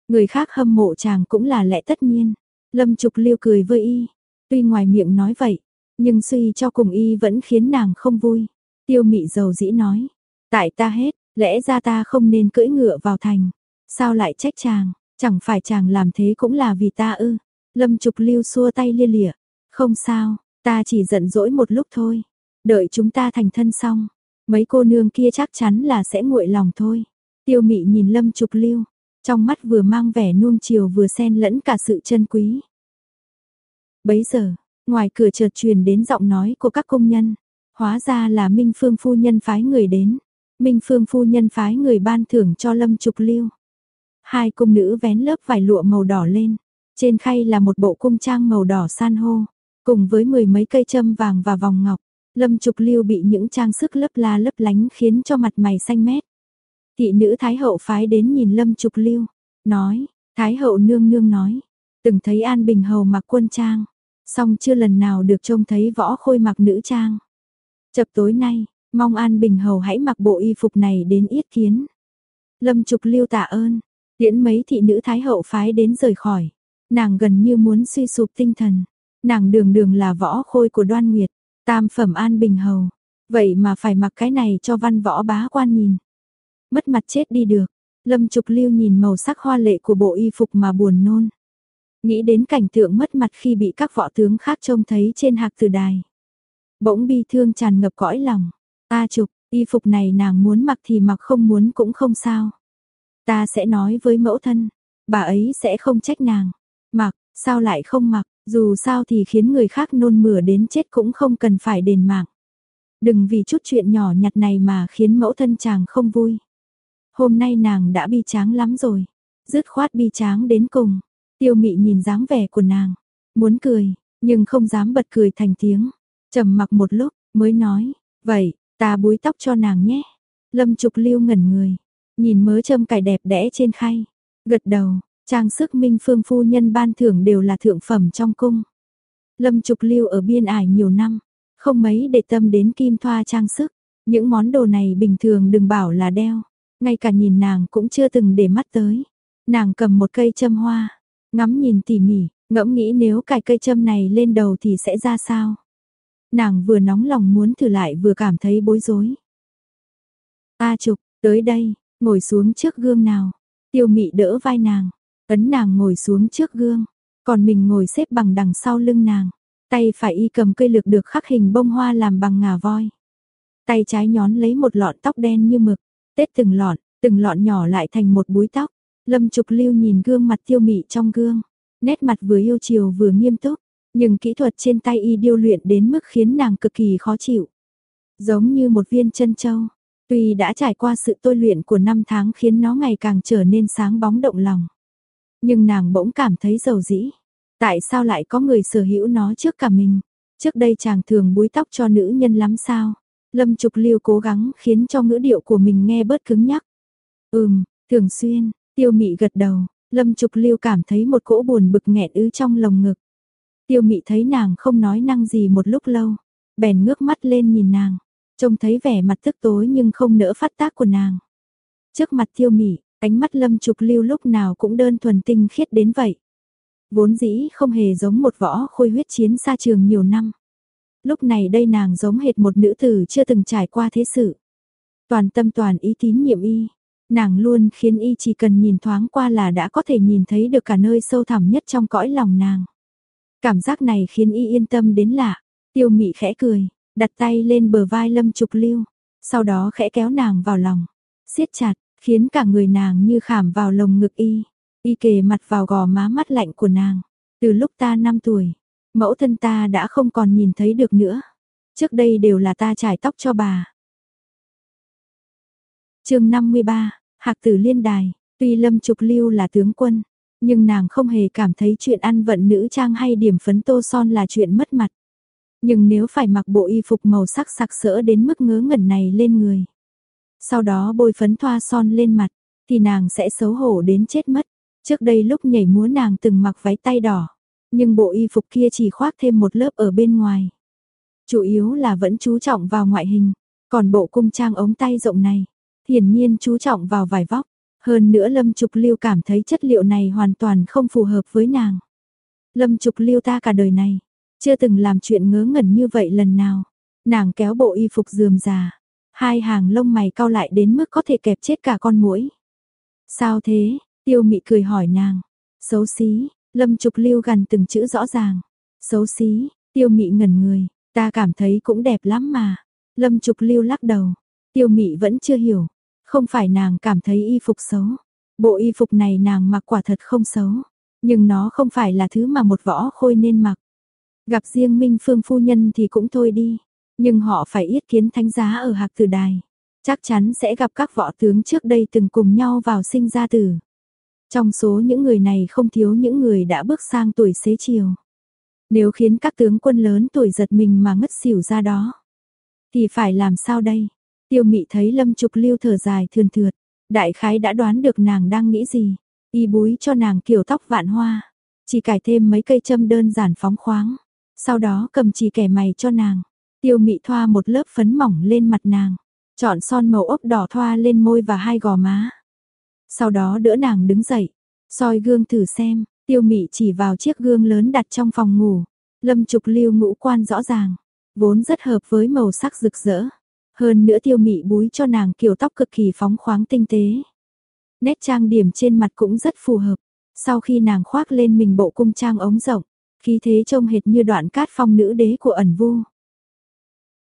người khác hâm mộ chàng cũng là lẽ tất nhiên. Lâm Trục Lưu cười với y, tuy ngoài miệng nói vậy, nhưng suy cho cùng y vẫn khiến nàng không vui. Tiêu Mị dầu dĩ nói, "Tại ta hết, lẽ ra ta không nên cưỡi ngựa vào thành, sao lại trách chàng?" Chẳng phải chàng làm thế cũng là vì ta ư. Lâm Trục Lưu xua tay lia lịa. Không sao, ta chỉ giận dỗi một lúc thôi. Đợi chúng ta thành thân xong, mấy cô nương kia chắc chắn là sẽ nguội lòng thôi. Tiêu mị nhìn Lâm Trục Lưu, trong mắt vừa mang vẻ nuông chiều vừa xen lẫn cả sự chân quý. Bấy giờ, ngoài cửa chợt truyền đến giọng nói của các công nhân, hóa ra là Minh Phương phu nhân phái người đến. Minh Phương phu nhân phái người ban thưởng cho Lâm Trục Lưu. Hai cung nữ vén lớp vải lụa màu đỏ lên, trên khay là một bộ cung trang màu đỏ san hô, cùng với mười mấy cây châm vàng và vòng ngọc. Lâm Trục Lưu bị những trang sức lấp la lấp lánh khiến cho mặt mày xanh mét. Thị nữ Thái hậu phái đến nhìn Lâm Trục Lưu, nói, Thái hậu nương nương nói, từng thấy An Bình hầu mặc quân trang, song chưa lần nào được trông thấy võ khôi mặc nữ trang. Chập tối nay, mong An Bình hầu hãy mặc bộ y phục này đến yết kiến. Lâm Trục Lưu tạ ơn, Tiễn mấy thị nữ thái hậu phái đến rời khỏi. Nàng gần như muốn suy sụp tinh thần. Nàng đường đường là võ khôi của đoan nguyệt, tam phẩm an bình hầu. Vậy mà phải mặc cái này cho văn võ bá quan nhìn. Mất mặt chết đi được. Lâm Trục Lưu nhìn màu sắc hoa lệ của bộ y phục mà buồn nôn. Nghĩ đến cảnh tượng mất mặt khi bị các võ tướng khác trông thấy trên hạc từ đài. Bỗng bi thương tràn ngập cõi lòng. Ta Trục, y phục này nàng muốn mặc thì mặc không muốn cũng không sao. Ta sẽ nói với mẫu thân, bà ấy sẽ không trách nàng. Mặc, sao lại không mặc, dù sao thì khiến người khác nôn mửa đến chết cũng không cần phải đền mạng. Đừng vì chút chuyện nhỏ nhặt này mà khiến mẫu thân chàng không vui. Hôm nay nàng đã bi tráng lắm rồi, dứt khoát bi tráng đến cùng. Tiêu mị nhìn dáng vẻ của nàng, muốn cười, nhưng không dám bật cười thành tiếng. trầm mặc một lúc, mới nói, vậy, ta búi tóc cho nàng nhé. Lâm Trục Lưu ngẩn người, Nhìn mớ châm cài đẹp đẽ trên khay, gật đầu, trang sức minh phương phu nhân ban thưởng đều là thượng phẩm trong cung. Lâm Trục Lưu ở biên ải nhiều năm, không mấy để tâm đến kim thoa trang sức, những món đồ này bình thường đừng bảo là đeo, ngay cả nhìn nàng cũng chưa từng để mắt tới. Nàng cầm một cây châm hoa, ngắm nhìn tỉ mỉ, Ngẫm nghĩ nếu cài cây châm này lên đầu thì sẽ ra sao? Nàng vừa nóng lòng muốn thử lại vừa cảm thấy bối rối. A Trục, tới đây, ngồi xuống trước gương nào. Tiêu Mị đỡ vai nàng, ấn nàng ngồi xuống trước gương, còn mình ngồi xếp bằng đằng sau lưng nàng. Tay phải y cầm cây lược được khắc hình bông hoa làm bằng ngà voi. Tay trái nhón lấy một lọn tóc đen như mực, tết từng lọn, từng lọn nhỏ lại thành một búi tóc. Lâm Trục Lưu nhìn gương mặt tiêu mị trong gương, nét mặt vừa yêu chiều vừa nghiêm túc, nhưng kỹ thuật trên tay y điêu luyện đến mức khiến nàng cực kỳ khó chịu. Giống như một viên chân châu, tuy đã trải qua sự tôi luyện của năm tháng khiến nó ngày càng trở nên sáng bóng động lòng. Nhưng nàng bỗng cảm thấy giàu dĩ. Tại sao lại có người sở hữu nó trước cả mình? Trước đây chàng thường búi tóc cho nữ nhân lắm sao? Lâm Trục Liêu cố gắng khiến cho ngữ điệu của mình nghe bớt cứng nhắc. Ừm, thường xuyên, tiêu mị gật đầu, Lâm Trục Liêu cảm thấy một cỗ buồn bực nghẹn ứ trong lồng ngực. Tiêu mị thấy nàng không nói năng gì một lúc lâu, bèn ngước mắt lên nhìn nàng, trông thấy vẻ mặt tức tối nhưng không nỡ phát tác của nàng. Trước mặt tiêu mị, ánh mắt Lâm Trục Liêu lúc nào cũng đơn thuần tinh khiết đến vậy. Vốn dĩ không hề giống một võ khôi huyết chiến xa trường nhiều năm. Lúc này đây nàng giống hệt một nữ tử chưa từng trải qua thế sự. Toàn tâm toàn ý tín nhiệm y. Nàng luôn khiến y chỉ cần nhìn thoáng qua là đã có thể nhìn thấy được cả nơi sâu thẳm nhất trong cõi lòng nàng. Cảm giác này khiến y yên tâm đến lạ. Tiêu mị khẽ cười, đặt tay lên bờ vai lâm trục lưu. Sau đó khẽ kéo nàng vào lòng. siết chặt, khiến cả người nàng như khảm vào lồng ngực y. Y kề mặt vào gò má mắt lạnh của nàng. Từ lúc ta 5 tuổi, mẫu thân ta đã không còn nhìn thấy được nữa. Trước đây đều là ta trải tóc cho bà. chương 53, Hạc tử liên đài, tuy Lâm Trục Lưu là tướng quân, nhưng nàng không hề cảm thấy chuyện ăn vận nữ trang hay điểm phấn tô son là chuyện mất mặt. Nhưng nếu phải mặc bộ y phục màu sắc sặc sỡ đến mức ngớ ngẩn này lên người, sau đó bôi phấn thoa son lên mặt, thì nàng sẽ xấu hổ đến chết mất. Trước đây lúc nhảy múa nàng từng mặc váy tay đỏ, nhưng bộ y phục kia chỉ khoác thêm một lớp ở bên ngoài. Chủ yếu là vẫn chú trọng vào ngoại hình, còn bộ cung trang ống tay rộng này, hiển nhiên chú trọng vào vải vóc. Hơn nữa Lâm Trục Lưu cảm thấy chất liệu này hoàn toàn không phù hợp với nàng. Lâm Trục Lưu ta cả đời này, chưa từng làm chuyện ngớ ngẩn như vậy lần nào. Nàng kéo bộ y phục dườm già, hai hàng lông mày cau lại đến mức có thể kẹp chết cả con muỗi. Sao thế? Tiêu Mị cười hỏi nàng. Xấu xí, Lâm Trục Lưu gần từng chữ rõ ràng. Xấu xí, Tiêu Mị ngẩn người, ta cảm thấy cũng đẹp lắm mà. Lâm Trục Lưu lắc đầu. Tiêu Mị vẫn chưa hiểu, không phải nàng cảm thấy y phục xấu. Bộ y phục này nàng mặc quả thật không xấu, nhưng nó không phải là thứ mà một võ khôi nên mặc. Gặp riêng Minh Phương phu nhân thì cũng thôi đi, nhưng họ phải yết kiến thánh giá ở Hạc Tử Đài, chắc chắn sẽ gặp các võ tướng trước đây từng cùng nhau vào sinh ra tử. Trong số những người này không thiếu những người đã bước sang tuổi xế chiều. Nếu khiến các tướng quân lớn tuổi giật mình mà ngất xỉu ra đó, thì phải làm sao đây? Tiêu mị thấy lâm trục lưu thở dài thườn thượt, đại khái đã đoán được nàng đang nghĩ gì, y búi cho nàng kiểu tóc vạn hoa, chỉ cải thêm mấy cây châm đơn giản phóng khoáng, sau đó cầm chỉ kẻ mày cho nàng, tiêu mị thoa một lớp phấn mỏng lên mặt nàng, chọn son màu ốc đỏ thoa lên môi và hai gò má. Sau đó đỡ nàng đứng dậy, soi gương thử xem, tiêu mị chỉ vào chiếc gương lớn đặt trong phòng ngủ, lâm trục lưu ngũ quan rõ ràng, vốn rất hợp với màu sắc rực rỡ. Hơn nữa tiêu mị búi cho nàng kiểu tóc cực kỳ phóng khoáng tinh tế. Nét trang điểm trên mặt cũng rất phù hợp. Sau khi nàng khoác lên mình bộ cung trang ống rộng, khí thế trông hệt như đoạn cát phong nữ đế của ẩn vu.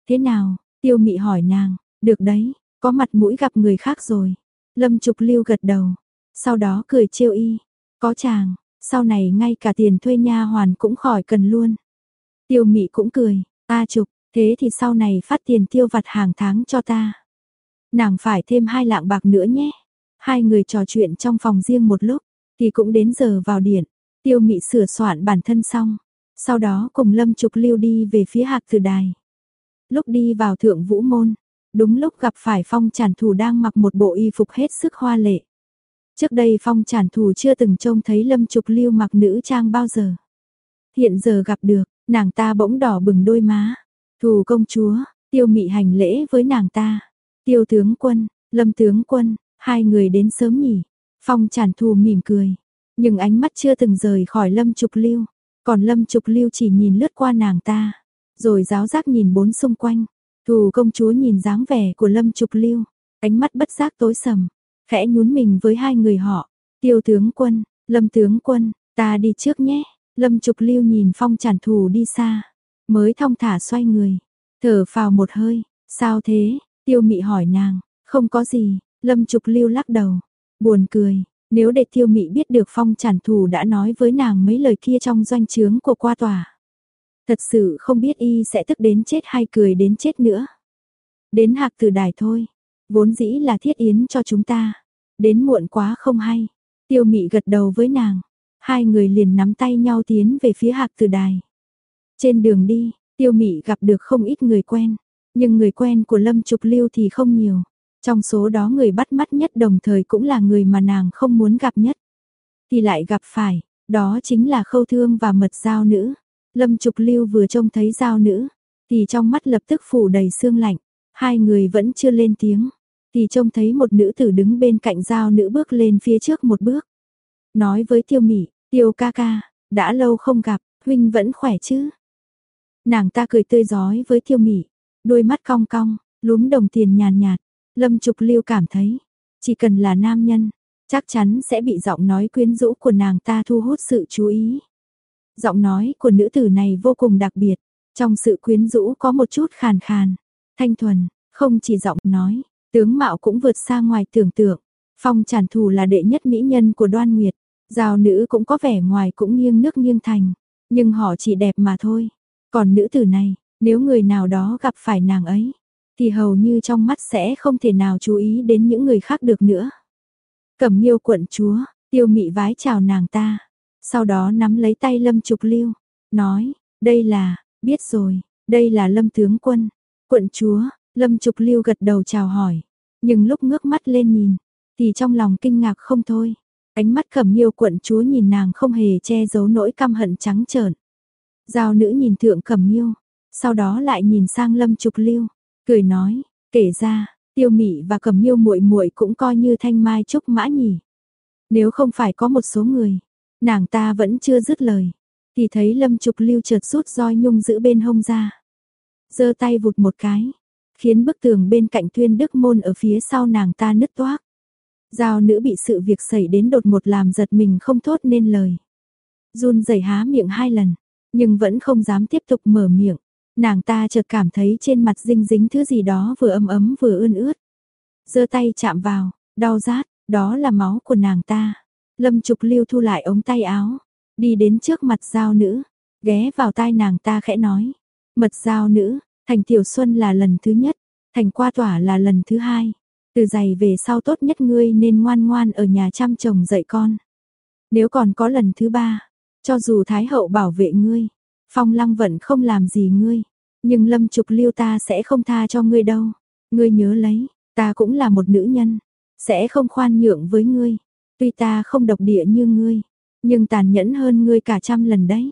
Thế nào, tiêu mị hỏi nàng, được đấy, có mặt mũi gặp người khác rồi. Lâm Trục Lưu gật đầu, sau đó cười trêu y, có chàng, sau này ngay cả tiền thuê nha hoàn cũng khỏi cần luôn. Tiêu mị cũng cười, a Trục, thế thì sau này phát tiền tiêu vặt hàng tháng cho ta. Nàng phải thêm hai lạng bạc nữa nhé. Hai người trò chuyện trong phòng riêng một lúc, thì cũng đến giờ vào điện. Tiêu mị sửa soạn bản thân xong, sau đó cùng Lâm Trục Lưu đi về phía hạc từ đài. Lúc đi vào thượng vũ môn, đúng lúc gặp phải phong tràn thủ đang mặc một bộ y phục hết sức hoa lệ. Trước đây phong tràn thủ chưa từng trông thấy Lâm Trục Lưu mặc nữ trang bao giờ. Hiện giờ gặp được, nàng ta bỗng đỏ bừng đôi má. Thù công chúa, tiêu mị hành lễ với nàng ta. Tiêu tướng quân, lâm tướng quân, hai người đến sớm nhỉ. Phong tràn thù mỉm cười. Nhưng ánh mắt chưa từng rời khỏi Lâm Trục Lưu, còn Lâm Trục Lưu chỉ nhìn lướt qua nàng ta, rồi giáo giác nhìn bốn xung quanh. Thù công chúa nhìn dáng vẻ của Lâm Trục Lưu, ánh mắt bất giác tối sầm, khẽ nhún mình với hai người họ. Tiêu tướng quân, Lâm tướng quân, ta đi trước nhé. Lâm Trục Lưu nhìn phong tràn thù đi xa, mới thong thả xoay người, thở phào một hơi, sao thế, tiêu mị hỏi nàng, không có gì, Lâm Trục Lưu lắc đầu, buồn cười, nếu để tiêu mị biết được phong tràn thù đã nói với nàng mấy lời kia trong doanh trướng của qua tòa. Thật sự không biết y sẽ tức đến chết hay cười đến chết nữa. Đến hạc từ đài thôi, vốn dĩ là thiết yến cho chúng ta, đến muộn quá không hay. Tiêu mị gật đầu với nàng, hai người liền nắm tay nhau tiến về phía hạc từ đài. Trên đường đi, tiêu mị gặp được không ít người quen, nhưng người quen của Lâm Trục Lưu thì không nhiều. Trong số đó người bắt mắt nhất đồng thời cũng là người mà nàng không muốn gặp nhất. Thì lại gặp phải, đó chính là khâu thương và mật giao nữ. Lâm Trục Lưu vừa trông thấy giao nữ, thì trong mắt lập tức phủ đầy sương lạnh. Hai người vẫn chưa lên tiếng, thì trông thấy một nữ tử đứng bên cạnh giao nữ bước lên phía trước một bước. Nói với tiêu mị, tiêu ca ca, đã lâu không gặp, huynh vẫn khỏe chứ? Nàng ta cười tươi giói với tiêu mị, đôi mắt cong cong, lúm đồng tiền nhàn nhạt, Lâm Trục Lưu cảm thấy, chỉ cần là nam nhân, chắc chắn sẽ bị giọng nói quyến rũ của nàng ta thu hút sự chú ý. Giọng nói của nữ tử này vô cùng đặc biệt, trong sự quyến rũ có một chút khàn khàn, thanh thuần, không chỉ giọng nói, tướng mạo cũng vượt xa ngoài tưởng tượng. Phong Trản Thù là đệ nhất mỹ nhân của Đoan Nguyệt, giao nữ cũng có vẻ ngoài cũng nghiêng nước nghiêng thành, nhưng họ chỉ đẹp mà thôi. Còn nữ tử này, nếu người nào đó gặp phải nàng ấy, thì hầu như trong mắt sẽ không thể nào chú ý đến những người khác được nữa. Cẩm Miêu quận chúa, Tiêu Mị vái chào nàng ta, sau đó nắm lấy tay Lâm Trục Lưu, nói, đây là, biết rồi, đây là Lâm tướng quân. Quận chúa, Lâm Trục Lưu gật đầu chào hỏi, nhưng lúc ngước mắt lên nhìn, thì trong lòng kinh ngạc không thôi. Ánh mắt Cẩm Nghiêu quận chúa nhìn nàng không hề che giấu nỗi căm hận trắng trợn. Giao nữ nhìn thượng Cẩm Nghiêu, sau đó lại nhìn sang Lâm Trục Lưu, cười nói, kể ra, Tiêu Mị và Cẩm Nghiêu muội muội cũng coi như thanh mai trúc mã nhỉ. Nếu không phải có một số người, nàng ta vẫn chưa dứt lời, thì thấy Lâm Trục Lưu chợt rút roi nhung giữ bên hông ra. Giơ tay vụt một cái, khiến bức tường bên cạnh Tuyên Đức môn ở phía sau nàng ta nứt toác. Giao nữ bị sự việc xảy đến đột một làm giật mình không thốt nên lời. Run rẩy há miệng hai lần, nhưng vẫn không dám tiếp tục mở miệng. Nàng ta chợt cảm thấy trên mặt dinh dính thứ gì đó vừa ấm ấm vừa ươn ướt. giơ tay chạm vào, đau rát, đó là máu của nàng ta. Lâm Trục Lưu thu lại ống tay áo, đi đến trước mặt giao nữ, ghé vào tai nàng ta khẽ nói. Mật giao nữ, thành tiểu xuân là lần thứ nhất, thành qua tỏa là lần thứ hai. Từ giày về sau tốt nhất ngươi nên ngoan ngoan ở nhà chăm chồng dạy con. Nếu còn có lần thứ ba, cho dù Thái hậu bảo vệ ngươi, Phong lăng vẫn không làm gì ngươi, nhưng lâm trục lưu ta sẽ không tha cho ngươi đâu. Ngươi nhớ lấy, ta cũng là một nữ nhân, sẽ không khoan nhượng với ngươi. Tuy ta không độc địa như ngươi, nhưng tàn nhẫn hơn ngươi cả trăm lần đấy.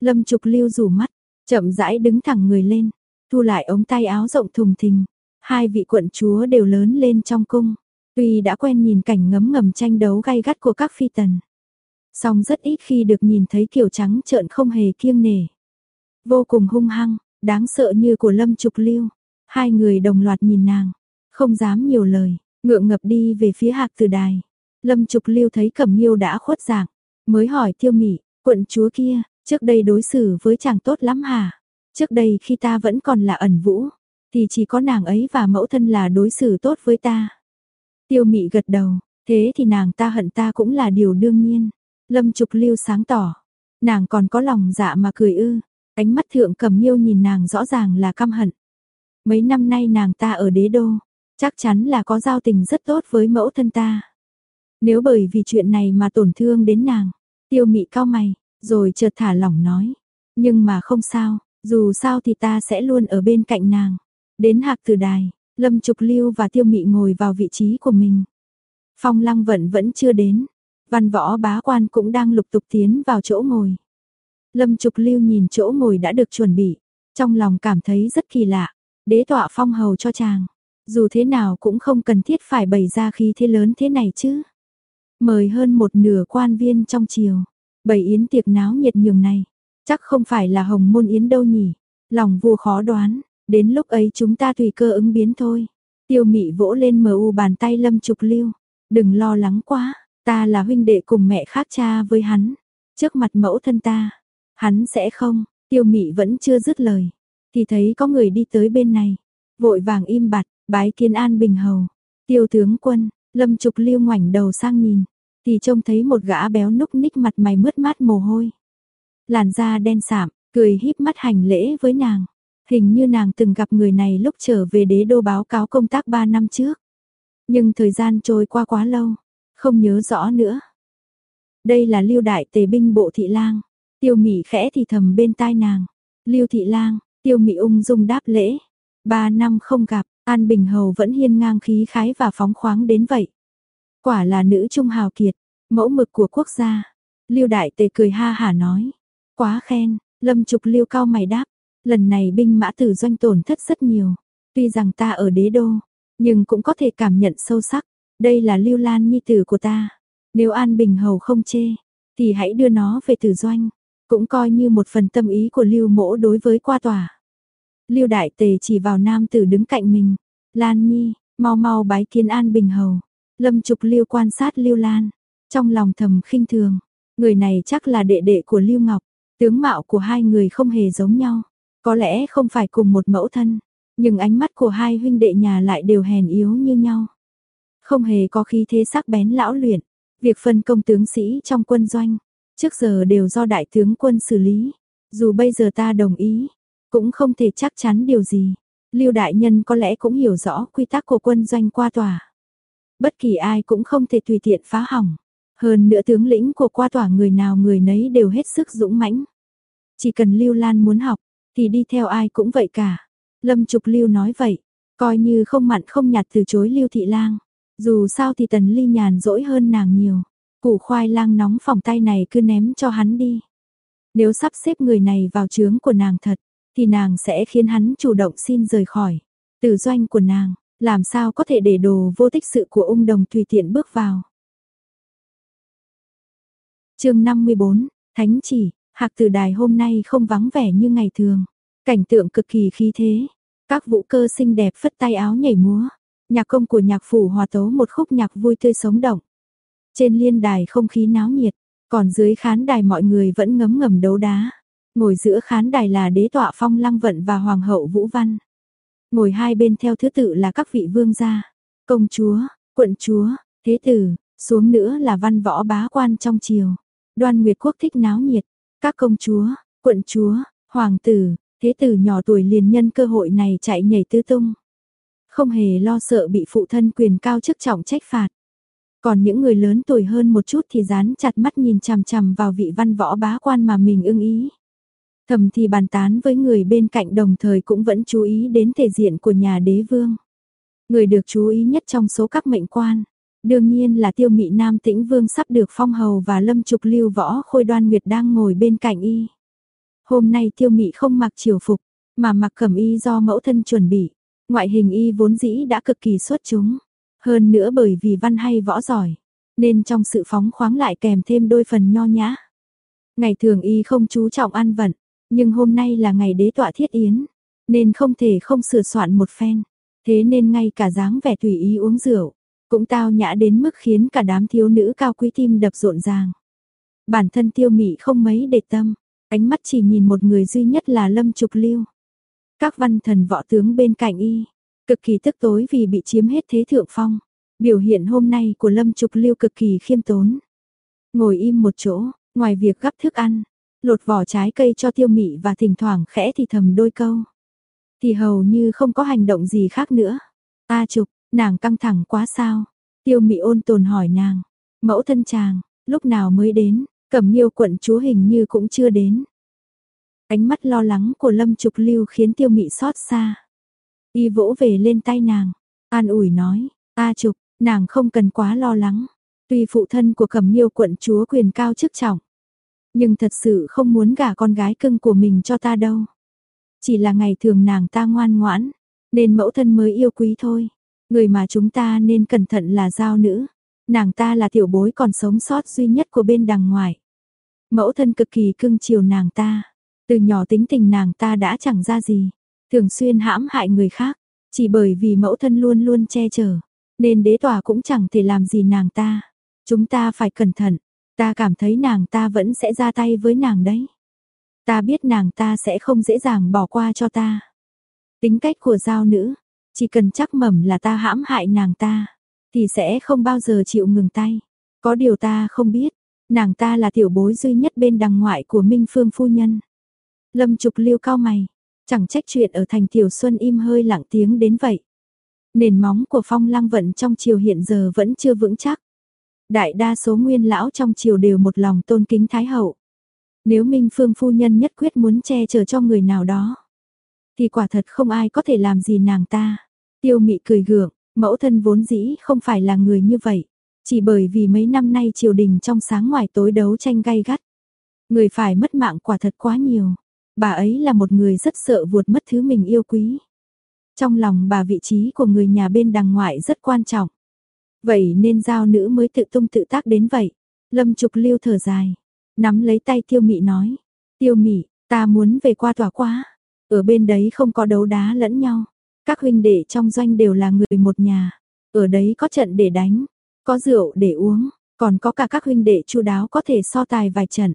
Lâm trục lưu rủ mắt, chậm rãi đứng thẳng người lên, thu lại ống tay áo rộng thùng thình. Hai vị quận chúa đều lớn lên trong cung, tuy đã quen nhìn cảnh ngấm ngầm tranh đấu gay gắt của các phi tần. Song rất ít khi được nhìn thấy kiểu trắng trợn không hề kiêng nể. Vô cùng hung hăng, đáng sợ như của Lâm Trục Lưu. Hai người đồng loạt nhìn nàng, không dám nhiều lời, ngượng ngập đi về phía hạc từ đài. Lâm Trục Lưu thấy Cẩm Nghiêu đã khuất dạng, mới hỏi Tiêu Mị, quận chúa kia, trước đây đối xử với chàng tốt lắm hả? Trước đây khi ta vẫn còn là ẩn vũ, thì chỉ có nàng ấy và mẫu thân là đối xử tốt với ta. Tiêu Mị gật đầu, thế thì nàng ta hận ta cũng là điều đương nhiên. Lâm Trục Lưu sáng tỏ, nàng còn có lòng dạ mà cười ư? Ánh mắt thượng Cẩm Nghiêu nhìn nàng rõ ràng là căm hận. Mấy năm nay nàng ta ở đế đô, chắc chắn là có giao tình rất tốt với mẫu thân ta. Nếu bởi vì chuyện này mà tổn thương đến nàng, tiêu mị cao mày, rồi chợt thả lỏng nói. Nhưng mà không sao, dù sao thì ta sẽ luôn ở bên cạnh nàng. Đến hạc từ đài, Lâm Trục Lưu và tiêu mị ngồi vào vị trí của mình. Phong lăng vận vẫn chưa đến, văn võ bá quan cũng đang lục tục tiến vào chỗ ngồi. Lâm Trục Lưu nhìn chỗ ngồi đã được chuẩn bị, trong lòng cảm thấy rất kỳ lạ, đế tọa phong hầu cho chàng, dù thế nào cũng không cần thiết phải bày ra khí thế lớn thế này chứ mời hơn một nửa quan viên trong triều. Bày yến tiệc náo nhiệt nhường này, chắc không phải là hồng môn yến đâu nhỉ. Lòng vua khó đoán, đến lúc ấy chúng ta tùy cơ ứng biến thôi. Tiêu mị vỗ lên mờ u bàn tay lâm trục lưu. Đừng lo lắng quá, ta là huynh đệ cùng mẹ khác cha với hắn. Trước mặt mẫu thân ta, hắn sẽ không, tiêu mị vẫn chưa dứt lời. Thì thấy có người đi tới bên này, vội vàng im bặt, bái kiến an bình hầu. Tiêu tướng quân, lâm trục lưu ngoảnh đầu sang nhìn, thì trông thấy một gã béo núc ních mặt mày mướt mát mồ hôi. Làn da đen sạm, cười híp mắt hành lễ với nàng. Hình như nàng từng gặp người này lúc trở về đế đô báo cáo công tác 3 năm trước. Nhưng thời gian trôi qua quá lâu, không nhớ rõ nữa. Đây là lưu đại tề binh bộ thị lang. Tiêu mị khẽ thì thầm bên tai nàng. Lưu thị lang, tiêu mị ung dung đáp lễ. Ba năm không gặp, An Bình Hầu vẫn hiên ngang khí khái và phóng khoáng đến vậy. Quả là nữ trung hào kiệt, mẫu mực của quốc gia. Lưu đại tề cười ha hả nói. Quá khen, lâm trục lưu cao mày đáp. Lần này binh mã tử doanh tổn thất rất nhiều. Tuy rằng ta ở đế đô, nhưng cũng có thể cảm nhận sâu sắc. Đây là lưu lan nhi tử của ta. Nếu An Bình Hầu không chê, thì hãy đưa nó về tử doanh. Cũng coi như một phần tâm ý của lưu mỗ đối với qua tòa. Lưu Đại Tề chỉ vào nam tử đứng cạnh mình. Lan Nhi, mau mau bái kiến An Bình Hầu. Lâm Trục Lưu quan sát Lưu Lan. Trong lòng thầm khinh thường. Người này chắc là đệ đệ của Lưu Ngọc. Tướng mạo của hai người không hề giống nhau. Có lẽ không phải cùng một mẫu thân. Nhưng ánh mắt của hai huynh đệ nhà lại đều hèn yếu như nhau. Không hề có khí thế sắc bén lão luyện. Việc phân công tướng sĩ trong quân doanh. Trước giờ đều do đại tướng quân xử lý. Dù bây giờ ta đồng ý, cũng không thể chắc chắn điều gì. Lưu đại nhân có lẽ cũng hiểu rõ quy tắc của quân doanh qua tòa. Bất kỳ ai cũng không thể tùy tiện phá hỏng. Hơn nữa tướng lĩnh của qua tòa người nào người nấy đều hết sức dũng mãnh. Chỉ cần Lưu Lan muốn học, thì đi theo ai cũng vậy cả. Lâm Trục Lưu nói vậy, coi như không mặn không nhạt từ chối Lưu Thị Lang. Dù sao thì Tần Ly nhàn dỗi hơn nàng nhiều. Củ khoai lang nóng phòng tay này cứ ném cho hắn đi. Nếu sắp xếp người này vào trướng của nàng thật, thì nàng sẽ khiến hắn chủ động xin rời khỏi. Từ doanh của nàng, làm sao có thể để đồ vô tích sự của ung đồng tùy tiện bước vào. chương 54, Thánh chỉ, hạc tử đài hôm nay không vắng vẻ như ngày thường. Cảnh tượng cực kỳ khí thế. Các vũ cơ xinh đẹp phất tay áo nhảy múa. Nhạc công của nhạc phủ hòa tấu một khúc nhạc vui tươi sống động. Trên liên đài không khí náo nhiệt, còn dưới khán đài mọi người vẫn ngấm ngầm đấu đá. Ngồi giữa khán đài là đế tọa phong lăng vận và hoàng hậu vũ văn. Ngồi hai bên theo thứ tự là các vị vương gia, công chúa, quận chúa, thế tử, xuống nữa là văn võ bá quan trong triều. Đoan Nguyệt Quốc thích náo nhiệt, các công chúa, quận chúa, hoàng tử, thế tử nhỏ tuổi liền nhân cơ hội này chạy nhảy tứ tung. Không hề lo sợ bị phụ thân quyền cao chức trọng trách phạt. Còn những người lớn tuổi hơn một chút thì dán chặt mắt nhìn chằm chằm vào vị văn võ bá quan mà mình ưng ý. Thầm thì bàn tán với người bên cạnh đồng thời cũng vẫn chú ý đến thể diện của nhà đế vương. Người được chú ý nhất trong số các mệnh quan, đương nhiên là tiêu mị nam tĩnh vương sắp được phong hầu và lâm trục lưu võ khôi đoan nguyệt đang ngồi bên cạnh y. Hôm nay tiêu mị không mặc triều phục, mà mặc cẩm y do mẫu thân chuẩn bị. Ngoại hình y vốn dĩ đã cực kỳ xuất chúng. Hơn nữa bởi vì văn hay võ giỏi, nên trong sự phóng khoáng lại kèm thêm đôi phần nho nhã. Ngày thường y không chú trọng ăn vận, nhưng hôm nay là ngày đế tọa thiết yến, nên không thể không sửa soạn một phen. Thế nên ngay cả dáng vẻ tùy ý uống rượu, cũng tao nhã đến mức khiến cả đám thiếu nữ cao quý tim đập rộn ràng. Bản thân tiêu mị không mấy để tâm, ánh mắt chỉ nhìn một người duy nhất là Lâm Trục Lưu. Các văn thần võ tướng bên cạnh y, cực kỳ tức tối vì bị chiếm hết thế thượng phong. Biểu hiện hôm nay của Lâm Trục Lưu cực kỳ khiêm tốn. Ngồi im một chỗ, ngoài việc gắp thức ăn, lột vỏ trái cây cho tiêu mị và thỉnh thoảng khẽ thì thầm đôi câu. Thì hầu như không có hành động gì khác nữa. Ta trục, nàng căng thẳng quá sao? Tiêu mị ôn tồn hỏi nàng. Mẫu thân chàng, lúc nào mới đến? Cẩm Nhiêu quận chúa hình như cũng chưa đến. Ánh mắt lo lắng của Lâm Trục Lưu khiến Tiêu Mị xót xa. Y vỗ về lên tay nàng, an ủi nói, "A Trục, nàng không cần quá lo lắng. Tuy phụ thân của Cẩm Nhiêu quận chúa quyền cao chức trọng, nhưng thật sự không muốn gả con gái cưng của mình cho ta đâu. Chỉ là ngày thường nàng ta ngoan ngoãn, nên mẫu thân mới yêu quý thôi. Người mà chúng ta nên cẩn thận là giao nữ. Nàng ta là tiểu bối còn sống sót duy nhất của bên đằng ngoài. Mẫu thân cực kỳ cưng chiều nàng ta. Từ nhỏ tính tình nàng ta đã chẳng ra gì. Thường xuyên hãm hại người khác. Chỉ bởi vì mẫu thân luôn luôn che chở. Nên đế tòa cũng chẳng thể làm gì nàng ta. Chúng ta phải cẩn thận. Ta cảm thấy nàng ta vẫn sẽ ra tay với nàng đấy. Ta biết nàng ta sẽ không dễ dàng bỏ qua cho ta. Tính cách của giao nữ, chỉ cần chắc mẩm là ta hãm hại nàng ta, thì sẽ không bao giờ chịu ngừng tay. Có điều ta không biết, nàng ta là tiểu bối duy nhất bên đằng ngoại của Minh Phương phu nhân. Lâm Trục Liêu cao mày, chẳng trách chuyện ở thành Tiểu Xuân im hơi lặng tiếng đến vậy. Nền móng của phong lăng vận trong triều hiện giờ vẫn chưa vững chắc. Đại đa số nguyên lão trong triều đều một lòng tôn kính Thái Hậu. Nếu Minh Phương phu nhân nhất quyết muốn che chở cho người nào đó, thì quả thật không ai có thể làm gì nàng ta. Tiêu mị cười gượng, mẫu thân vốn dĩ không phải là người như vậy. Chỉ bởi vì mấy năm nay triều đình trong sáng ngoài tối đấu tranh gay gắt. Người phải mất mạng quả thật quá nhiều. Bà ấy là một người rất sợ vuột mất thứ mình yêu quý. Trong lòng bà vị trí của người nhà bên đằng ngoại rất quan trọng. Vậy nên giao nữ mới tự tung tự tác đến vậy. Lâm Trục Liêu thở dài, nắm lấy tay Tiêu Mị nói, "Tiêu Mị, ta muốn về qua tòa quá." Ở bên đấy không có đấu đá lẫn nhau. Các huynh đệ trong doanh đều là người một nhà. Ở đấy có trận để đánh, có rượu để uống, còn có cả các huynh đệ chu đáo có thể so tài vài trận.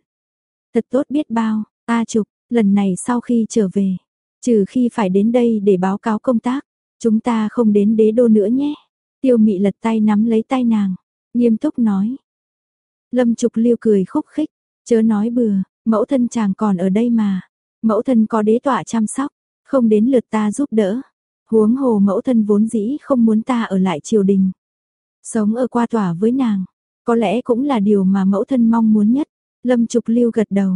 Thật tốt biết bao, A Trục, lần này sau khi trở về, trừ khi phải đến đây để báo cáo công tác, chúng ta không đến đế đô nữa nhé. Tiêu mị lật tay nắm lấy tay nàng, nghiêm túc nói. Lâm Trục Liêu cười khúc khích, chớ nói bừa, mẫu thân chàng còn ở đây mà. Mẫu thân có đế tọa chăm sóc, không đến lượt ta giúp đỡ. Huống hồ mẫu thân vốn dĩ không muốn ta ở lại triều đình. Sống ở qua tòa với nàng, có lẽ cũng là điều mà mẫu thân mong muốn nhất. Lâm Trục Lưu gật đầu,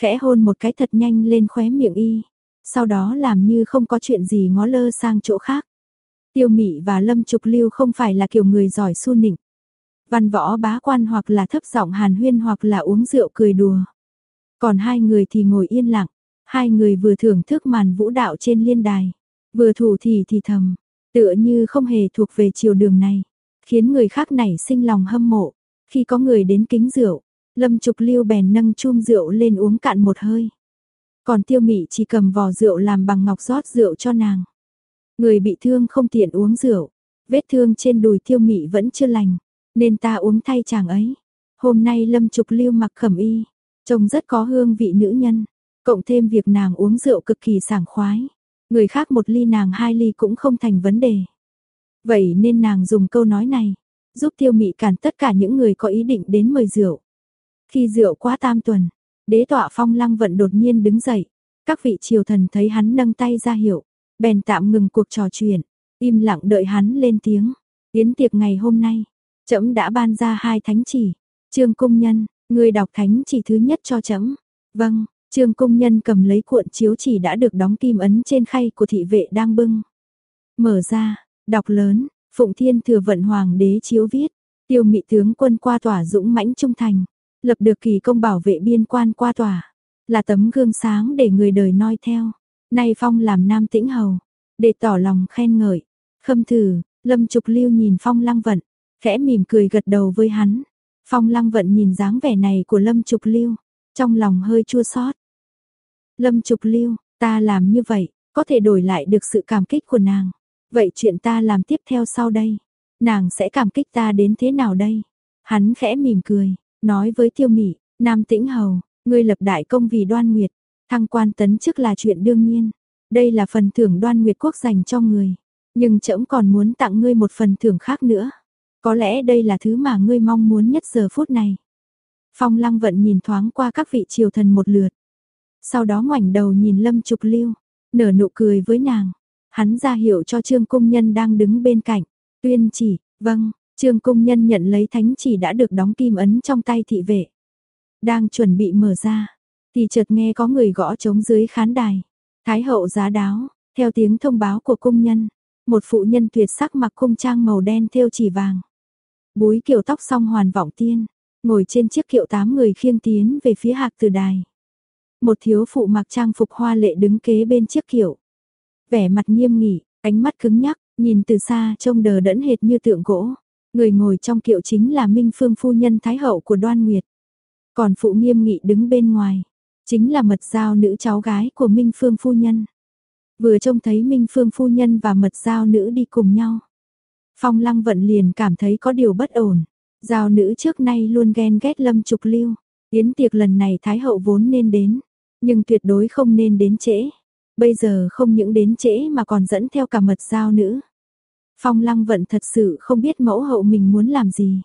khẽ hôn một cái thật nhanh lên khóe miệng y, sau đó làm như không có chuyện gì ngó lơ sang chỗ khác. Tiêu Mị và Lâm Trục Lưu không phải là kiểu người giỏi su nịnh. Văn võ bá quan hoặc là thấp giọng hàn huyên hoặc là uống rượu cười đùa. Còn hai người thì ngồi yên lặng, Hai người vừa thưởng thức màn vũ đạo trên liên đài, vừa thủ thì thì thầm, tựa như không hề thuộc về chiều đường này, khiến người khác nảy sinh lòng hâm mộ. Khi có người đến kính rượu, Lâm Trục Lưu bèn nâng chum rượu lên uống cạn một hơi. Còn Tiêu Mị chỉ cầm vò rượu làm bằng ngọc rót rượu cho nàng. Người bị thương không tiện uống rượu, vết thương trên đùi Tiêu Mị vẫn chưa lành, nên ta uống thay chàng ấy. Hôm nay Lâm Trục Lưu mặc khẩm y, trông rất có hương vị nữ nhân. Cộng thêm việc nàng uống rượu cực kỳ sảng khoái. Người khác một ly nàng hai ly cũng không thành vấn đề. Vậy nên nàng dùng câu nói này, giúp tiêu mị cản tất cả những người có ý định đến mời rượu. Khi rượu quá tam tuần, đế tọa phong lăng vận đột nhiên đứng dậy. Các vị triều thần thấy hắn nâng tay ra hiệu, bèn tạm ngừng cuộc trò chuyện, im lặng đợi hắn lên tiếng. Tiến tiệc ngày hôm nay, trẫm đã ban ra hai thánh chỉ. Trương công Nhân, người đọc thánh chỉ thứ nhất cho trẫm. Vâng, Trương công nhân cầm lấy cuộn chiếu chỉ đã được đóng kim ấn trên khay của thị vệ đang bưng. Mở ra, đọc lớn, Phụng Thiên thừa vận hoàng đế chiếu viết, tiêu mị tướng quân qua tòa dũng mãnh trung thành, lập được kỳ công bảo vệ biên quan qua tòa là tấm gương sáng để người đời noi theo. Nay Phong làm nam tĩnh hầu, để tỏ lòng khen ngợi. Khâm thử, Lâm Trục Lưu nhìn Phong Lăng Vận, khẽ mỉm cười gật đầu với hắn. Phong Lăng Vận nhìn dáng vẻ này của Lâm Trục Lưu, trong lòng hơi chua xót. Lâm Trục Lưu, ta làm như vậy, có thể đổi lại được sự cảm kích của nàng. Vậy chuyện ta làm tiếp theo sau đây, nàng sẽ cảm kích ta đến thế nào đây? Hắn khẽ mỉm cười, nói với Tiêu Mị, Nam Tĩnh Hầu, ngươi lập đại công vì Đoan Nguyệt, thăng quan tấn chức là chuyện đương nhiên. Đây là phần thưởng Đoan Nguyệt quốc dành cho người, nhưng trẫm còn muốn tặng ngươi một phần thưởng khác nữa. Có lẽ đây là thứ mà ngươi mong muốn nhất giờ phút này. Phong Lăng Vận nhìn thoáng qua các vị triều thần một lượt, sau đó ngoảnh đầu nhìn Lâm Trục Lưu, nở nụ cười với nàng. Hắn ra hiệu cho Trương công Nhân đang đứng bên cạnh, tuyên chỉ, vâng, Trương công Nhân nhận lấy thánh chỉ đã được đóng kim ấn trong tay thị vệ. Đang chuẩn bị mở ra, thì chợt nghe có người gõ trống dưới khán đài. Thái hậu giá đáo, theo tiếng thông báo của cung nhân, một phụ nhân tuyệt sắc mặc cung trang màu đen thêu chỉ vàng. Búi kiểu tóc song hoàn vọng tiên, ngồi trên chiếc kiệu tám người khiêng tiến về phía hạc từ đài. Một thiếu phụ mặc trang phục hoa lệ đứng kế bên chiếc kiệu. Vẻ mặt nghiêm nghị, ánh mắt cứng nhắc, nhìn từ xa trông đờ đẫn hệt như tượng gỗ. Người ngồi trong kiệu chính là Minh Phương phu nhân thái hậu của Đoan Nguyệt. Còn phụ nghiêm nghị đứng bên ngoài, chính là mật giao nữ cháu gái của Minh Phương phu nhân. Vừa trông thấy Minh Phương phu nhân và mật giao nữ đi cùng nhau. Phong lăng vận liền cảm thấy có điều bất ổn. Giao nữ trước nay luôn ghen ghét lâm trục lưu. Yến tiệc lần này Thái hậu vốn nên đến, nhưng tuyệt đối không nên đến trễ. Bây giờ không những đến trễ mà còn dẫn theo cả mật giao nữ. Phong lăng vận thật sự không biết mẫu hậu mình muốn làm gì.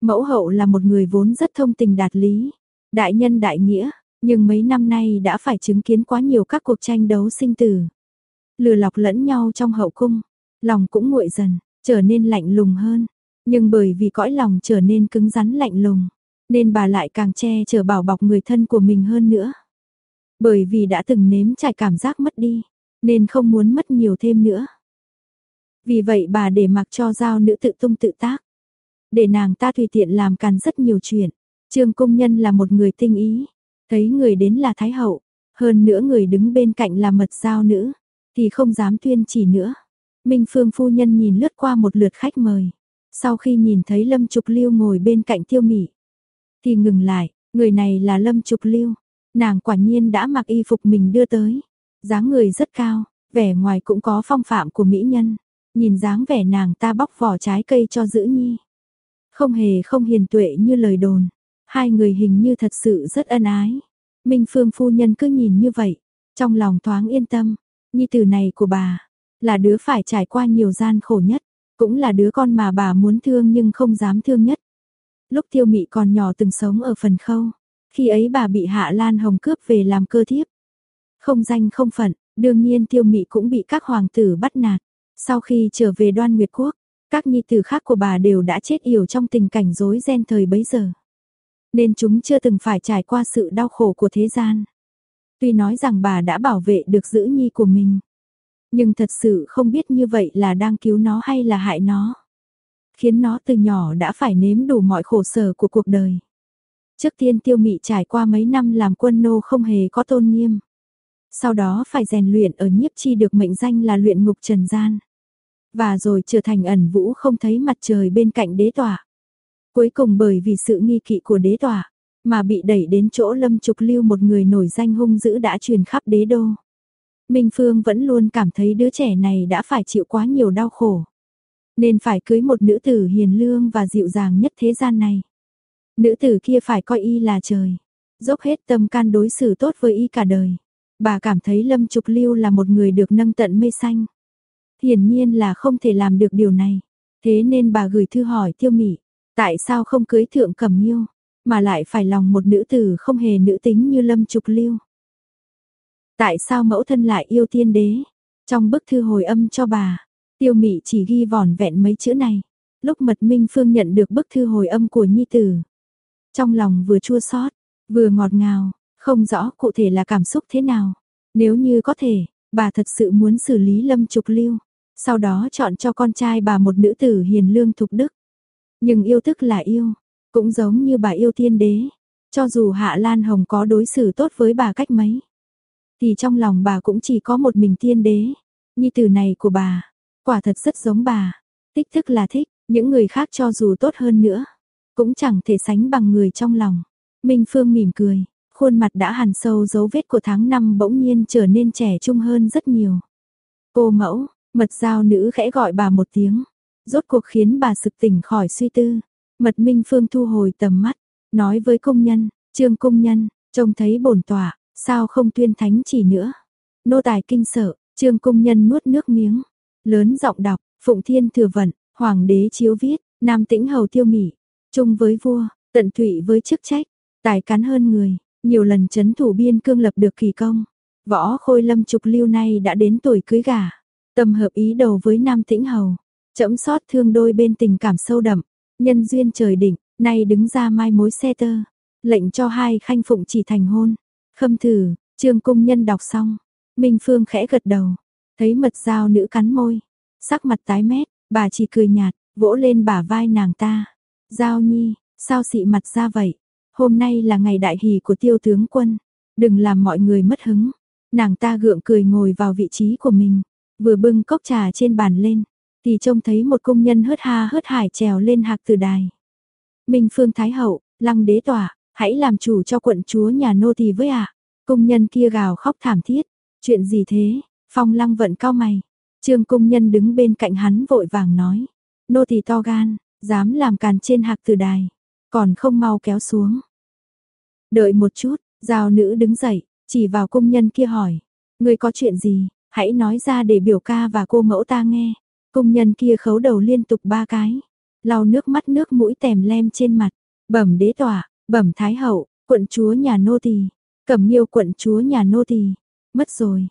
Mẫu hậu là một người vốn rất thông tình đạt lý, đại nhân đại nghĩa, nhưng mấy năm nay đã phải chứng kiến quá nhiều các cuộc tranh đấu sinh tử. Lừa lọc lẫn nhau trong hậu cung, lòng cũng nguội dần, trở nên lạnh lùng hơn. Nhưng bởi vì cõi lòng trở nên cứng rắn lạnh lùng, nên bà lại càng che chở bảo bọc người thân của mình hơn nữa. Bởi vì đã từng nếm trải cảm giác mất đi, nên không muốn mất nhiều thêm nữa. Vì vậy bà để mặc cho giao nữ tự tung tự tác. Để nàng ta tùy tiện làm càn rất nhiều chuyện. Trương công nhân là một người tinh ý. Thấy người đến là Thái Hậu. Hơn nữa người đứng bên cạnh là mật giao nữ. Thì không dám tuyên chỉ nữa. Minh Phương phu nhân nhìn lướt qua một lượt khách mời. Sau khi nhìn thấy Lâm Trục Lưu ngồi bên cạnh Tiêu Mị, thì ngừng lại, người này là Lâm Trục Lưu. Nàng quả nhiên đã mặc y phục mình đưa tới, dáng người rất cao, vẻ ngoài cũng có phong phạm của mỹ nhân. Nhìn dáng vẻ nàng ta bóc vỏ trái cây cho giữ nhi. Không hề không hiền tuệ như lời đồn. Hai người hình như thật sự rất ân ái. Minh Phương phu nhân cứ nhìn như vậy, trong lòng thoáng yên tâm. Nhi tử này của bà, là đứa phải trải qua nhiều gian khổ nhất, cũng là đứa con mà bà muốn thương nhưng không dám thương nhất. Lúc tiêu mị còn nhỏ từng sống ở phần khâu, khi ấy bà bị Hạ Lan Hồng cướp về làm cơ thiếp. Không danh không phận, đương nhiên tiêu mị cũng bị các hoàng tử bắt nạt. Sau khi trở về đoan nguyệt quốc, các nhi tử khác của bà đều đã chết yểu trong tình cảnh rối ren thời bấy giờ. Nên chúng chưa từng phải trải qua sự đau khổ của thế gian. Tuy nói rằng bà đã bảo vệ được giữ nhi của mình, nhưng thật sự không biết như vậy là đang cứu nó hay là hại nó. Khiến nó từ nhỏ đã phải nếm đủ mọi khổ sở của cuộc đời. Trước tiên tiêu mị trải qua mấy năm làm quân nô không hề có tôn nghiêm. Sau đó phải rèn luyện ở nhiếp chi được mệnh danh là luyện ngục trần gian. Và rồi trở thành ẩn vũ không thấy mặt trời bên cạnh đế tỏa. Cuối cùng bởi vì sự nghi kỵ của đế tỏa, mà bị đẩy đến chỗ lâm trục lưu một người nổi danh hung dữ đã truyền khắp đế đô. Minh Phương vẫn luôn cảm thấy đứa trẻ này đã phải chịu quá nhiều đau khổ. Nên phải cưới một nữ tử hiền lương và dịu dàng nhất thế gian này. Nữ tử kia phải coi y là trời. Dốc hết tâm can đối xử tốt với y cả đời. Bà cảm thấy Lâm Trục Lưu là một người được nâng tận mây xanh. Hiển nhiên là không thể làm được điều này. Thế nên bà gửi thư hỏi tiêu mị. Tại sao không cưới thượng cẩm nhiêu, mà lại phải lòng một nữ tử không hề nữ tính như Lâm Trục Lưu. Tại sao mẫu thân lại yêu tiên đế? Trong bức thư hồi âm cho bà, tiêu mị chỉ ghi vỏn vẹn mấy chữ này. Lúc mật minh phương nhận được bức thư hồi âm của nhi tử. Trong lòng vừa chua xót, vừa ngọt ngào, không rõ cụ thể là cảm xúc thế nào. Nếu như có thể, bà thật sự muốn xử lý lâm trục lưu. Sau đó chọn cho con trai bà một nữ tử hiền lương thục đức. Nhưng yêu thức là yêu, cũng giống như bà yêu tiên đế. Cho dù Hạ Lan Hồng có đối xử tốt với bà cách mấy thì trong lòng bà cũng chỉ có một mình tiên đế. Nhi tử này của bà, quả thật rất giống bà. Thích thức là thích, những người khác cho dù tốt hơn nữa, cũng chẳng thể sánh bằng người trong lòng. Minh Phương mỉm cười, khuôn mặt đã hằn sâu dấu vết của tháng năm bỗng nhiên trở nên trẻ trung hơn rất nhiều. Cô mẫu, mật giao nữ khẽ gọi bà một tiếng, rốt cuộc khiến bà sực tỉnh khỏi suy tư. Mật Minh Phương thu hồi tầm mắt, nói với công nhân, trương công nhân, trông thấy bổn tỏa, Sao không tuyên thánh chỉ nữa? Nô tài kinh sợ, trương công nhân nuốt nước miếng. Lớn giọng đọc, Phụng Thiên thừa vận, Hoàng đế chiếu viết, Nam tĩnh hầu tiêu mỉ. chung với vua, tận tụy với chức trách, tài cán hơn người, nhiều lần chấn thủ biên cương lập được kỳ công. Võ Khôi Lâm Trục Lưu nay đã đến tuổi cưới gả, tâm hợp ý đầu với Nam Tĩnh Hầu, chẫm sót thương đôi bên tình cảm sâu đậm, nhân duyên trời đỉnh, nay đứng ra mai mối xe tơ, lệnh cho hai khanh phụng chỉ thành hôn. Khâm thử, trương cung nhân đọc xong, Minh Phương khẽ gật đầu, thấy mật dao nữ cắn môi, sắc mặt tái mét, bà chỉ cười nhạt, vỗ lên bả vai nàng ta. Giao nhi, sao xị mặt ra vậy? Hôm nay là ngày đại hỷ của tiêu tướng quân, đừng làm mọi người mất hứng. Nàng ta gượng cười ngồi vào vị trí của mình, vừa bưng cốc trà trên bàn lên, thì trông thấy một công nhân hớt ha hớt hải trèo lên hạc từ đài. Minh Phương Thái Hậu, lăng đế tỏa, hãy làm chủ cho quận chúa nhà nô tỳ với ạ. Công nhân kia gào khóc thảm thiết, chuyện gì thế? Phong lăng vận cao mày. Trương công nhân đứng bên cạnh hắn vội vàng nói. Nô tỳ to gan, dám làm càn trên hạc từ đài, còn không mau kéo xuống. Đợi một chút, giao nữ đứng dậy, chỉ vào công nhân kia hỏi. Người có chuyện gì, hãy nói ra để biểu ca và cô mẫu ta nghe. Công nhân kia khấu đầu liên tục ba cái, lau nước mắt nước mũi tèm lem trên mặt, bẩm đế tỏa, bẩm thái hậu, quận chúa nhà nô tỳ, cẩm miêu quận chúa nhà nô tỳ, mất rồi,